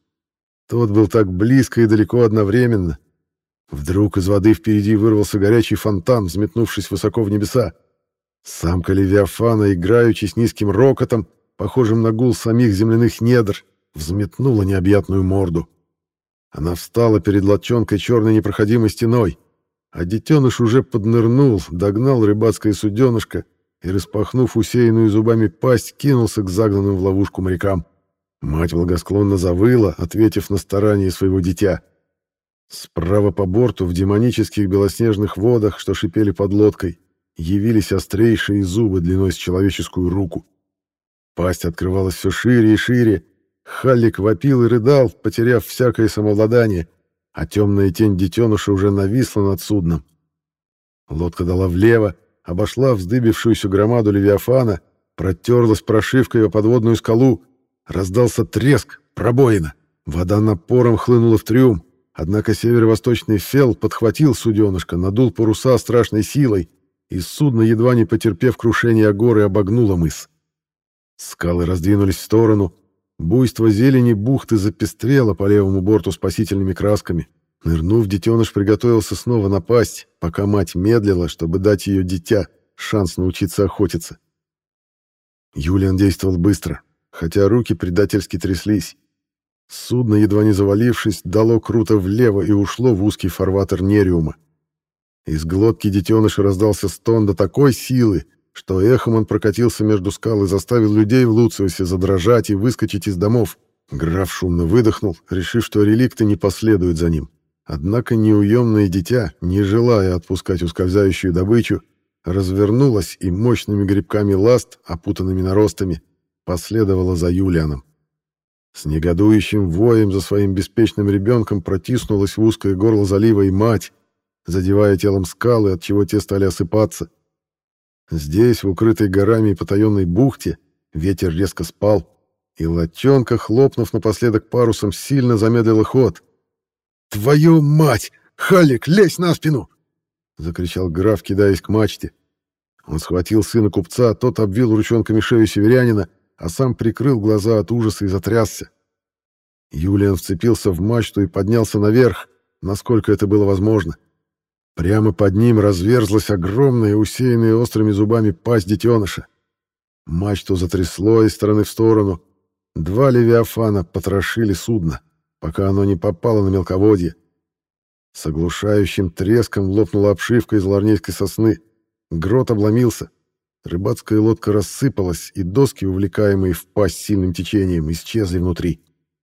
Тот был так близко и далеко одновременно. Вдруг из воды впереди вырвался горячий фонтан, взметнувшись высоко в небеса. Самка Левиафана, играючи с низким рокотом, похожим на гул самих земляных недр, взметнула необъятную морду. Она встала перед лодчонкой черной непроходимой стеной, а детеныш уже поднырнул, догнал рыбацкое суденышко и, распахнув усеянную зубами пасть, кинулся к загнанным в ловушку морякам. Мать благосклонно завыла, ответив на старание своего дитя. Справа по борту, в демонических белоснежных водах, что шипели под лодкой, явились острейшие зубы длиной с человеческую руку. Пасть открывалась все шире и шире. Халлик вопил и рыдал, потеряв всякое самовладание, а темная тень детеныша уже нависла над судном. Лодка дала влево, обошла вздыбившуюся громаду Левиафана, протерлась прошивкой о подводную скалу, раздался треск, пробоина. Вода напором хлынула в трюм, однако северо-восточный фел подхватил суденышко, надул паруса страшной силой, и судно, едва не потерпев крушение горы, обогнуло мыс. Скалы раздвинулись в сторону, буйство зелени бухты запестрело по левому борту спасительными красками. Нырнув, детеныш приготовился снова напасть, пока мать медлила, чтобы дать ее дитя шанс научиться охотиться. Юлиан действовал быстро, хотя руки предательски тряслись. Судно, едва не завалившись, дало круто влево и ушло в узкий фарватер Нериума. Из глотки детеныша раздался стон до такой силы, что эхом он прокатился между скал и заставил людей в Луциусе задрожать и выскочить из домов. Граф шумно выдохнул, решив, что реликты не последуют за ним. Однако неуемное дитя, не желая отпускать ускользающую добычу, развернулось и мощными грибками ласт, опутанными наростами, последовало за Юлианом. С негодующим воем за своим беспечным ребенком протиснулась в узкое горло залива и мать, задевая телом скалы, от чего те стали осыпаться. Здесь, в укрытой горами и потаенной бухте, ветер резко спал, и лодчонка, хлопнув напоследок парусом, сильно замедлила ход. «Твою мать! Халик, лезь на спину!» — закричал граф, кидаясь к мачте. Он схватил сына купца, тот обвил ручонками шею северянина, а сам прикрыл глаза от ужаса и затрясся. Юлиан вцепился в мачту и поднялся наверх, насколько это было возможно. Прямо под ним разверзлась огромная, усеянная острыми зубами пасть детеныша. Мачту затрясло из стороны в сторону. Два левиафана потрошили судно, пока оно не попало на мелководье. С оглушающим треском лопнула обшивка из ларнейской сосны. Грот обломился. Рыбацкая лодка рассыпалась, и доски, увлекаемые в пасть сильным течением, исчезли внутри.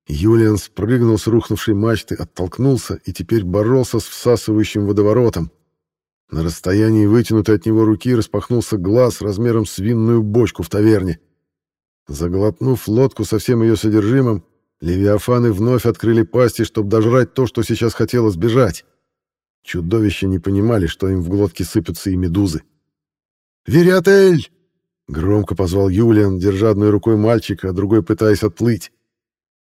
Юлиан спрыгнул с рухнувшей мачты, оттолкнулся и теперь боролся с всасывающим водоворотом. На расстоянии вытянутой от него руки распахнулся глаз размером с винную бочку в таверне. Заглотнув лодку со всем ее содержимым, левиафаны вновь открыли пасти, чтобы дожрать то, что сейчас хотело сбежать. Чудовища не понимали, что им в глотке сыпятся и медузы. «Вериотель!» — громко позвал Юлиан, держа одной рукой мальчика, а другой пытаясь отплыть.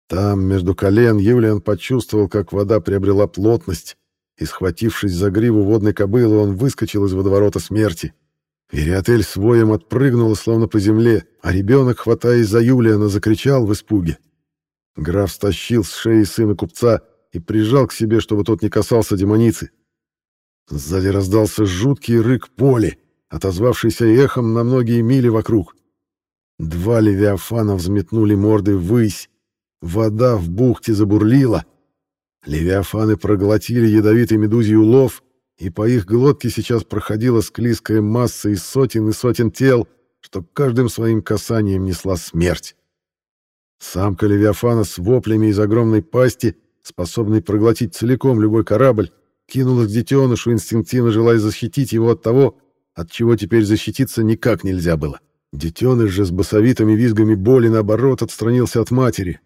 Там, между колен, Юлиан почувствовал, как вода приобрела плотность, и, схватившись за гриву водной кобылы, он выскочил из водоворота смерти. Вериотель с воем отпрыгнула, словно по земле, а ребенок, хватаясь за Юлиана, закричал в испуге. Граф стащил с шеи сына купца, и прижал к себе, чтобы тот не касался демоницы. Сзади раздался жуткий рык поли, отозвавшийся эхом на многие мили вокруг. Два левиафана взметнули морды ввысь. Вода в бухте забурлила. Левиафаны проглотили ядовитый медузий улов, и по их глотке сейчас проходила склизкая масса из сотен и сотен тел, что каждым своим касанием несла смерть. Самка Левиафана с воплями из огромной пасти, способной проглотить целиком любой корабль, кинулась к детенышу, инстинктивно желая защитить его от того, от чего теперь защититься никак нельзя было. Детеныш же с басовитыми визгами боли, наоборот, отстранился от матери.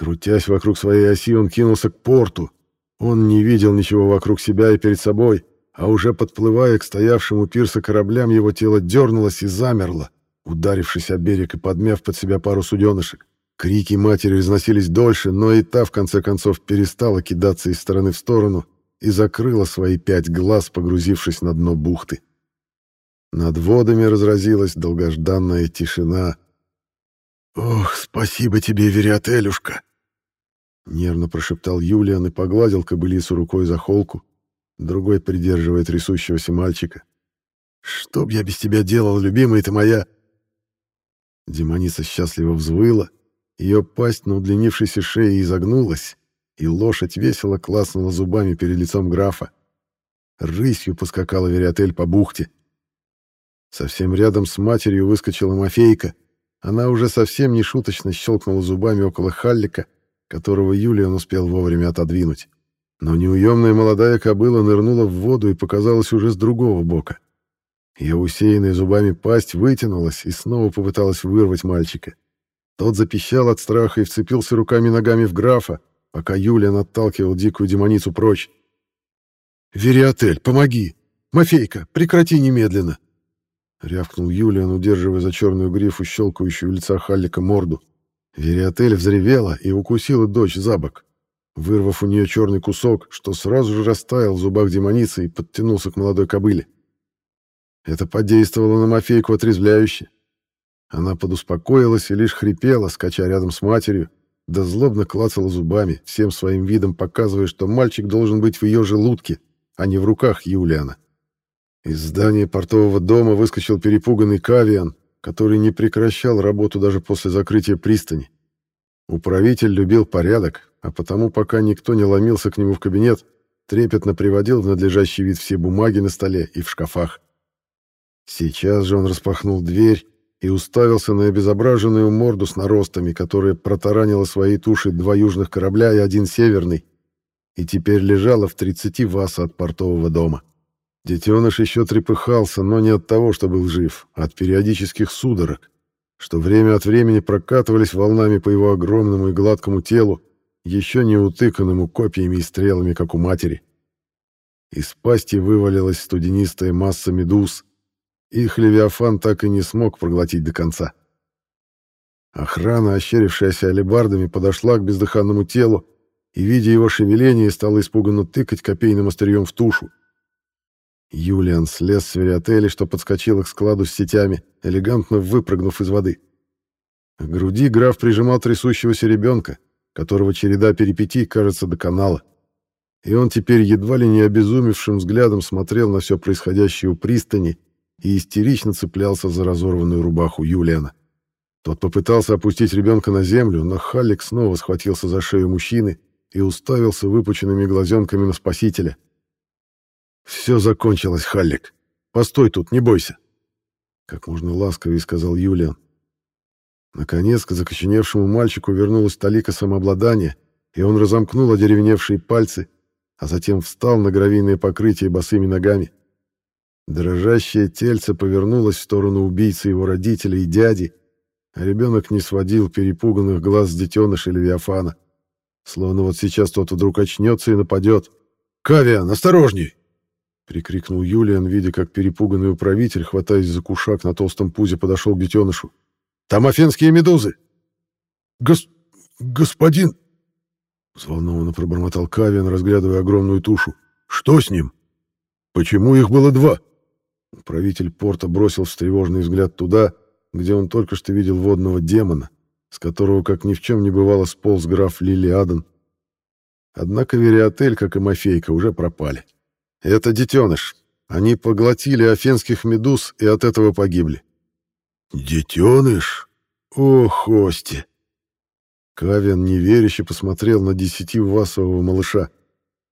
Крутясь вокруг своей оси, он кинулся к порту. Он не видел ничего вокруг себя и перед собой, а уже подплывая к стоявшему пирса кораблям, его тело дернулось и замерло, ударившись о берег и подмяв под себя пару суденышек. Крики матери разносились дольше, но и та, в конце концов, перестала кидаться из стороны в сторону и закрыла свои пять глаз, погрузившись на дно бухты. Над водами разразилась долгожданная тишина. «Ох, спасибо тебе, Вериотелюшка!» Нервно прошептал Юлиан и погладил кобылицу рукой за холку, другой придерживая трясущегося мальчика. «Что б я без тебя делал, любимая ты моя?» Демоница счастливо взвыла, ее пасть на удлинившейся шее изогнулась, и лошадь весело класнула зубами перед лицом графа. Рысью поскакала Вериотель по бухте. Совсем рядом с матерью выскочила Мафейка. Она уже совсем не шуточно щелкнула зубами около Халлика, которого Юлиан успел вовремя отодвинуть. Но неуемная молодая кобыла нырнула в воду и показалась уже с другого бока. Ее усеянная зубами пасть вытянулась и снова попыталась вырвать мальчика. Тот запищал от страха и вцепился руками и ногами в графа, пока Юлиан отталкивал дикую демоницу прочь. «Вериотель, помоги! Мафейка, прекрати немедленно!» — рявкнул Юлиан, удерживая за черную грифу щелкающую лица Халлика морду. Вериотель взревела и укусила дочь за бок, вырвав у нее черный кусок, что сразу же растаял в зубах демоницы и подтянулся к молодой кобыле. Это подействовало на Мафейку отрезвляюще. Она подуспокоилась и лишь хрипела, скача рядом с матерью, да злобно клацала зубами, всем своим видом показывая, что мальчик должен быть в ее желудке, а не в руках Юлиана. Из здания портового дома выскочил перепуганный Кавиан, который не прекращал работу даже после закрытия пристани. Управитель любил порядок, а потому, пока никто не ломился к нему в кабинет, трепетно приводил в надлежащий вид все бумаги на столе и в шкафах. Сейчас же он распахнул дверь и уставился на обезображенную морду с наростами, которая протаранила своей тушей два южных корабля и один северный, и теперь лежала в 30 васа от портового дома. Детеныш еще трепыхался, но не от того, что был жив, а от периодических судорог, что время от времени прокатывались волнами по его огромному и гладкому телу, еще не утыканному копьями и стрелами, как у матери. Из пасти вывалилась студенистая масса медуз. Их Левиафан так и не смог проглотить до конца. Охрана, ощерившаяся алебардами, подошла к бездыханному телу и, видя его шевеление, стала испуганно тыкать копейным острием в тушу. Юлиан слез с вериотели, что подскочил к складу с сетями, элегантно выпрыгнув из воды. К груди граф прижимал трясущегося ребенка, которого череда перипетий, кажется, до канала. И он теперь едва ли не обезумевшим взглядом смотрел на все происходящее у пристани и истерично цеплялся за разорванную рубаху Юлиана. Тот попытался опустить ребенка на землю, но Халлик снова схватился за шею мужчины и уставился выпученными глазенками на спасителя — «Все закончилось, Халлик. Постой тут, не бойся!» Как можно ласковее сказал Юлиан. Наконец, к закоченевшему мальчику вернулась талика самообладания, и он разомкнул одеревеневшие пальцы, а затем встал на гравийное покрытие босыми ногами. Дрожащее тельце повернулось в сторону убийцы его родителей и дяди, а ребенок не сводил перепуганных глаз с детеныша Левиафана. Словно вот сейчас тот вдруг очнется и нападет. «Кавиан, осторожней!» Прикрикнул Юлиан, видя, как перепуганный управитель, хватаясь за кушак на толстом пузе, подошел к детенышу. «Там афенские медузы!» «Гос... господин...» Взволнованно пробормотал Кавиан, разглядывая огромную тушу. «Что с ним? Почему их было два?» Управитель порта бросил встревоженный взгляд туда, где он только что видел водного демона, с которого, как ни в чем не бывало, сполз граф Лили Адан. Однако Вериотель, как и Мафейка, уже пропали. Это детеныш. Они поглотили афенских медуз и от этого погибли. Детеныш? О, Хости! Кавиан неверяще посмотрел на десятивасового малыша.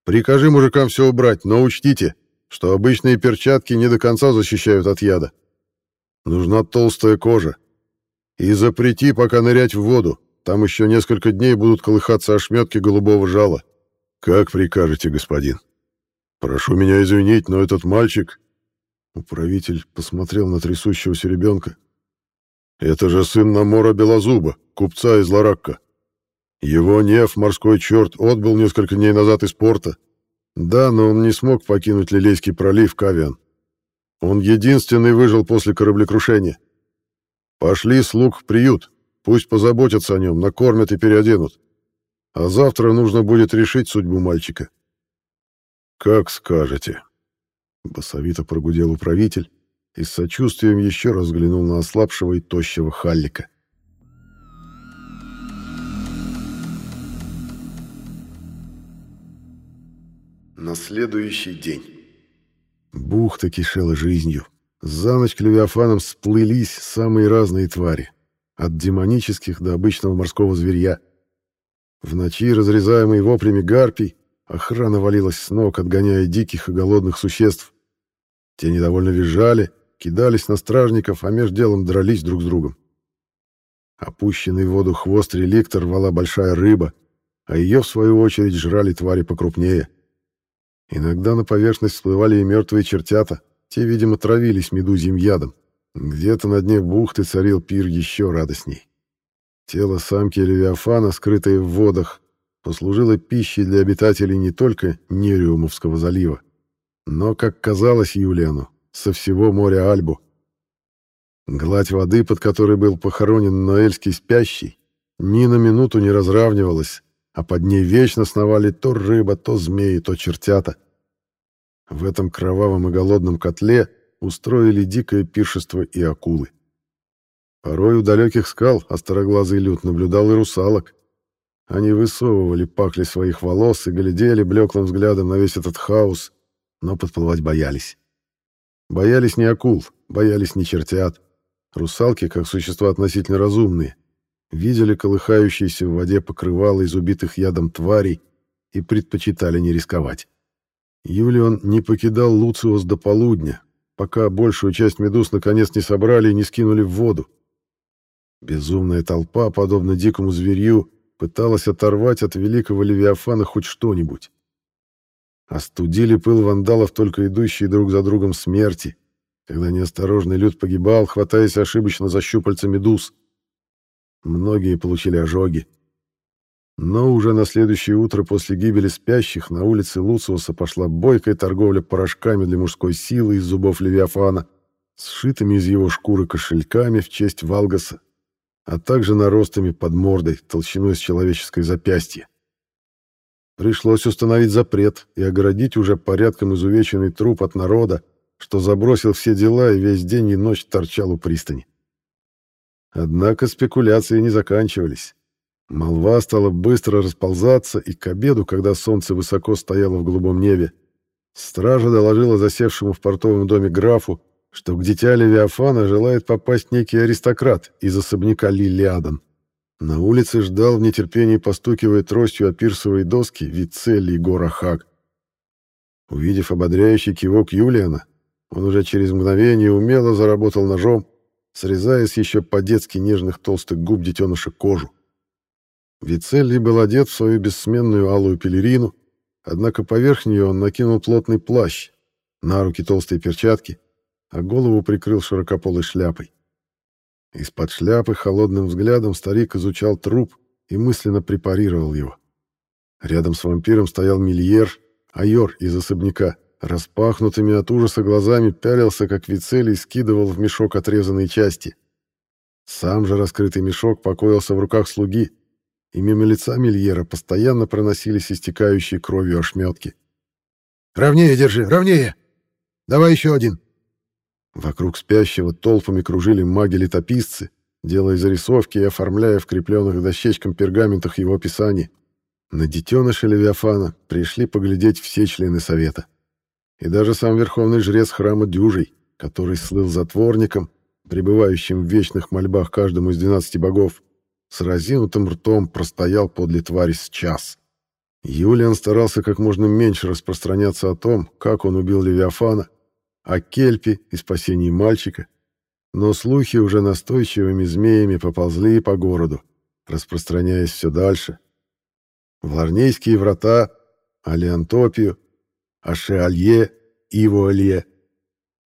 «Прикажи мужикам все убрать, но учтите, что обычные перчатки не до конца защищают от яда. Нужна толстая кожа. И запрети пока нырять в воду, там еще несколько дней будут колыхаться ошметки голубого жала. Как прикажете, господин. Прошу меня извинить, но этот мальчик...» Управитель посмотрел на трясущегося ребенка. «Это же сын Намора Белозуба, купца из Ларакка. Его неф, морской черт, отбыл несколько дней назад из порта. Да, но он не смог покинуть Лилейский пролив Кавиан. Он единственный выжил после кораблекрушения. Пошли слуг в приют, пусть позаботятся о нем, накормят и переоденут. А завтра нужно будет решить судьбу мальчика. «Как скажете», — басовито прогудел управитель и с сочувствием еще раз взглянул на ослабшего и тощего Халлика. На следующий день. Бухта кишела жизнью. За ночь к Левиафанам сплылись самые разные твари. От демонических до обычного морского зверья. В ночи, разрезаемой воплями гарпий, охрана валилась с ног, отгоняя диких и голодных существ. Те недовольно визжали, кидались на стражников, а между делом дрались друг с другом. Опущенный в воду хвост реликта рвала большая рыба, а ее, в свою очередь, жрали твари покрупнее — Иногда на поверхность всплывали и мертвые чертята. Те, видимо, травились медузьим ядом. Где-то на дне бухты царил пир еще радостней. Тело самки Левиафана, скрытое в водах, послужило пищей для обитателей не только Нериумовского залива, но, как казалось Юлиану, со всего моря Альбу. Гладь воды, под которой был похоронен Ноэльский спящий, ни на минуту не разравнивалась, а под ней вечно сновали то рыба, то змеи, то чертята. В этом кровавом и голодном котле устроили дикое пиршество и акулы. Порой у далеких скал остроглазый люд наблюдал и русалок. Они высовывали пакли своих волос и глядели блеклым взглядом на весь этот хаос, но подплывать боялись. Боялись не акул, боялись не чертят. Русалки, как существа относительно разумные, видели колыхающиеся в воде покрывало из убитых ядом тварей и предпочитали не рисковать. Юлион не покидал Луциус до полудня, пока большую часть медуз наконец не собрали и не скинули в воду. Безумная толпа, подобно дикому зверью, пыталась оторвать от великого Левиафана хоть что-нибудь. Остудили пыл вандалов только идущие друг за другом смерти, когда неосторожный люд погибал, хватаясь ошибочно за щупальца медуз — Многие получили ожоги. Но уже на следующее утро после гибели спящих на улице Луциуса пошла бойкая торговля порошками для мужской силы из зубов Левиафана, сшитыми из его шкуры кошельками в честь Валгаса, а также наростами под мордой толщиной с человеческое запястье. Пришлось установить запрет и оградить уже порядком изувеченный труп от народа, что забросил все дела и весь день и ночь торчал у пристани. Однако спекуляции не заканчивались. Молва стала быстро расползаться, и к обеду, когда солнце высоко стояло в голубом небе, стража доложила засевшему в портовом доме графу, что к дитя Левиафана желает попасть некий аристократ из особняка Лилиадан. На улице ждал в нетерпении, постукивая тростью о пирсовой доски, Вицелли Хаг. Увидев ободряющий кивок Юлиана, он уже через мгновение умело заработал ножом, срезая с еще по-детски нежных толстых губ детеныша кожу. Вицелли был одет в свою бессменную алую пелерину, однако поверх нее он накинул плотный плащ, на руки толстые перчатки, а голову прикрыл широкополой шляпой. Из-под шляпы холодным взглядом старик изучал труп и мысленно препарировал его. Рядом с вампиром стоял Мильер, айор из особняка, Распахнутыми от ужаса глазами пялился, как Вицелий скидывал в мешок отрезанные части. Сам же раскрытый мешок покоился в руках слуги, и мимо лица Мильера постоянно проносились истекающие кровью ошметки. «Ровнее держи, ровнее! Давай еще один!» Вокруг спящего толпами кружили маги-летописцы, делая зарисовки и оформляя в крепленных дощечкам пергаментах его описание. На детеныша Левиафана пришли поглядеть все члены совета. И даже сам верховный жрец храма Дюжий, который слыл затворником, пребывающим в вечных мольбах каждому из двенадцати богов, с разинутым ртом простоял подле твари с час. Юлиан старался как можно меньше распространяться о том, как он убил Левиафана, о Кельпе и спасении мальчика, но слухи уже настойчивыми змеями поползли по городу, распространяясь все дальше. В Ларнейские врата, Алиантопию, Ашеалье, Ивуалье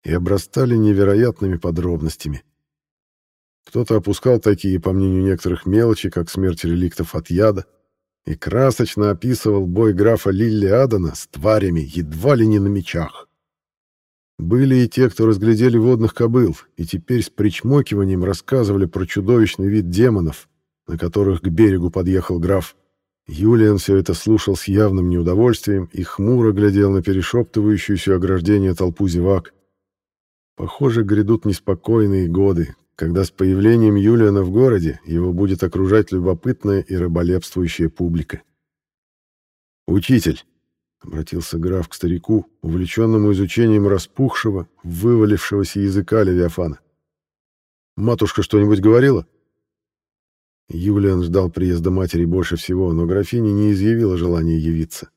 и обрастали невероятными подробностями. Кто-то опускал такие, по мнению некоторых, мелочи, как смерть реликтов от яда, и красочно описывал бой графа Лилли Адана с тварями едва ли не на мечах. Были и те, кто разглядели водных кобыл, и теперь с причмокиванием рассказывали про чудовищный вид демонов, на которых к берегу подъехал граф. Юлиан все это слушал с явным неудовольствием и хмуро глядел на перешептывающуюся ограждение толпу зевак. Похоже, грядут неспокойные годы, когда с появлением Юлиана в городе его будет окружать любопытная и рыболепствующая публика. «Учитель!» — обратился граф к старику, увлеченному изучением распухшего, вывалившегося языка Левиафана. «Матушка что-нибудь говорила?» Юлиан ждал приезда матери больше всего, но графиня не изъявила желания явиться.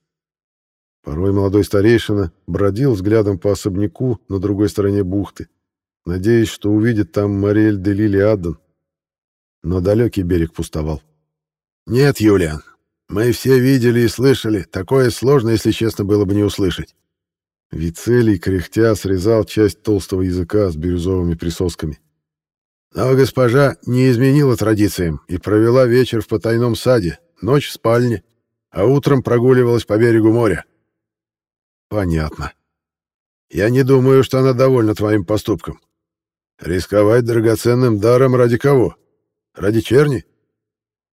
Порой молодой старейшина бродил взглядом по особняку на другой стороне бухты, надеясь, что увидит там Мариэль де Лили Адден. Но далекий берег пустовал. «Нет, Юлиан, мы все видели и слышали. Такое сложно, если честно, было бы не услышать». Вицелий, кряхтя, срезал часть толстого языка с бирюзовыми присосками. Но госпожа не изменила традициям и провела вечер в потайном саде, ночь в спальне, а утром прогуливалась по берегу моря. Понятно. Я не думаю, что она довольна твоим поступком. Рисковать драгоценным даром ради кого? Ради черни?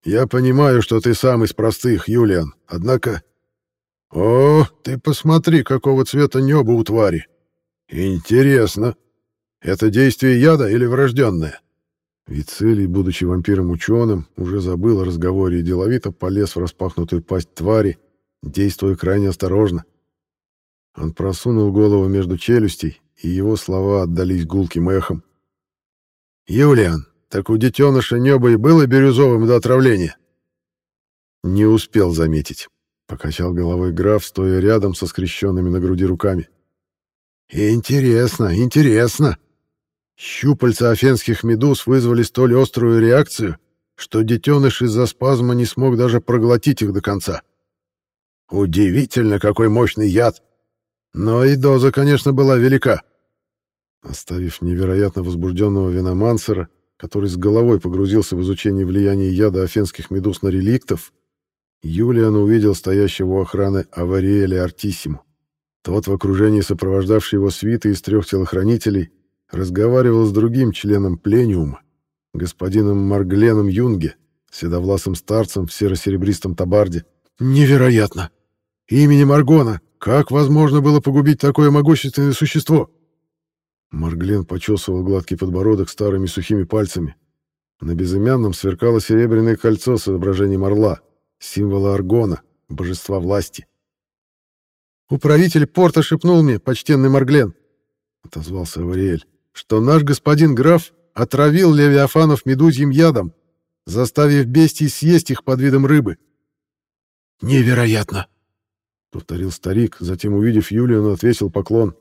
Я понимаю, что ты сам из простых, Юлиан, однако... О, ты посмотри, какого цвета небо у твари. Интересно. Это действие яда или врожденное? Вицелий, будучи вампиром-ученым, уже забыл о разговоре и деловито полез в распахнутую пасть твари, действуя крайне осторожно. Он просунул голову между челюстей, и его слова отдались гулким эхом. «Юлиан, так у детеныша небо и было бирюзовым до отравления?» «Не успел заметить», — покачал головой граф, стоя рядом со скрещенными на груди руками. «Интересно, интересно. Щупальца афенских медуз вызвали столь острую реакцию, что детеныш из-за спазма не смог даже проглотить их до конца. Удивительно, какой мощный яд! Но и доза, конечно, была велика». Оставив невероятно возбужденного виномансера, который с головой погрузился в изучение влияния яда афенских медуз на реликтов, Юлиан увидел стоящего у охраны Авариэля Артисиму. Тот в окружении сопровождавший его свиты из трех телохранителей разговаривал с другим членом Плениума, господином Маргленом Юнге, седовласым старцем в серо-серебристом табарде. «Невероятно! Именем Аргона! Как возможно было погубить такое могущественное существо?» Марглен почесывал гладкий подбородок старыми сухими пальцами. На безымянном сверкало серебряное кольцо с изображением орла, символа Аргона, божества власти. «Управитель порта шепнул мне, почтенный Марглен», — отозвался Авариэль, «что наш господин граф отравил левиафанов медузьим ядом, заставив бестий съесть их под видом рыбы». «Невероятно!» — повторил старик, затем, увидев Юлиану, отвесил поклон.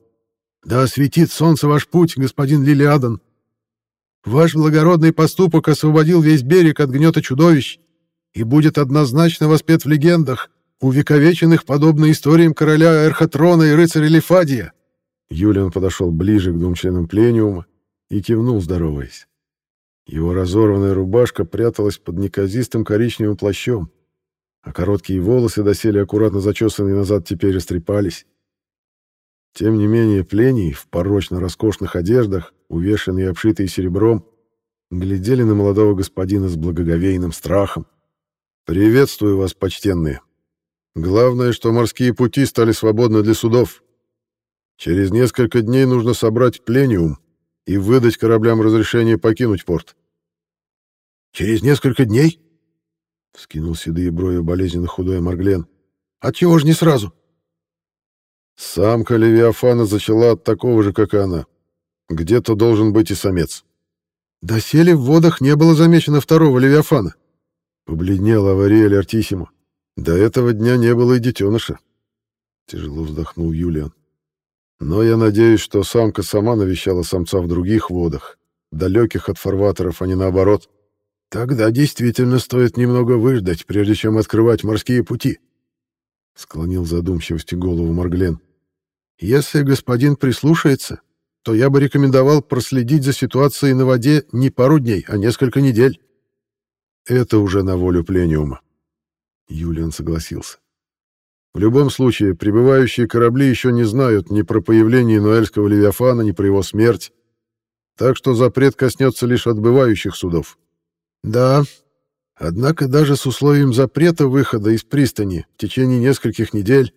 Да осветит солнце ваш путь, господин Лилиадан. Ваш благородный поступок освободил весь берег от гнета чудовищ и будет однозначно воспет в легендах, увековеченных подобно историям короля Эрхатрона и рыцаря Лефадия. Юлиан подошел ближе к двум членам плениума и кивнул, здороваясь. Его разорванная рубашка пряталась под неказистым коричневым плащом, а короткие волосы, доселе аккуратно зачесанные назад, теперь растрепались. Тем не менее, плений в порочно-роскошных одеждах, увешанные и обшитые серебром, глядели на молодого господина с благоговейным страхом. «Приветствую вас, почтенные. Главное, что морские пути стали свободны для судов. Через несколько дней нужно собрать плениум и выдать кораблям разрешение покинуть порт». «Через несколько дней?» Скинул седые брови болезненно худой Марглен. «Отчего же не сразу?» Самка Левиафана зачала от такого же, как и она. Где-то должен быть и самец. Доселе в водах не было замечено второго Левиафана. Побледнел Авариэль Артисимо. До этого дня не было и детеныша. Тяжело вздохнул Юлиан. Но я надеюсь, что самка сама навещала самца в других водах, далеких от фарватеров, а не наоборот. Тогда действительно стоит немного выждать, прежде чем открывать морские пути. Склонил задумчивости голову Марглен. Если господин прислушается, то я бы рекомендовал проследить за ситуацией на воде не пару дней, а несколько недель. Это уже на волю плениума. Юлиан согласился. В любом случае, прибывающие корабли еще не знают ни про появление Ноэльского Левиафана, ни про его смерть, так что запрет коснется лишь отбывающих судов. Да, однако даже с условием запрета выхода из пристани в течение нескольких недель,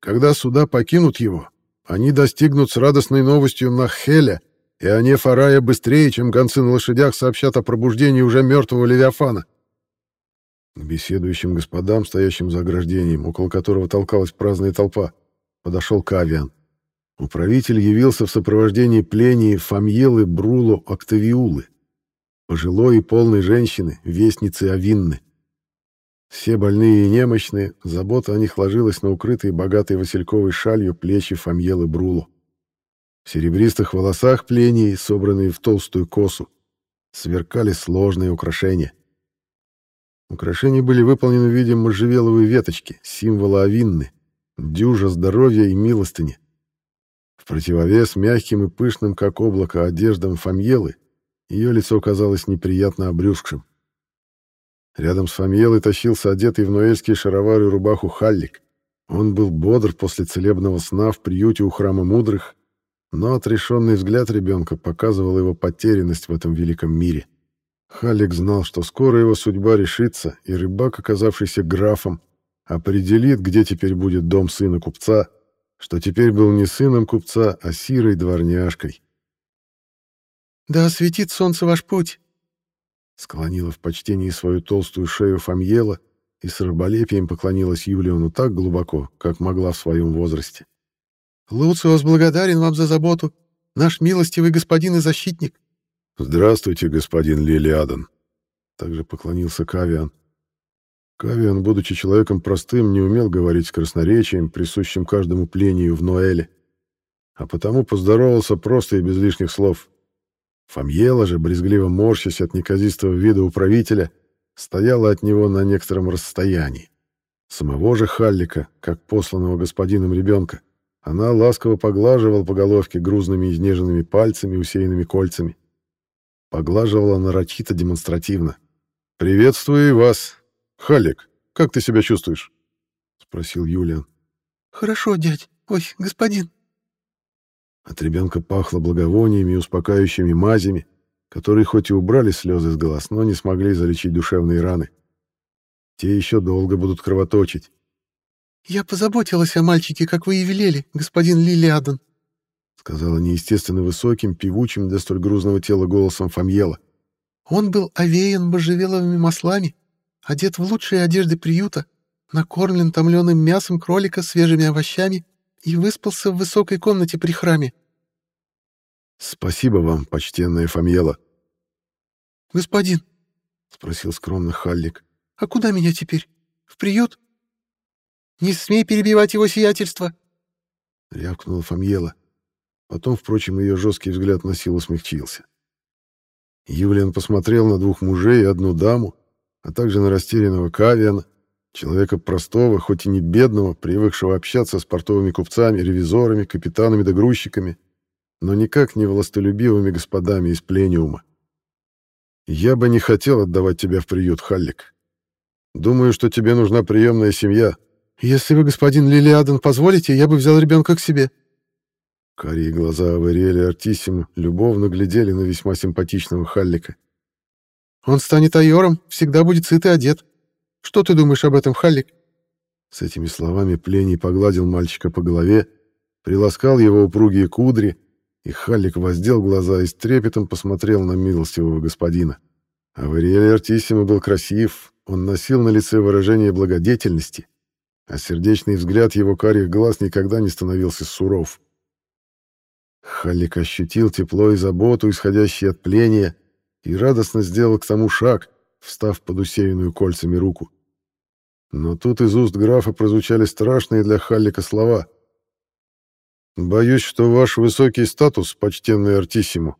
когда суда покинут его, они достигнут с радостной новостью на Хеле и они Фарая быстрее, чем гонцы на лошадях сообщат о пробуждении уже мертвого Левиафана. К беседующим господам, стоящим за ограждением, около которого толкалась праздная толпа, подошел Кавиан. Управитель явился в сопровождении плении Фамьелы Бруло Октавиулы, пожилой и полной женщины, вестницы Авинны. Все больные и немощные, забота о них ложилась на укрытые богатой васильковой шалью плечи Фамьелы Бруло. В серебристых волосах плении, собранные в толстую косу, сверкали сложные украшения. Украшения были выполнены в виде можжевеловой веточки, символа Авинны, дюжа здоровья и милостыни. В противовес мягким и пышным, как облако, одеждам Фамьелы, ее лицо казалось неприятно обрюзгшим. Рядом с Фамьелой тащился одетый в ноэльские шаровары рубаху Халлик. Он был бодр после целебного сна в приюте у Храма Мудрых, но отрешенный взгляд ребенка показывал его потерянность в этом великом мире. Халик знал, что скоро его судьба решится, и рыбак, оказавшийся графом, определит, где теперь будет дом сына купца, что теперь был не сыном купца, а сирой дворняжкой. «Да осветит солнце ваш путь!» Склонила в почтении свою толстую шею Фамьела и с раболепием поклонилась Юлиону так глубоко, как могла в своем возрасте. Луциус благодарен вам за заботу, наш милостивый господин и защитник. Здравствуйте, господин Лилиадан. Также поклонился Кавиан. Кавиан, будучи человеком простым, не умел говорить с красноречием, присущим каждому плению в Ноэле, а потому поздоровался просто и без лишних слов. Фамьела же, брезгливо морщась от неказистого вида управителя, стояла от него на некотором расстоянии. Самого же Халлика, как посланного господином ребенка, она ласково поглаживала по головке грузными изнеженными пальцами, усеянными кольцами. Поглаживала нарочито демонстративно. «Приветствую и вас. Халик, как ты себя чувствуешь?» — спросил Юлиан. «Хорошо, дядь. Ой, господин». От ребенка пахло благовониями и успокаивающими мазями, которые хоть и убрали слезы с глаз, но не смогли залечить душевные раны. Те еще долго будут кровоточить. «Я позаботилась о мальчике, как вы и велели, господин Лилиадан», сказала неестественно высоким, певучим для столь грузного тела голосом Фамьела. «Он был овеян можжевеловыми маслами, одет в лучшие одежды приюта, накормлен томленым мясом кролика, свежими овощами и выспался в высокой комнате при храме». «Спасибо вам, почтенная Фамьела». «Господин», — спросил скромно Халлик, — «а куда меня теперь? В приют?» «Не смей перебивать его сиятельство!» — рявкнула Фамьела. Потом, впрочем, ее жесткий взгляд на силу смягчился. Юлиан посмотрел на двух мужей и одну даму, а также на растерянного Кавиана, человека простого, хоть и не бедного, привыкшего общаться с портовыми купцами, ревизорами, капитанами да грузчиками, но никак не властолюбивыми господами из плениума. «Я бы не хотел отдавать тебя в приют, Халлик. Думаю, что тебе нужна приемная семья, «Если вы, господин Лилиадан, позволите, я бы взял ребенка к себе». Карие глаза Авериэля Артиссима любовно глядели на весьма симпатичного Халлика. «Он станет айором, всегда будет сыт и одет. Что ты думаешь об этом, Халлик?» С этими словами Плений погладил мальчика по голове, приласкал его упругие кудри, и Халлик воздел глаза и с трепетом посмотрел на милостивого господина. Авариэль Артиссимо был красив, он носил на лице выражение благодетельности, а сердечный взгляд его карих глаз никогда не становился суров. Халлик ощутил тепло и заботу, исходящие от пления, и радостно сделал к тому шаг, встав под усеянную кольцами руку. Но тут из уст графа прозвучали страшные для Халлика слова. «Боюсь, что ваш высокий статус, почтенный Артиссимо,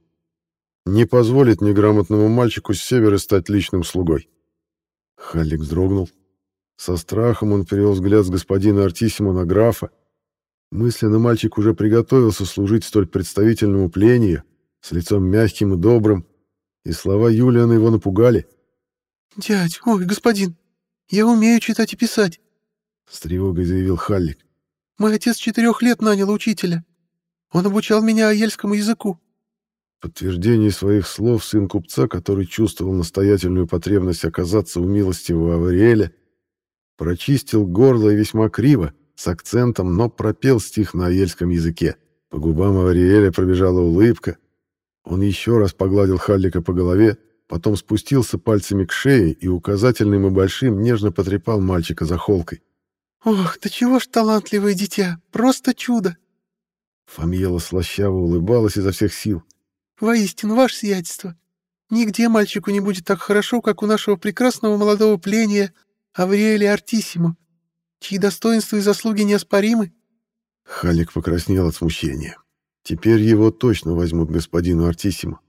не позволит неграмотному мальчику с севера стать личным слугой». Халлик вздрогнул. Со страхом он перевел взгляд с господина Артиссимо на графа. Мысленно мальчик уже приготовился служить столь представительному плению, с лицом мягким и добрым, и слова Юлиана его напугали. «Дядь, ой, господин, я умею читать и писать», — с тревогой заявил Халлик. «Мой отец четырех лет нанял учителя. Он обучал меня аельскому языку». В подтверждение своих слов сын купца, который чувствовал настоятельную потребность оказаться у милостивого Авариэля, прочистил горло и весьма криво, с акцентом, но пропел стих на аельском языке. По губам Авариэля пробежала улыбка. Он еще раз погладил Халлика по голове, потом спустился пальцами к шее и указательным и большим нежно потрепал мальчика за холкой. «Ох, да чего ж талантливое дитя! Просто чудо!» Фамьела слащаво улыбалась изо всех сил. «Воистину, ваше сиятельство! Нигде мальчику не будет так хорошо, как у нашего прекрасного молодого пления Авриэля Артиссимо, чьи достоинства и заслуги неоспоримы». Халик покраснел от смущения. Теперь его точно возьмут господину Артиссимо.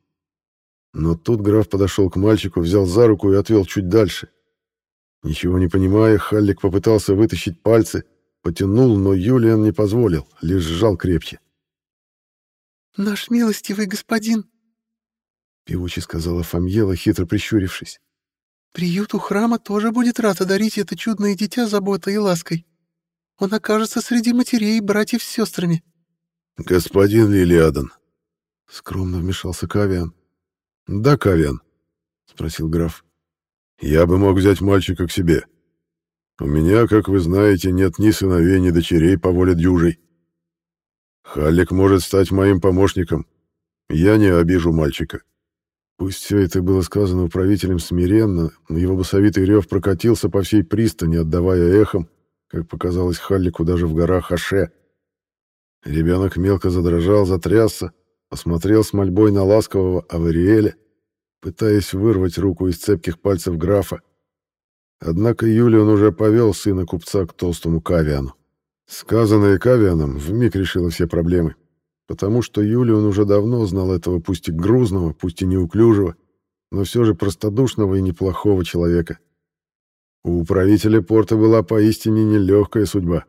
Но тут граф подошел к мальчику, взял за руку и отвел чуть дальше. Ничего не понимая, Халлик попытался вытащить пальцы, потянул, но Юлиан не позволил, лишь сжал крепче. «Наш милостивый господин», — певуче сказала Фамьела, хитро прищурившись. «Приют у храма тоже будет рад одарить это чудное дитя заботой и лаской. Он окажется среди матерей, братьев с сестрами». «Господин Лилиадан», — скромно вмешался Кавиан, «Да, Кавиан?» — спросил граф. «Я бы мог взять мальчика к себе. У меня, как вы знаете, нет ни сыновей, ни дочерей по воле дюжей. Халлик может стать моим помощником. Я не обижу мальчика». Пусть все это было сказано управителем смиренно, но его басовитый рев прокатился по всей пристани, отдавая эхом, как показалось Халлику даже в горах Аше. Ребенок мелко задрожал, затрясся, посмотрел с мольбой на ласкового Авариэля, пытаясь вырвать руку из цепких пальцев графа. Однако Юлиан уже повел сына купца к толстому Кавиану. Сказанное Кавианом вмиг решило все проблемы, потому что Юлиан уже давно знал этого пусть и грузного, пусть и неуклюжего, но все же простодушного и неплохого человека. У управителя порта была поистине нелегкая судьба.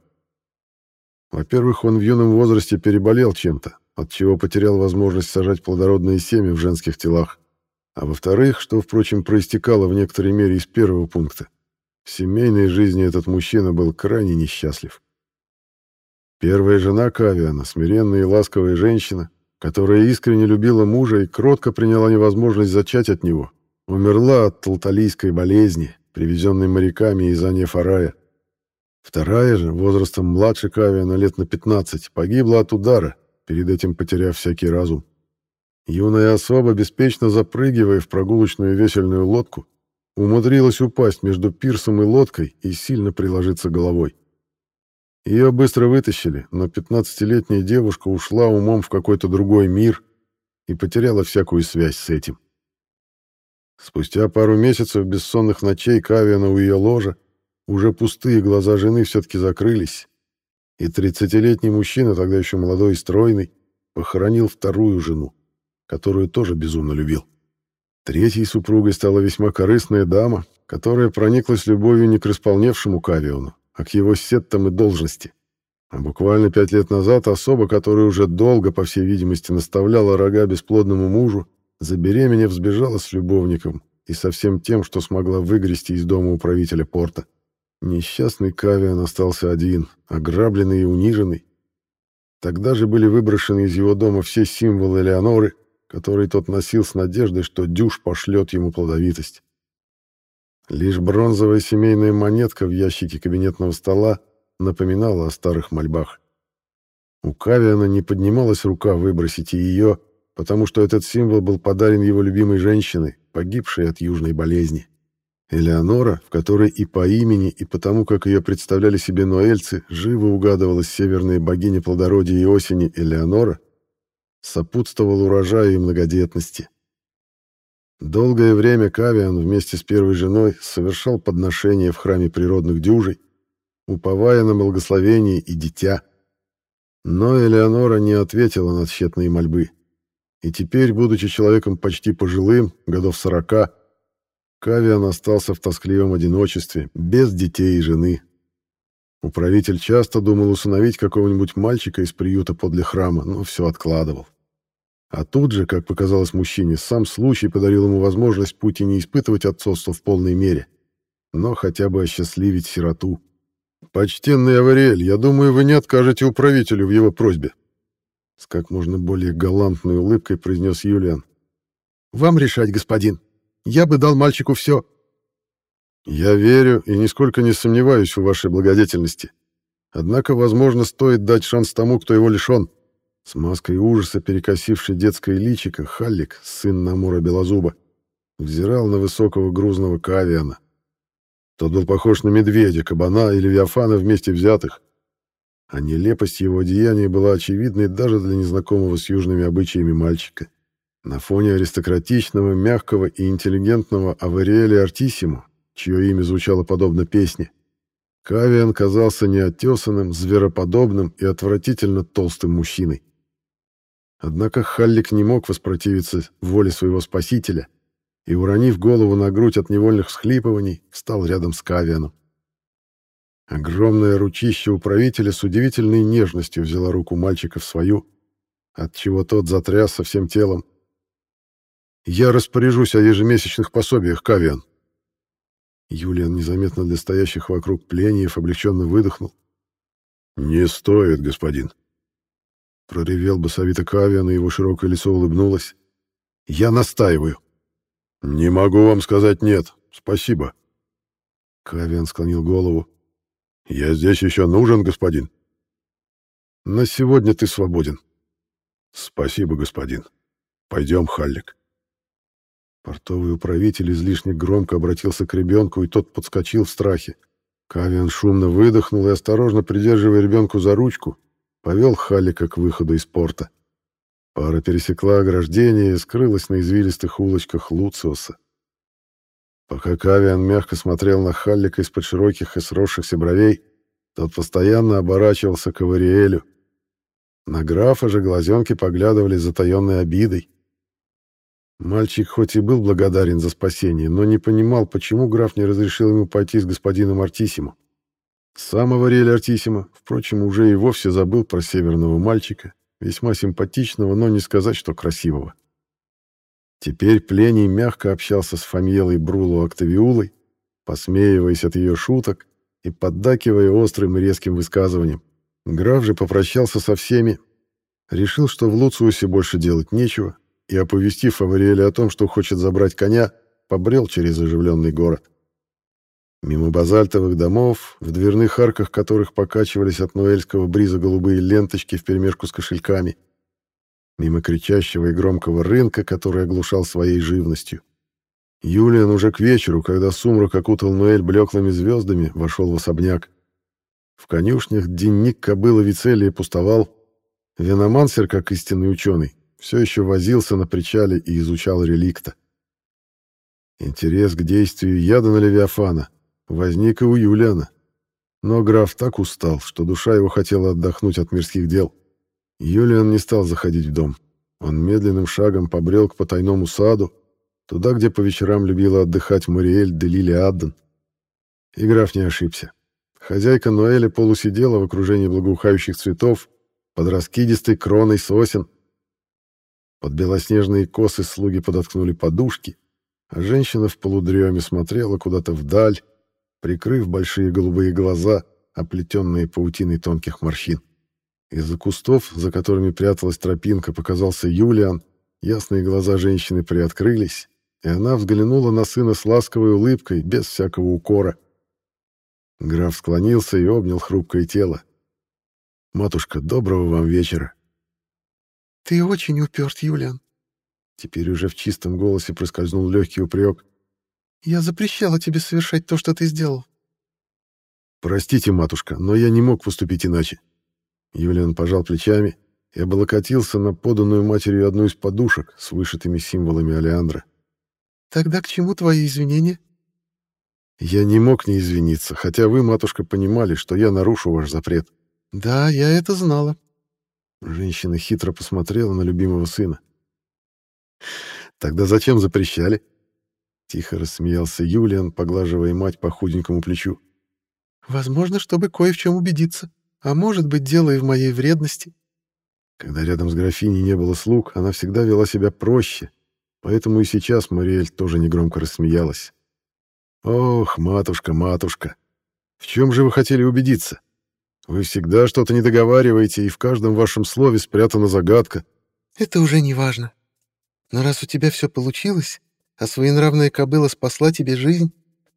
Во-первых, он в юном возрасте переболел чем-то, от чего потерял возможность сажать плодородные семя в женских телах. А во-вторых, что, впрочем, проистекало в некоторой мере из первого пункта, в семейной жизни этот мужчина был крайне несчастлив. Первая жена Кавиана, смиренная и ласковая женщина, которая искренне любила мужа и кротко приняла невозможность зачать от него, умерла от талталийской болезни, привезенной моряками из Анефарая. Вторая же, возрастом младше Кавиана лет на 15, погибла от удара, перед этим потеряв всякий разум. Юная особа, беспечно запрыгивая в прогулочную весельную лодку, умудрилась упасть между пирсом и лодкой и сильно приложиться головой. Ее быстро вытащили, но 15-летняя девушка ушла умом в какой-то другой мир и потеряла всякую связь с этим. Спустя пару месяцев бессонных ночей Кавиана у ее ложа уже пустые глаза жены все-таки закрылись, и 30-летний мужчина, тогда еще молодой и стройный, похоронил вторую жену, которую тоже безумно любил. Третьей супругой стала весьма корыстная дама, которая прониклась любовью не к располневшему Кавиону, а к его сеттам и должности. А буквально пять лет назад особа, которая уже долго, по всей видимости, наставляла рога бесплодному мужу, забеременев, сбежала с любовником и со всем тем, что смогла выгрести из дома управителя порта. Несчастный Кавиан остался один, ограбленный и униженный. Тогда же были выброшены из его дома все символы Леоноры, которые тот носил с надеждой, что Дюш пошлет ему плодовитость. Лишь бронзовая семейная монетка в ящике кабинетного стола напоминала о старых мольбах. У Кавиана не поднималась рука выбросить ее, потому что этот символ был подарен его любимой женщиной, погибшей от южной болезни. Элеонора, в которой и по имени, и потому, как ее представляли себе ноэльцы, живо угадывалась северная богиня плодородия и осени Элеонора, сопутствовал урожаю и многодетности. Долгое время Кавиан вместе с первой женой совершал подношения в храме природных дюжей, уповая на благословение и дитя. Но Элеонора не ответила на тщетные мольбы. И теперь, будучи человеком почти пожилым, годов сорока, Кавиан остался в тоскливом одиночестве, без детей и жены. Управитель часто думал усыновить какого-нибудь мальчика из приюта подле храма, но все откладывал. А тут же, как показалось мужчине, сам случай подарил ему возможность пути не испытывать отцовство в полной мере, но хотя бы осчастливить сироту. «Почтенный Авариэль, я думаю, вы не откажете управителю в его просьбе», с как можно более галантной улыбкой произнес Юлиан. «Вам решать, господин», я бы дал мальчику все. Я верю и нисколько не сомневаюсь в вашей благодетельности. Однако, возможно, стоит дать шанс тому, кто его лишен. С маской ужаса, перекосившей детское личико, Халлик, сын Намура Белозуба, взирал на высокого грузного кавиана. Тот был похож на медведя, кабана и левиафана вместе взятых, а нелепость его одеяния была очевидной даже для незнакомого с южными обычаями мальчика. На фоне аристократичного, мягкого и интеллигентного Авариэля Артисимо, чье имя звучало подобно песне, Кавиан казался неотесанным, звероподобным и отвратительно толстым мужчиной. Однако Халлик не мог воспротивиться воле своего спасителя и, уронив голову на грудь от невольных всхлипываний, встал рядом с Кавианом. Огромное ручище управителя с удивительной нежностью взяла руку мальчика в свою, отчего тот затрясся всем телом, я распоряжусь о ежемесячных пособиях, Кавиан. Юлиан незаметно для стоящих вокруг плениев облегченно выдохнул. «Не стоит, господин». Проревел басовито Кавиан, и его широкое лицо улыбнулось. «Я настаиваю». «Не могу вам сказать нет. Спасибо». Кавиан склонил голову. «Я здесь еще нужен, господин». «На сегодня ты свободен». «Спасибо, господин. Пойдем, Халлик». Портовый управитель излишне громко обратился к ребенку, и тот подскочил в страхе. Кавиан шумно выдохнул и, осторожно придерживая ребенку за ручку, повел Халика к выходу из порта. Пара пересекла ограждение и скрылась на извилистых улочках Луциуса. Пока Кавиан мягко смотрел на Халлика из-под широких и сросшихся бровей, тот постоянно оборачивался к Авариэлю. На графа же глазенки поглядывали с затаенной обидой. Мальчик хоть и был благодарен за спасение, но не понимал, почему граф не разрешил ему пойти с господином Артисимо. Сам Аварель Артисимо, впрочем, уже и вовсе забыл про северного мальчика, весьма симпатичного, но не сказать, что красивого. Теперь Плений мягко общался с Фамьелой Брулу Октавиулой, посмеиваясь от ее шуток и поддакивая острым и резким высказыванием. Граф же попрощался со всеми, решил, что в Луциусе больше делать нечего, и, оповестив Авариэля о том, что хочет забрать коня, побрел через оживленный город. Мимо базальтовых домов, в дверных арках которых покачивались от ноэльского бриза голубые ленточки вперемешку с кошельками. Мимо кричащего и громкого рынка, который оглушал своей живностью. Юлиан уже к вечеру, когда сумрак окутал Ноэль блеклыми звездами, вошел в особняк. В конюшнях денник кобыла Вицелия пустовал. Виномансер, как истинный ученый, все еще возился на причале и изучал реликта. Интерес к действию яда на Левиафана возник и у Юлиана. Но граф так устал, что душа его хотела отдохнуть от мирских дел. Юлиан не стал заходить в дом. Он медленным шагом побрел к потайному саду, туда, где по вечерам любила отдыхать Мариэль де Лили Адден. И граф не ошибся. Хозяйка Ноэля полусидела в окружении благоухающих цветов, под раскидистой кроной сосен, под белоснежные косы слуги подоткнули подушки, а женщина в полудреме смотрела куда-то вдаль, прикрыв большие голубые глаза, оплетенные паутиной тонких морщин. Из-за кустов, за которыми пряталась тропинка, показался Юлиан, ясные глаза женщины приоткрылись, и она взглянула на сына с ласковой улыбкой, без всякого укора. Граф склонился и обнял хрупкое тело. «Матушка, доброго вам вечера!» «Ты очень уперт, Юлиан. Теперь уже в чистом голосе проскользнул легкий упрек. «Я запрещала тебе совершать то, что ты сделал». «Простите, матушка, но я не мог поступить иначе». Юлиан пожал плечами и облокотился на поданную матерью одну из подушек с вышитыми символами Алеандра. «Тогда к чему твои извинения?» «Я не мог не извиниться, хотя вы, матушка, понимали, что я нарушу ваш запрет». «Да, я это знала». Женщина хитро посмотрела на любимого сына. «Тогда зачем запрещали?» Тихо рассмеялся Юлиан, поглаживая мать по худенькому плечу. «Возможно, чтобы кое в чем убедиться. А может быть, дело и в моей вредности». Когда рядом с графиней не было слуг, она всегда вела себя проще, поэтому и сейчас Мариэль тоже негромко рассмеялась. «Ох, матушка, матушка, в чем же вы хотели убедиться? Вы всегда что-то не договариваете, и в каждом вашем слове спрятана загадка». «Это уже не важно. Но раз у тебя все получилось, а своенравная кобыла спасла тебе жизнь,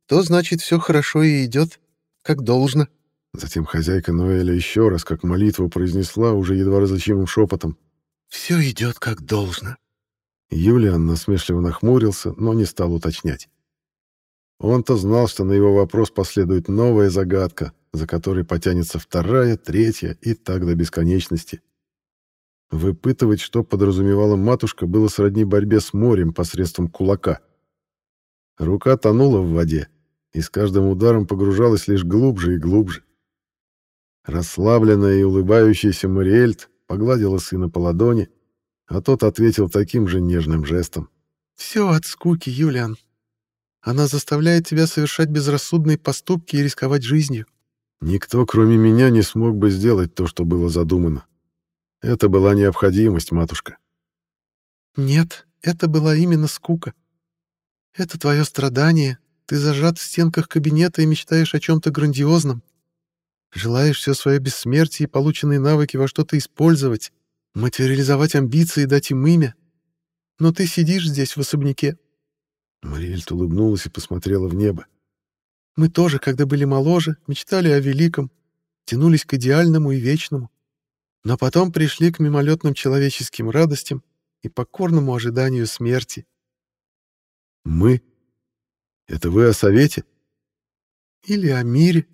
то значит все хорошо и идет, как должно». Затем хозяйка Ноэля еще раз, как молитву, произнесла уже едва различимым шепотом. «Все идет как должно». Юлиан насмешливо нахмурился, но не стал уточнять. Он-то знал, что на его вопрос последует новая загадка, за которой потянется вторая, третья и так до бесконечности. Выпытывать, что подразумевала матушка, было сродни борьбе с морем посредством кулака. Рука тонула в воде, и с каждым ударом погружалась лишь глубже и глубже. Расслабленная и улыбающаяся Мариэльт погладила сына по ладони, а тот ответил таким же нежным жестом. «Все от скуки, Юлиан. Она заставляет тебя совершать безрассудные поступки и рисковать жизнью». Никто, кроме меня, не смог бы сделать то, что было задумано. Это была необходимость, матушка. Нет, это была именно скука. Это твое страдание. Ты зажат в стенках кабинета и мечтаешь о чем-то грандиозном. Желаешь все свое бессмертие и полученные навыки во что-то использовать, материализовать амбиции и дать им имя. Но ты сидишь здесь в особняке. Мариэльт улыбнулась и посмотрела в небо. Мы тоже, когда были моложе, мечтали о великом, тянулись к идеальному и вечному но потом пришли к мимолетным человеческим радостям и покорному ожиданию смерти. «Мы? Это вы о совете?» «Или о мире?»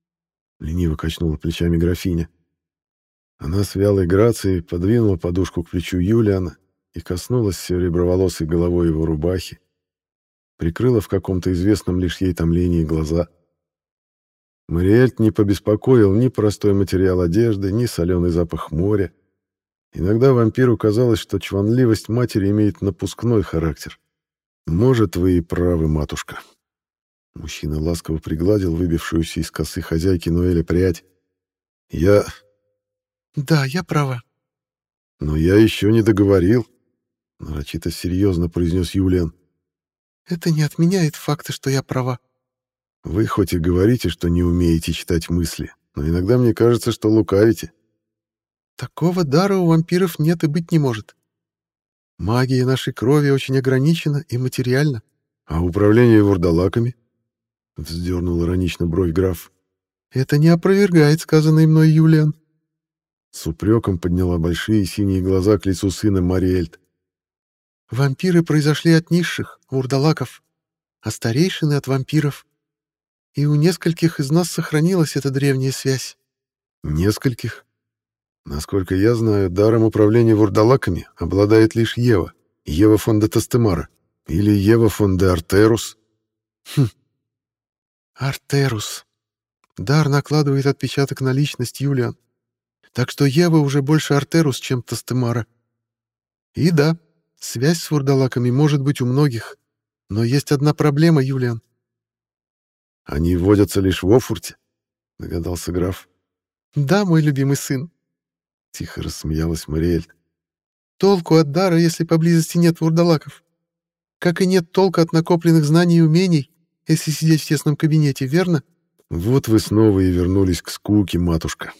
— лениво качнула плечами графиня. Она с вялой грацией подвинула подушку к плечу Юлиана и коснулась сереброволосой головой его рубахи, прикрыла в каком-то известном лишь ей томлении глаза — Мариэльт не побеспокоил ни простой материал одежды, ни соленый запах моря. Иногда вампиру казалось, что чванливость матери имеет напускной характер. «Может, вы и правы, матушка». Мужчина ласково пригладил выбившуюся из косы хозяйки Ноэля прядь. «Я...» «Да, я права». «Но я еще не договорил», — нарочито серьезно произнес Юлиан. «Это не отменяет факта, что я права», вы хоть и говорите, что не умеете читать мысли, но иногда мне кажется, что лукавите. Такого дара у вампиров нет и быть не может. Магия нашей крови очень ограничена и материальна. А управление вурдалаками? Вздернул иронично бровь граф. Это не опровергает сказанное мной Юлиан. С упреком подняла большие синие глаза к лицу сына Мариэльт. Вампиры произошли от низших, вурдалаков, а старейшины от вампиров. И у нескольких из нас сохранилась эта древняя связь. Нескольких? Насколько я знаю, даром управления вурдалаками обладает лишь Ева, Ева фон де Тастемара, или Ева фон де Артерус. Хм. Артерус. Дар накладывает отпечаток на личность Юлиан. Так что Ева уже больше Артерус, чем Тастемара. И да, связь с вурдалаками может быть у многих, но есть одна проблема, Юлиан. Они водятся лишь в Офурте, догадался граф. Да, мой любимый сын. Тихо рассмеялась Мариэль. Толку от дара, если поблизости нет вурдалаков. Как и нет толка от накопленных знаний и умений, если сидеть в тесном кабинете, верно? Вот вы снова и вернулись к скуке, матушка.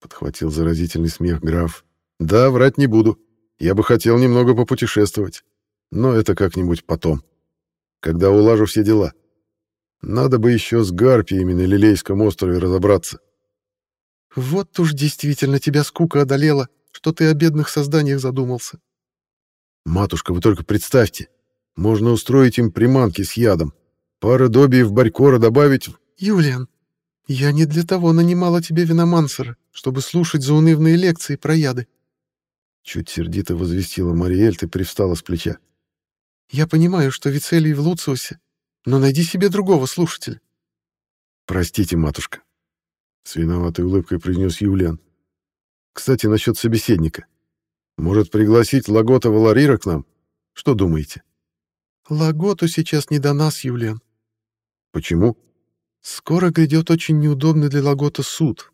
Подхватил заразительный смех граф. Да, врать не буду. Я бы хотел немного попутешествовать. Но это как-нибудь потом. Когда улажу все дела. Надо бы еще с гарпиями на Лилейском острове разобраться. Вот уж действительно тебя скука одолела, что ты о бедных созданиях задумался. Матушка, вы только представьте. Можно устроить им приманки с ядом. Пара добиев барькора добавить... Юлиан, я не для того нанимала тебе виномансера, чтобы слушать заунывные лекции про яды. Чуть сердито возвестила Мариэльт и привстала с плеча. Я понимаю, что Вицелий в Луциусе, но найди себе другого слушателя. Простите, матушка. С виноватой улыбкой произнес Юлиан. Кстати, насчет собеседника. Может, пригласить Лагота Валарира к нам? Что думаете? Лаготу сейчас не до нас, Юлиан. Почему? Скоро грядет очень неудобный для Лагота суд.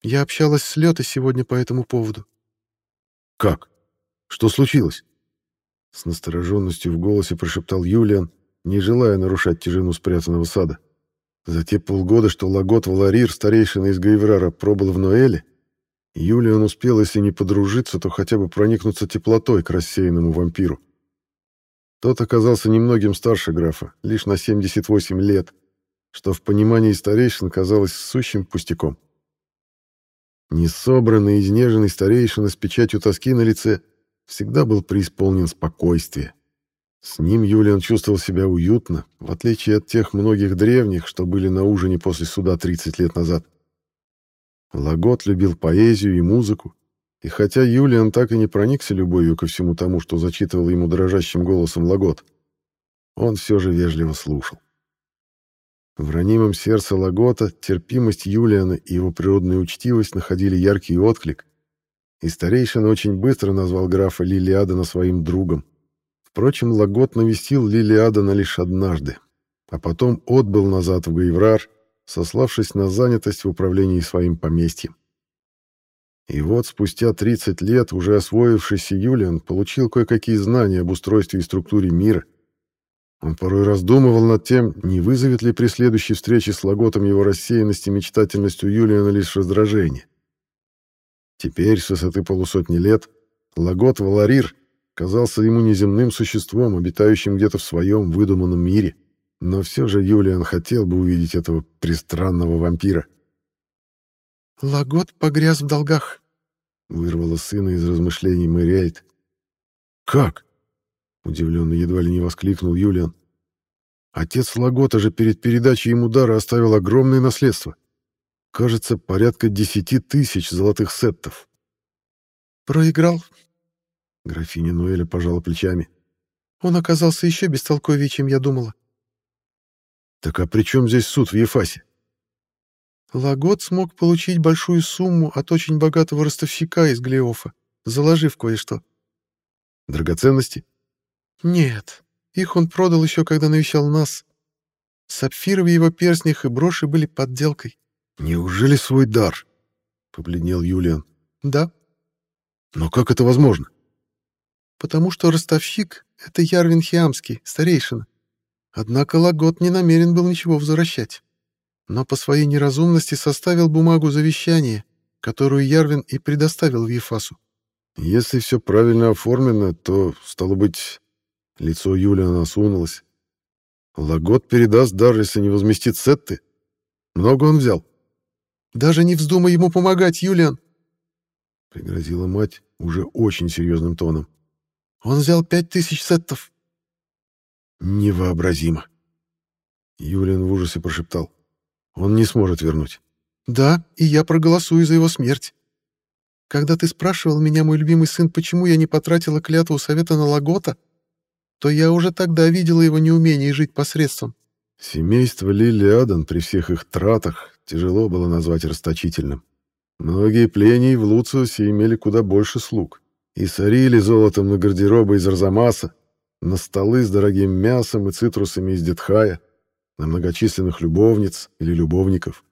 Я общалась с Лётой сегодня по этому поводу. Как? Что случилось? С настороженностью в голосе прошептал Юлиан, не желая нарушать тишину спрятанного сада. За те полгода, что Лагот Валарир, старейшина из Гайврара, пробыл в Ноэле, Юлиан успел, если не подружиться, то хотя бы проникнуться теплотой к рассеянному вампиру. Тот оказался немногим старше графа, лишь на 78 лет, что в понимании старейшин казалось сущим пустяком. Несобранный, изнеженный старейшина с печатью тоски на лице всегда был преисполнен спокойствия. С ним Юлиан чувствовал себя уютно, в отличие от тех многих древних, что были на ужине после суда 30 лет назад. Лагот любил поэзию и музыку, и хотя Юлиан так и не проникся любовью ко всему тому, что зачитывал ему дрожащим голосом Лагот, он все же вежливо слушал. В ранимом сердце Лагота терпимость Юлиана и его природная учтивость находили яркий отклик, и старейшина очень быстро назвал графа Лилиадана своим другом. Впрочем, Лагот навестил Лилиадана лишь однажды, а потом отбыл назад в Гайврар, сославшись на занятость в управлении своим поместьем. И вот спустя 30 лет уже освоившийся Юлиан получил кое-какие знания об устройстве и структуре мира. Он порой раздумывал над тем, не вызовет ли при следующей встрече с Лаготом его рассеянность и мечтательность у Юлиана лишь раздражение. Теперь, с высоты полусотни лет, Лагот Валарир казался ему неземным существом, обитающим где-то в своем выдуманном мире. Но все же Юлиан хотел бы увидеть этого пристранного вампира. «Лагот погряз в долгах», — вырвала сына из размышлений Мэриэльт. «Как?» — удивленно едва ли не воскликнул Юлиан. «Отец Лагота же перед передачей ему дара оставил огромное наследство. Кажется, порядка десяти тысяч золотых сеттов». «Проиграл?» Графиня Ноэля пожала плечами. «Он оказался еще бестолковее, чем я думала». «Так а при чем здесь суд в Ефасе?» Лагот смог получить большую сумму от очень богатого ростовщика из Глеофа, заложив кое-что. Драгоценности? Нет, их он продал еще, когда навещал нас. Сапфиры в его перстнях и броши были подделкой. Неужели свой дар? Побледнел Юлиан. Да. Но как это возможно? Потому что ростовщик — это Ярвин Хиамский, старейшина. Однако Лагот не намерен был ничего возвращать но по своей неразумности составил бумагу завещания, которую Ярвин и предоставил Ефасу. Если все правильно оформлено, то, стало быть, лицо Юлиана осунулось. Лагот передаст дар, если не возместит сетты. Много он взял. Даже не вздумай ему помогать, Юлиан, пригрозила мать уже очень серьезным тоном. Он взял пять тысяч сеттов. Невообразимо. Юлиан в ужасе прошептал. Он не сможет вернуть. Да, и я проголосую за его смерть. Когда ты спрашивал меня, мой любимый сын, почему я не потратила клятву совета на Лагота, то я уже тогда видела его неумение жить посредством. Семейство Лили Адан при всех их тратах тяжело было назвать расточительным. Многие плении в Луциусе имели куда больше слуг и сорили золотом на гардеробы из Арзамаса, на столы с дорогим мясом и цитрусами из Детхая, на многочисленных любовниц или любовников.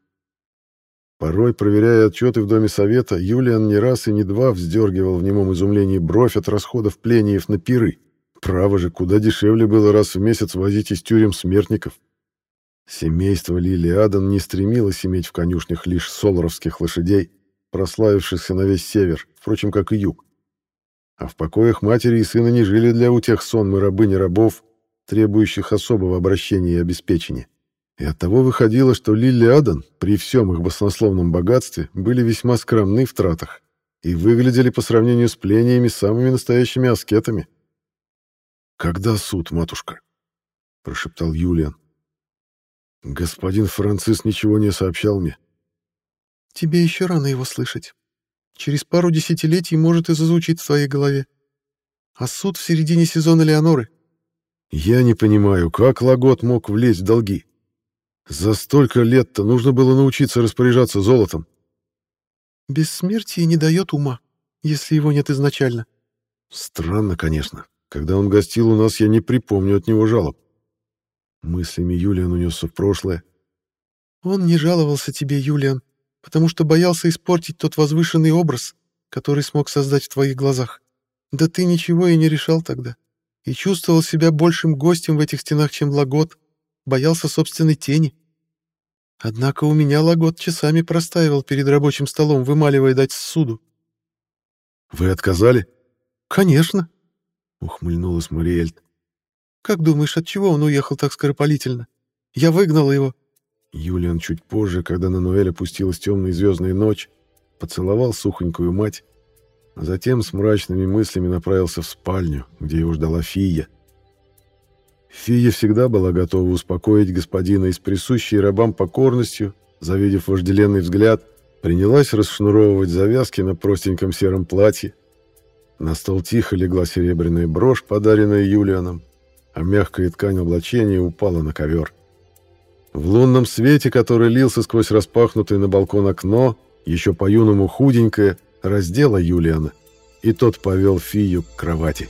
Порой, проверяя отчеты в Доме Совета, Юлиан не раз и не два вздергивал в немом изумлении бровь от расходов плениев на пиры. Право же, куда дешевле было раз в месяц возить из тюрем смертников. Семейство Лили Адан не стремилось иметь в конюшнях лишь солоровских лошадей, прославившихся на весь север, впрочем, как и юг. А в покоях матери и сына не жили для утех сонмы рабыни рабов, требующих особого обращения и обеспечения. И оттого выходило, что Лилли Адан, при всем их баснословном богатстве, были весьма скромны в тратах, и выглядели по сравнению с плениями самыми настоящими аскетами. «Когда суд, матушка?» — прошептал Юлиан. «Господин Францис ничего не сообщал мне». «Тебе еще рано его слышать. Через пару десятилетий может и зазвучит в твоей голове. А суд в середине сезона Леоноры». «Я не понимаю, как Лагот мог влезть в долги? За столько лет-то нужно было научиться распоряжаться золотом». «Бессмертие не дает ума, если его нет изначально». «Странно, конечно. Когда он гостил у нас, я не припомню от него жалоб. Мыслями Юлиан унесся в прошлое. Он не жаловался тебе, Юлиан, потому что боялся испортить тот возвышенный образ, который смог создать в твоих глазах. Да ты ничего и не решал тогда. И чувствовал себя большим гостем в этих стенах, чем Лагот. Боялся собственной тени. Однако у меня Лагот часами простаивал перед рабочим столом, вымаливая дать суду. «Вы отказали?» «Конечно», — ухмыльнулась Мариэльт. «Как думаешь, от чего он уехал так скоропалительно? Я выгнал его». Юлиан чуть позже, когда на Ноэль опустилась темная звездная ночь, поцеловал сухонькую мать, а затем с мрачными мыслями направился в спальню, где его ждала Фия. Фия всегда была готова успокоить господина и с присущей рабам покорностью, завидев вожделенный взгляд, принялась расшнуровывать завязки на простеньком сером платье, на стол тихо легла серебряная брошь, подаренная Юлианом, а мягкая ткань облачения упала на ковер. В лунном свете, который лился сквозь распахнутое на балкон окно, еще по-юному худенькое, раздела Юлиана, и тот повел Фию к кровати.